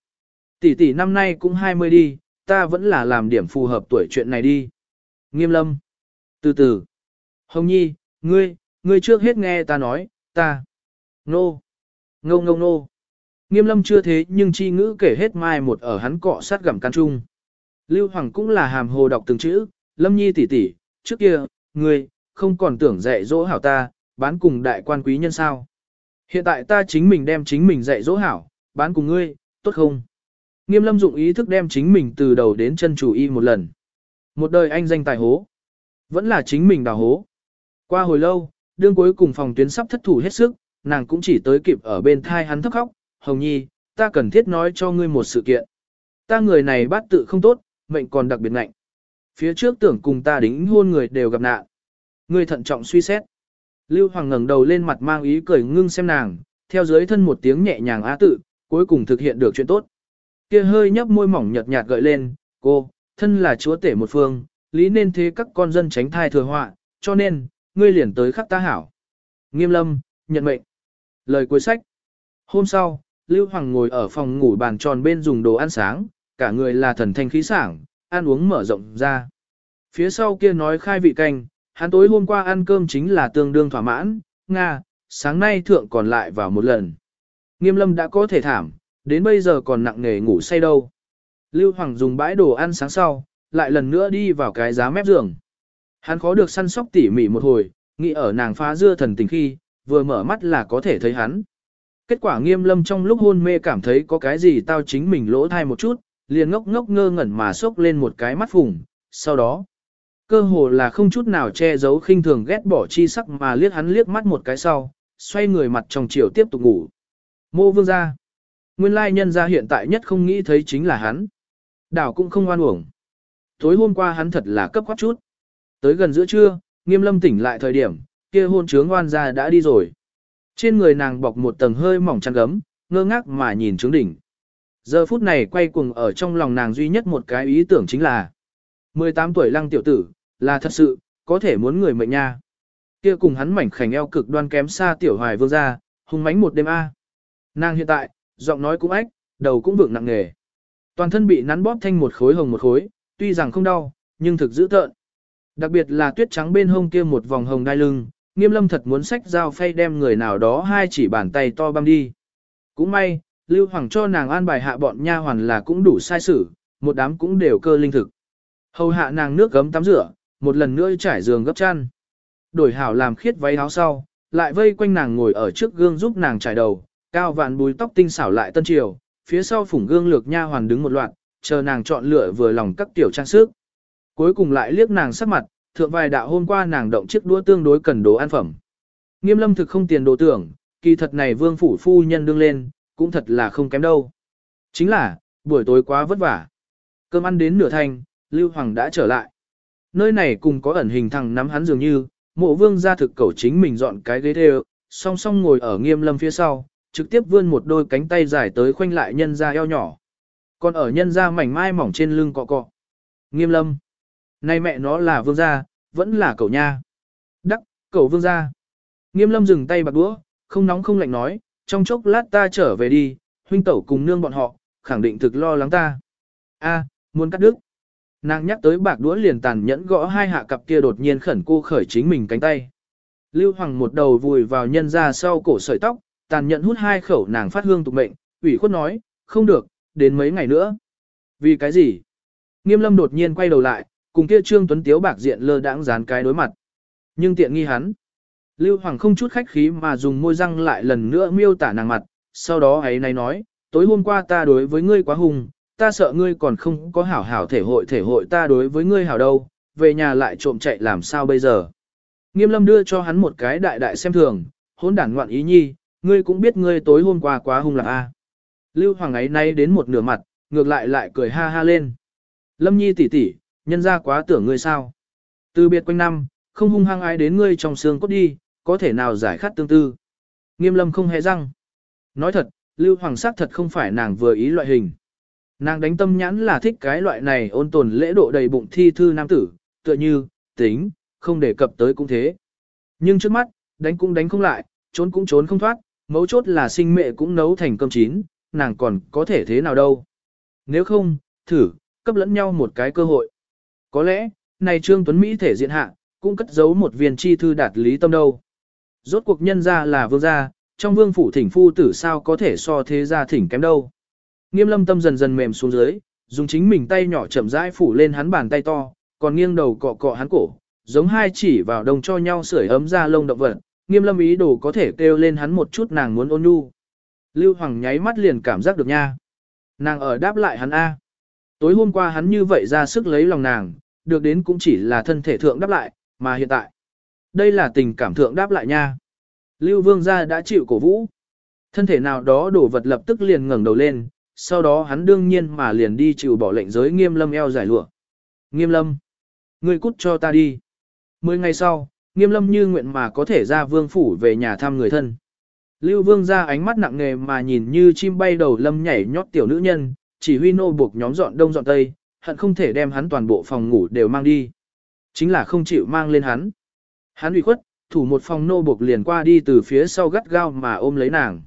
Tỷ tỷ năm nay cũng 20 đi, ta vẫn là làm điểm phù hợp tuổi chuyện này đi. Nghiêm lâm. Từ từ. Hồng nhi, ngươi, ngươi trước hết nghe ta nói, ta. Nô. Ngô ngô Ngô. Nghiêm lâm chưa thế nhưng chi ngữ kể hết mai một ở hắn cọ sát gặm can trung. Lưu Hoàng cũng là hàm hồ đọc từng chữ, lâm nhi tỷ tỷ, trước kia, ngươi, không còn tưởng dạy dỗ hảo ta, bán cùng đại quan quý nhân sao. Hiện tại ta chính mình đem chính mình dạy dỗ hảo, bán cùng ngươi, tốt không? Nghiêm lâm dụng ý thức đem chính mình từ đầu đến chân chủ y một lần. Một đời anh danh tài hố. Vẫn là chính mình đào hố. Qua hồi lâu, đương cuối cùng phòng tuyến sắp thất thủ hết sức, nàng cũng chỉ tới kịp ở bên thai hắn thấp khóc. Hồng Nhi, ta cần thiết nói cho ngươi một sự kiện. Ta người này bát tự không tốt, mệnh còn đặc biệt ngạnh. Phía trước tưởng cùng ta đính hôn người đều gặp nạn. Ngươi thận trọng suy xét. Lưu Hoàng ngẩng đầu lên mặt mang ý cười ngưng xem nàng, theo dưới thân một tiếng nhẹ nhàng á tự, cuối cùng thực hiện được chuyện tốt. Kia hơi nhấp môi mỏng nhợt nhạt gợi lên, cô, thân là chúa tể một phương, lý nên thế các con dân tránh thai thừa họa, cho nên, ngươi liền tới khắc ta hảo. Nghiêm lâm, nhận mệnh. Lời cuối sách. Hôm sau, Lưu Hoàng ngồi ở phòng ngủ bàn tròn bên dùng đồ ăn sáng, cả người là thần thanh khí sảng, ăn uống mở rộng ra. Phía sau kia nói khai vị canh, hắn tối hôm qua ăn cơm chính là tương đương thỏa mãn, Nga, sáng nay thượng còn lại vào một lần. Nghiêm lâm đã có thể thảm, đến bây giờ còn nặng nề ngủ say đâu. Lưu Hoàng dùng bãi đồ ăn sáng sau, lại lần nữa đi vào cái giá mép giường. Hắn khó được săn sóc tỉ mỉ một hồi, nghĩ ở nàng phá dưa thần tình khi, vừa mở mắt là có thể thấy hắn. Kết quả nghiêm lâm trong lúc hôn mê cảm thấy có cái gì tao chính mình lỗ thai một chút, liền ngốc ngốc ngơ ngẩn mà sốc lên một cái mắt phùng, sau đó, cơ hồ là không chút nào che giấu khinh thường ghét bỏ chi sắc mà liếc hắn liếc mắt một cái sau, xoay người mặt trong chiều tiếp tục ngủ. Mô vương ra. Nguyên lai nhân ra hiện tại nhất không nghĩ thấy chính là hắn. Đảo cũng không oan uổng. Tối hôm qua hắn thật là cấp quát chút. Tới gần giữa trưa, nghiêm lâm tỉnh lại thời điểm, kia hôn trướng oan ra đã đi rồi. Trên người nàng bọc một tầng hơi mỏng chăn gấm, ngơ ngác mà nhìn trướng đỉnh. Giờ phút này quay cuồng ở trong lòng nàng duy nhất một cái ý tưởng chính là 18 tuổi lăng tiểu tử, là thật sự, có thể muốn người mệnh nha. Kia cùng hắn mảnh khảnh eo cực đoan kém xa tiểu hoài vương ra, hung mánh một đêm A. Nàng hiện tại, giọng nói cũng ách, đầu cũng vượng nặng nề. Toàn thân bị nắn bóp thanh một khối hồng một khối, tuy rằng không đau, nhưng thực dữ tợn. Đặc biệt là tuyết trắng bên hông kia một vòng hồng đai lưng, nghiêm lâm thật muốn sách dao phay đem người nào đó hai chỉ bàn tay to băm đi. Cũng may, Lưu Hoàng cho nàng an bài hạ bọn nha hoàn là cũng đủ sai sử, một đám cũng đều cơ linh thực. Hầu hạ nàng nước gấm tắm rửa, một lần nữa trải giường gấp chăn. Đổi hảo làm khiết váy áo sau, lại vây quanh nàng ngồi ở trước gương giúp nàng trải đầu, cao vạn bùi tóc tinh xảo lại tân triều, phía sau phủng gương lược nha hoàn đứng một loạt, chờ nàng chọn lựa vừa lòng các tiểu trang sức. Cuối cùng lại liếc nàng sắc mặt, thượng vài đạo hôm qua nàng động chiếc đũa tương đối cần đồ ăn phẩm. Nghiêm lâm thực không tiền đồ tưởng, kỳ thật này vương phủ phu nhân đương lên, cũng thật là không kém đâu. Chính là, buổi tối quá vất vả. Cơm ăn đến nửa thanh, Lưu Hoàng đã trở lại. Nơi này cùng có ẩn hình thằng nắm hắn dường như, mộ vương ra thực cầu chính mình dọn cái ghế đều, song song ngồi ở nghiêm lâm phía sau, trực tiếp vươn một đôi cánh tay dài tới khoanh lại nhân ra eo nhỏ. Còn ở nhân ra mảnh mai mỏng trên lưng cọ cọ. Nghiêm lâm. Này mẹ nó là vương gia, vẫn là cậu nha. Đắc, cậu vương gia. Nghiêm lâm dừng tay bạc đũa, không nóng không lạnh nói, trong chốc lát ta trở về đi, huynh tẩu cùng nương bọn họ, khẳng định thực lo lắng ta. A, muốn cắt đứt. Nàng nhắc tới bạc đũa liền tàn nhẫn gõ hai hạ cặp kia đột nhiên khẩn cô khởi chính mình cánh tay. Lưu Hoàng một đầu vùi vào nhân ra sau cổ sợi tóc, tàn nhẫn hút hai khẩu nàng phát hương tục mệnh, ủy khuất nói, không được, đến mấy ngày nữa. Vì cái gì? Nghiêm lâm đột nhiên quay đầu lại, cùng kia Trương Tuấn Tiếu bạc diện lơ đãng dán cái đối mặt. Nhưng tiện nghi hắn. Lưu Hoàng không chút khách khí mà dùng môi răng lại lần nữa miêu tả nàng mặt, sau đó ấy này nói, tối hôm qua ta đối với ngươi quá hùng, ta sợ ngươi còn không có hảo hảo thể hội thể hội ta đối với ngươi hảo đâu, về nhà lại trộm chạy làm sao bây giờ. Nghiêm lâm đưa cho hắn một cái đại đại xem thường, hỗn đản ngoạn ý nhi, ngươi cũng biết ngươi tối hôm qua quá hung là a. Lưu Hoàng ấy nay đến một nửa mặt, ngược lại lại cười ha ha lên. Lâm nhi tỷ tỷ, nhân ra quá tưởng ngươi sao. Từ biệt quanh năm, không hung hăng ai đến ngươi trong xương cốt đi, có thể nào giải khát tương tư. Nghiêm lâm không hề răng. Nói thật, Lưu Hoàng sắc thật không phải nàng vừa ý loại hình. Nàng đánh tâm nhãn là thích cái loại này ôn tồn lễ độ đầy bụng thi thư nam tử, tựa như, tính, không đề cập tới cũng thế. Nhưng trước mắt, đánh cũng đánh không lại, trốn cũng trốn không thoát, mấu chốt là sinh mẹ cũng nấu thành cơm chín, nàng còn có thể thế nào đâu. Nếu không, thử, cấp lẫn nhau một cái cơ hội. Có lẽ, này Trương Tuấn Mỹ thể diện hạ, cũng cất giấu một viên chi thư đạt lý tâm đâu. Rốt cuộc nhân ra là vương gia, trong vương phủ thỉnh phu tử sao có thể so thế gia thỉnh kém đâu. Nghiêm lâm tâm dần dần mềm xuống dưới, dùng chính mình tay nhỏ chậm rãi phủ lên hắn bàn tay to, còn nghiêng đầu cọ cọ hắn cổ, giống hai chỉ vào đồng cho nhau sưởi ấm ra lông động vật. Nghiêm lâm ý đồ có thể kêu lên hắn một chút nàng muốn ôn nhu. Lưu Hoàng nháy mắt liền cảm giác được nha. Nàng ở đáp lại hắn A. Tối hôm qua hắn như vậy ra sức lấy lòng nàng, được đến cũng chỉ là thân thể thượng đáp lại, mà hiện tại. Đây là tình cảm thượng đáp lại nha. Lưu Vương gia đã chịu cổ vũ. Thân thể nào đó đổ vật lập tức liền ngẩng đầu lên, sau đó hắn đương nhiên mà liền đi chịu bỏ lệnh giới nghiêm lâm eo giải lụa. Nghiêm lâm, ngươi cút cho ta đi. Mười ngày sau, nghiêm lâm như nguyện mà có thể ra vương phủ về nhà thăm người thân. Lưu vương ra ánh mắt nặng nề mà nhìn như chim bay đầu lâm nhảy nhót tiểu nữ nhân, chỉ huy nô buộc nhóm dọn đông dọn tây, hận không thể đem hắn toàn bộ phòng ngủ đều mang đi. Chính là không chịu mang lên hắn. Hắn ủy khuất, thủ một phòng nô buộc liền qua đi từ phía sau gắt gao mà ôm lấy nàng.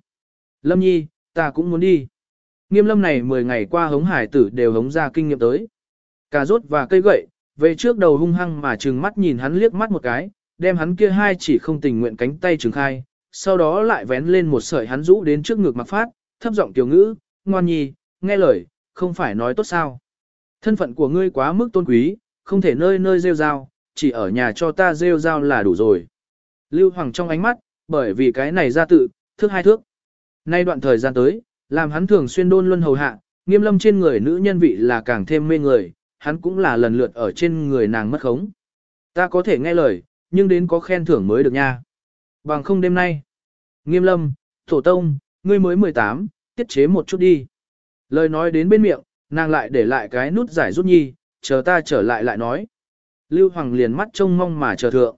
Lâm nhi, ta cũng muốn đi. Nghiêm lâm này 10 ngày qua hống hải tử đều hống ra kinh nghiệm tới. Cà rốt và cây gậy, về trước đầu hung hăng mà trừng mắt nhìn hắn liếc mắt một cái, đem hắn kia hai chỉ không tình nguyện cánh tay trừng khai, sau đó lại vén lên một sợi hắn rũ đến trước ngực mặc phát, thấp giọng tiểu ngữ, ngoan nhi, nghe lời, không phải nói tốt sao. Thân phận của ngươi quá mức tôn quý, không thể nơi nơi rêu rao, chỉ ở nhà cho ta rêu rao là đủ rồi. Lưu Hoàng trong ánh mắt, bởi vì cái này ra tự, thước hai thước. Nay đoạn thời gian tới, làm hắn thường xuyên đôn luân hầu hạ, nghiêm lâm trên người nữ nhân vị là càng thêm mê người, hắn cũng là lần lượt ở trên người nàng mất khống. Ta có thể nghe lời, nhưng đến có khen thưởng mới được nha. Bằng không đêm nay. Nghiêm lâm, thổ tông, ngươi mới 18, tiết chế một chút đi. Lời nói đến bên miệng, nàng lại để lại cái nút giải rút nhi, chờ ta trở lại lại nói. Lưu Hoàng liền mắt trông mong mà chờ thượng.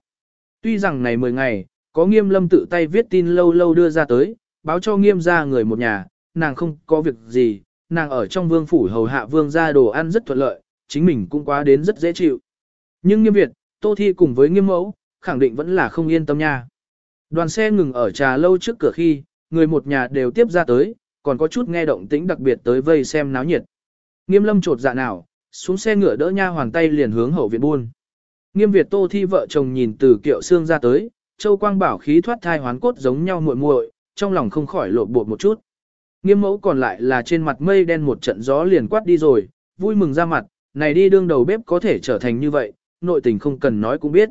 Tuy rằng này 10 ngày, có nghiêm lâm tự tay viết tin lâu lâu đưa ra tới, báo cho nghiêm ra người một nhà, nàng không có việc gì, nàng ở trong vương phủ hầu hạ vương ra đồ ăn rất thuận lợi, chính mình cũng quá đến rất dễ chịu. Nhưng nghiêm Việt, Tô Thi cùng với nghiêm mẫu, khẳng định vẫn là không yên tâm nha. Đoàn xe ngừng ở trà lâu trước cửa khi, người một nhà đều tiếp ra tới, còn có chút nghe động tĩnh đặc biệt tới vây xem náo nhiệt. Nghiêm lâm trột dạ nào, xuống xe ngựa đỡ nha hoàng tay liền hướng hậu viện buôn. Nghiêm Việt Tô Thi vợ chồng nhìn từ kiệu xương ra tới, Châu Quang bảo khí thoát thai hoán cốt giống nhau muội muội, trong lòng không khỏi lộ bột một chút. Nghiêm mẫu còn lại là trên mặt mây đen một trận gió liền quát đi rồi, vui mừng ra mặt, này đi đương đầu bếp có thể trở thành như vậy, nội tình không cần nói cũng biết.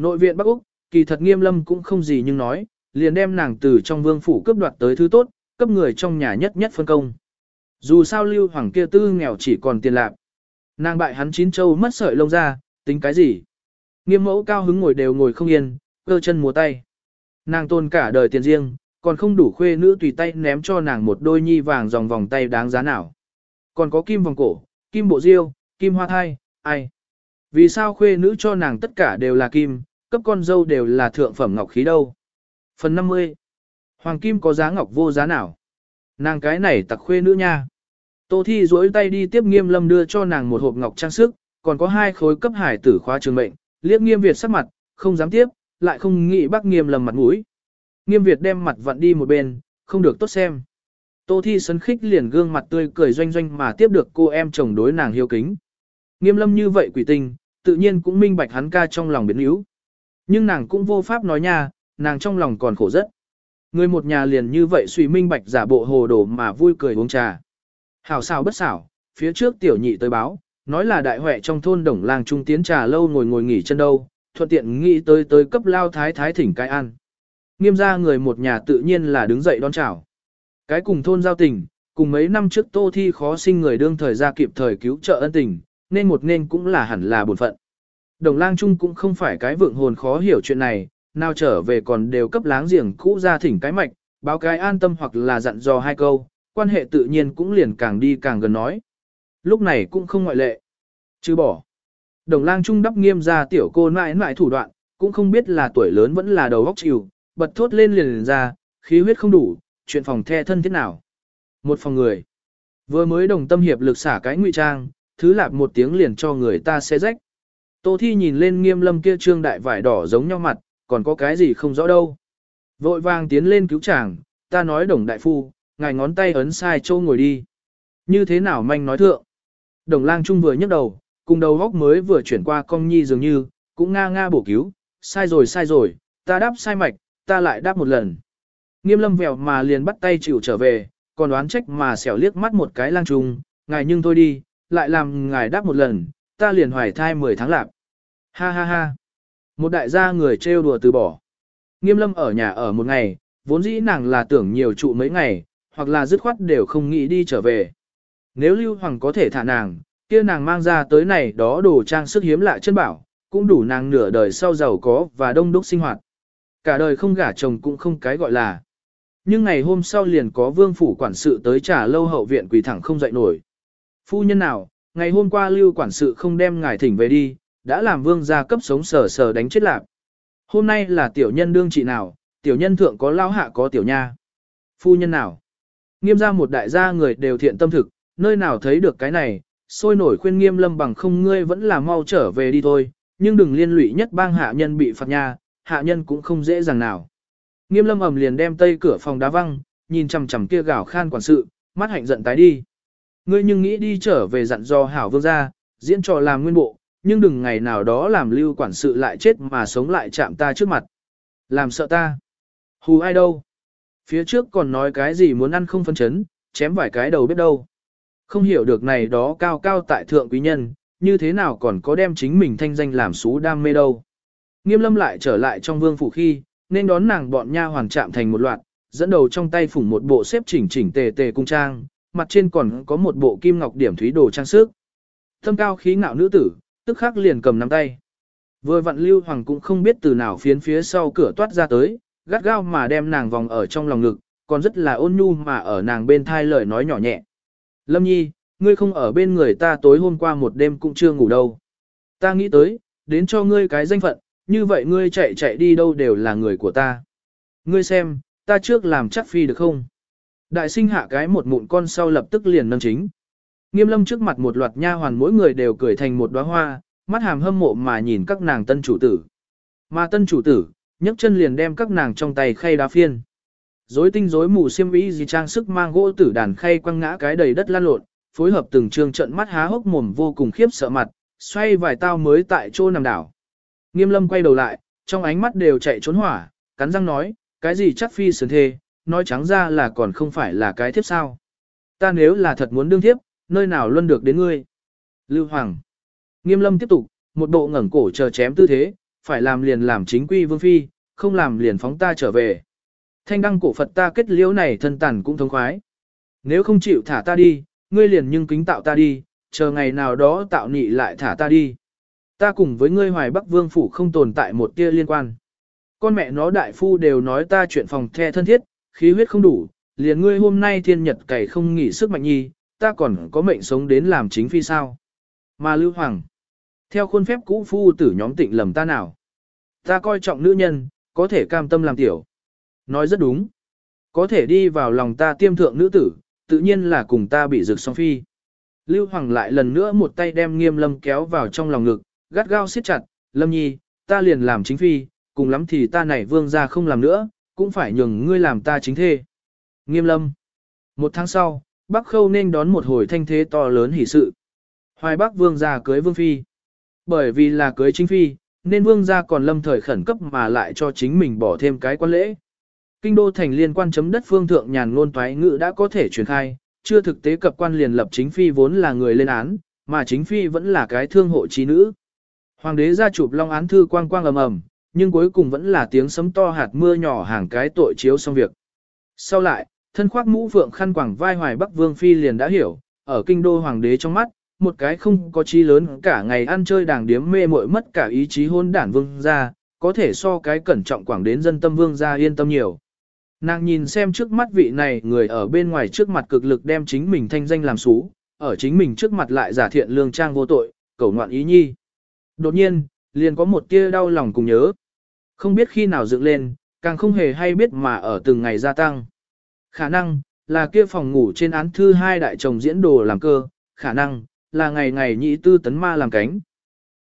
Nội viện Bắc Úc, kỳ thật nghiêm lâm cũng không gì nhưng nói, liền đem nàng từ trong vương phủ cướp đoạt tới thứ tốt, cấp người trong nhà nhất nhất phân công. Dù sao lưu hoàng kia tư nghèo chỉ còn tiền lạc. Nàng bại hắn chín châu mất sợi lông ra, tính cái gì? Nghiêm mẫu cao hứng ngồi đều ngồi không yên, cơ chân múa tay. Nàng tôn cả đời tiền riêng, còn không đủ khuê nữ tùy tay ném cho nàng một đôi nhi vàng dòng vòng tay đáng giá nào. Còn có kim vòng cổ, kim bộ diêu, kim hoa thai, ai? Vì sao khuê nữ cho nàng tất cả đều là kim, cấp con dâu đều là thượng phẩm ngọc khí đâu? Phần 50. Hoàng kim có giá ngọc vô giá nào? Nàng cái này tặc khuê nữ nha. Tô Thi duỗi tay đi tiếp nghiêm lâm đưa cho nàng một hộp ngọc trang sức, còn có hai khối cấp hải tử khóa trường mệnh, liếc nghiêm Việt sắc mặt, không dám tiếp, lại không nghĩ bác nghiêm lâm mặt mũi. Nghiêm Việt đem mặt vặn đi một bên, không được tốt xem. Tô Thi sấn khích liền gương mặt tươi cười doanh doanh mà tiếp được cô em chồng đối nàng hiếu kính. Nghiêm lâm như vậy quỷ tình, tự nhiên cũng minh bạch hắn ca trong lòng biến yếu. Nhưng nàng cũng vô pháp nói nha, nàng trong lòng còn khổ rất. Người một nhà liền như vậy suy minh bạch giả bộ hồ đồ mà vui cười uống trà. Hảo xảo bất xảo, phía trước tiểu nhị tới báo, nói là đại huệ trong thôn đồng làng trung tiến trà lâu ngồi ngồi nghỉ chân đâu, thuận tiện nghĩ tới tới cấp lao thái thái thỉnh cái ăn. Nghiêm ra người một nhà tự nhiên là đứng dậy đón chào. Cái cùng thôn giao tình, cùng mấy năm trước tô thi khó sinh người đương thời ra kịp thời cứu trợ ân tình, nên một nên cũng là hẳn là bổn phận. Đồng lang trung cũng không phải cái vượng hồn khó hiểu chuyện này, nào trở về còn đều cấp láng giềng cũ ra thỉnh cái mạch, báo cái an tâm hoặc là dặn dò hai câu, quan hệ tự nhiên cũng liền càng đi càng gần nói. Lúc này cũng không ngoại lệ. Chứ bỏ. Đồng lang trung đắp nghiêm ra tiểu cô nãi nãi thủ đoạn, cũng không biết là tuổi lớn vẫn là đầu góc chịu, bật thốt lên liền, liền ra, khí huyết không đủ, chuyện phòng the thân thế nào. Một phòng người. Vừa mới đồng tâm hiệp lực xả cái ngụy trang, thứ lạp một tiếng liền cho người ta xé rách. Tô Thi nhìn lên nghiêm lâm kia trương đại vải đỏ giống nhau mặt, còn có cái gì không rõ đâu. Vội vàng tiến lên cứu chàng, ta nói đồng đại phu, ngài ngón tay ấn sai châu ngồi đi. Như thế nào manh nói thượng. Đồng lang trung vừa nhấc đầu, cùng đầu góc mới vừa chuyển qua cong nhi dường như, cũng nga nga bổ cứu, sai rồi sai rồi, ta đáp sai mạch, ta lại đáp một lần. Nghiêm lâm vèo mà liền bắt tay chịu trở về, còn đoán trách mà xẻo liếc mắt một cái lang trung, ngài nhưng thôi đi, lại làm ngài đáp một lần, ta liền hoài thai 10 tháng lạc. Ha ha ha. Một đại gia người trêu đùa từ bỏ. Nghiêm lâm ở nhà ở một ngày, vốn dĩ nàng là tưởng nhiều trụ mấy ngày, hoặc là dứt khoát đều không nghĩ đi trở về. Nếu Lưu Hoàng có thể thả nàng, kia nàng mang ra tới này đó đồ trang sức hiếm lạ chân bảo, cũng đủ nàng nửa đời sau giàu có và đông đúc sinh hoạt. Cả đời không gả chồng cũng không cái gọi là. Nhưng ngày hôm sau liền có vương phủ quản sự tới trả lâu hậu viện quỳ thẳng không dậy nổi. Phu nhân nào, ngày hôm qua lưu quản sự không đem ngài thỉnh về đi, đã làm vương gia cấp sống sờ sờ đánh chết lạc. Hôm nay là tiểu nhân đương trị nào, tiểu nhân thượng có lao hạ có tiểu nha. Phu nhân nào? Nghiêm ra một đại gia người đều thiện tâm thực, nơi nào thấy được cái này, sôi nổi khuyên nghiêm lâm bằng không ngươi vẫn là mau trở về đi thôi, nhưng đừng liên lụy nhất bang hạ nhân bị phạt nha, hạ nhân cũng không dễ dàng nào. Nghiêm lâm ầm liền đem tây cửa phòng đá văng, nhìn chằm chằm kia gào khan quản sự, mắt hạnh giận tái đi. Ngươi nhưng nghĩ đi trở về dặn do hảo vương gia, diễn trò làm nguyên bộ, nhưng đừng ngày nào đó làm lưu quản sự lại chết mà sống lại chạm ta trước mặt. Làm sợ ta. Hù ai đâu. Phía trước còn nói cái gì muốn ăn không phân chấn, chém vài cái đầu biết đâu. Không hiểu được này đó cao cao tại thượng quý nhân, như thế nào còn có đem chính mình thanh danh làm xú đam mê đâu. Nghiêm lâm lại trở lại trong vương phủ khi, nên đón nàng bọn nha hoàng chạm thành một loạt, dẫn đầu trong tay phủng một bộ xếp chỉnh chỉnh tề tề cung trang, mặt trên còn có một bộ kim ngọc điểm thúy đồ trang sức. Thâm cao khí ngạo nữ tử, tức khắc liền cầm nắm tay. Vừa vặn lưu hoàng cũng không biết từ nào phiến phía sau cửa toát ra tới, gắt gao mà đem nàng vòng ở trong lòng ngực, còn rất là ôn nhu mà ở nàng bên thai lời nói nhỏ nhẹ. Lâm nhi, ngươi không ở bên người ta tối hôm qua một đêm cũng chưa ngủ đâu. Ta nghĩ tới, đến cho ngươi cái danh phận, như vậy ngươi chạy chạy đi đâu đều là người của ta. Ngươi xem, ta trước làm chắc phi được không? Đại sinh hạ cái một mụn con sau lập tức liền nâng chính. Nghiêm lâm trước mặt một loạt nha hoàn mỗi người đều cười thành một đóa hoa, mắt hàm hâm mộ mà nhìn các nàng tân chủ tử. Mà tân chủ tử, nhấc chân liền đem các nàng trong tay khay đá phiên. Rối tinh rối mù xiêm y gì trang sức mang gỗ tử đàn khay quăng ngã cái đầy đất lan lộn, phối hợp từng trường trận mắt há hốc mồm vô cùng khiếp sợ mặt, xoay vài tao mới tại chỗ nằm đảo. Nghiêm lâm quay đầu lại, trong ánh mắt đều chạy trốn hỏa, cắn răng nói, cái gì chắc phi sướng thê, nói trắng ra là còn không phải là cái thiếp sao. Ta nếu là thật muốn đương thiếp, nơi nào luôn được đến ngươi. Lưu Hoàng. Nghiêm lâm tiếp tục, một bộ ngẩng cổ chờ chém tư thế, phải làm liền làm chính quy vương phi, không làm liền phóng ta trở về. Thanh đăng cổ Phật ta kết liễu này thân tàn cũng thống khoái. Nếu không chịu thả ta đi, ngươi liền nhưng kính tạo ta đi, chờ ngày nào đó tạo nị lại thả ta đi. Ta cùng với ngươi hoài bắc vương phủ không tồn tại một tia liên quan. Con mẹ nó đại phu đều nói ta chuyện phòng the thân thiết, khí huyết không đủ, liền ngươi hôm nay thiên nhật cày không nghỉ sức mạnh nhi, ta còn có mệnh sống đến làm chính phi sao. Mà Lưu Hoàng, theo khuôn phép cũ phu tử nhóm tịnh lầm ta nào. Ta coi trọng nữ nhân, có thể cam tâm làm tiểu. Nói rất đúng. Có thể đi vào lòng ta tiêm thượng nữ tử, tự nhiên là cùng ta bị rực song phi. Lưu Hoàng lại lần nữa một tay đem nghiêm lâm kéo vào trong lòng ngực, gắt gao siết chặt, lâm nhi, ta liền làm chính phi, cùng lắm thì ta này vương ra không làm nữa, cũng phải nhường ngươi làm ta chính thê. Nghiêm lâm. Một tháng sau, Bắc Khâu nên đón một hồi thanh thế to lớn hỷ sự. Hoài Bắc vương gia cưới vương phi. Bởi vì là cưới chính phi, nên vương gia còn lâm thời khẩn cấp mà lại cho chính mình bỏ thêm cái quan lễ. Kinh đô thành liên quan chấm đất phương thượng nhàn ngôn toái ngữ đã có thể truyền khai, chưa thực tế cập quan liền lập chính phi vốn là người lên án, mà chính phi vẫn là cái thương hộ trí nữ. Hoàng đế ra chụp long án thư quang quang ầm ầm, nhưng cuối cùng vẫn là tiếng sấm to hạt mưa nhỏ hàng cái tội chiếu xong việc. Sau lại, thân khoác mũ vượng khăn quảng vai hoài Bắc Vương Phi liền đã hiểu, ở kinh đô hoàng đế trong mắt, một cái không có trí lớn cả ngày ăn chơi đàng điếm mê muội mất cả ý chí hôn đản vương ra, có thể so cái cẩn trọng quảng đến dân tâm vương ra yên tâm nhiều. Nàng nhìn xem trước mắt vị này người ở bên ngoài trước mặt cực lực đem chính mình thanh danh làm xú, ở chính mình trước mặt lại giả thiện lương trang vô tội, cầu ngoạn ý nhi. Đột nhiên, liền có một tia đau lòng cùng nhớ. Không biết khi nào dựng lên, càng không hề hay biết mà ở từng ngày gia tăng. Khả năng, là kia phòng ngủ trên án thư hai đại chồng diễn đồ làm cơ, khả năng, là ngày ngày nhị tư tấn ma làm cánh.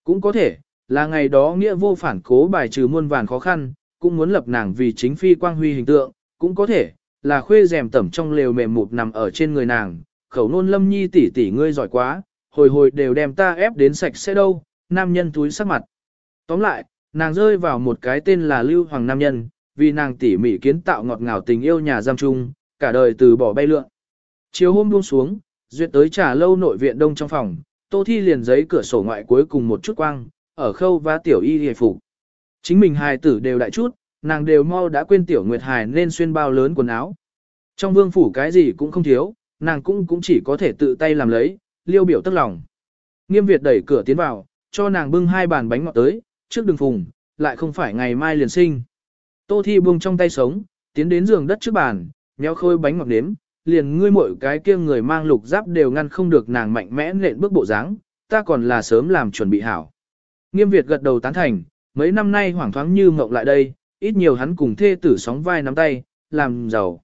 Cũng có thể, là ngày đó nghĩa vô phản cố bài trừ muôn vàn khó khăn, cũng muốn lập nàng vì chính phi quang huy hình tượng, cũng có thể, là khuê rèm tẩm trong lều mềm mụt nằm ở trên người nàng, khẩu nôn lâm nhi tỷ tỷ ngươi giỏi quá, hồi hồi đều đem ta ép đến sạch sẽ đâu, nam nhân túi sắc mặt. Tóm lại, nàng rơi vào một cái tên là Lưu Hoàng Nam Nhân, vì nàng tỉ mỉ kiến tạo ngọt ngào tình yêu nhà giam chung, cả đời từ bỏ bay lượn. Chiều hôm buông xuống, duyệt tới trà lâu nội viện đông trong phòng, Tô Thi liền giấy cửa sổ ngoại cuối cùng một chút quang, ở khâu và tiểu y hề phục. Chính mình hài tử đều đại chút, nàng đều mau đã quên tiểu nguyệt hài nên xuyên bao lớn quần áo. Trong vương phủ cái gì cũng không thiếu, nàng cũng cũng chỉ có thể tự tay làm lấy, liêu biểu tức lòng. Nghiêm Việt đẩy cửa tiến vào, cho nàng bưng hai bàn bánh ngọt tới, trước đường phùng, lại không phải ngày mai liền sinh. Tô Thi buông trong tay sống, tiến đến giường đất trước bàn, nhéo khôi bánh ngọt nếm, liền ngươi mỗi cái kia người mang lục giáp đều ngăn không được nàng mạnh mẽ nện bước bộ dáng, ta còn là sớm làm chuẩn bị hảo. Nghiêm Việt gật đầu tán thành, mấy năm nay hoảng thoáng như mộng lại đây, ít nhiều hắn cùng thê tử sóng vai nắm tay, làm giàu.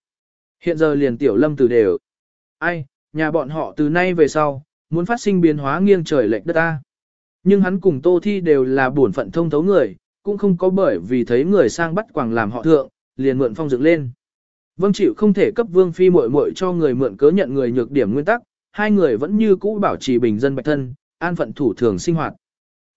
Hiện giờ liền tiểu lâm từ đều. Ai, nhà bọn họ từ nay về sau, muốn phát sinh biến hóa nghiêng trời lệch đất ta. Nhưng hắn cùng Tô Thi đều là bổn phận thông thấu người, cũng không có bởi vì thấy người sang bắt quàng làm họ thượng, liền mượn phong dựng lên. Vâng chịu không thể cấp vương phi muội muội cho người mượn cớ nhận người nhược điểm nguyên tắc, hai người vẫn như cũ bảo trì bình dân bạch thân, an phận thủ thường sinh hoạt.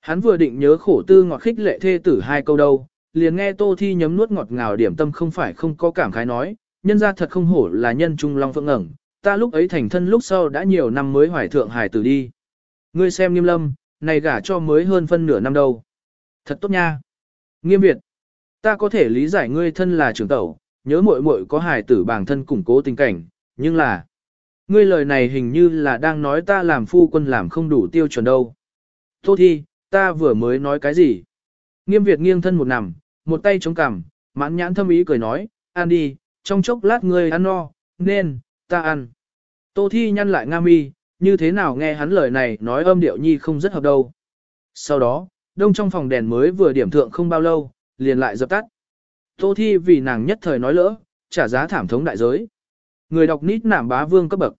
Hắn vừa định nhớ khổ tư ngọt khích lệ thê tử hai câu đâu, liền nghe Tô Thi nhấm nuốt ngọt ngào điểm tâm không phải không có cảm khái nói, nhân ra thật không hổ là nhân trung long phượng ngẩng, ta lúc ấy thành thân lúc sau đã nhiều năm mới hoài thượng hài tử đi. Ngươi xem nghiêm lâm, này gả cho mới hơn phân nửa năm đâu. Thật tốt nha. Nghiêm Việt, ta có thể lý giải ngươi thân là trưởng tẩu, nhớ muội muội có hài tử bản thân củng cố tình cảnh, nhưng là, ngươi lời này hình như là đang nói ta làm phu quân làm không đủ tiêu chuẩn đâu. Tô thi, ta vừa mới nói cái gì? Nghiêm Việt nghiêng thân một nằm, một tay chống cằm, mãn nhãn thâm ý cười nói, ăn đi, trong chốc lát ngươi ăn no, nên, ta ăn. Tô thi nhăn lại nga mi, như thế nào nghe hắn lời này nói âm điệu nhi không rất hợp đâu. Sau đó, đông trong phòng đèn mới vừa điểm thượng không bao lâu, liền lại dập tắt. Tô thi vì nàng nhất thời nói lỡ, trả giá thảm thống đại giới. Người đọc nít nảm bá vương cấp bậc.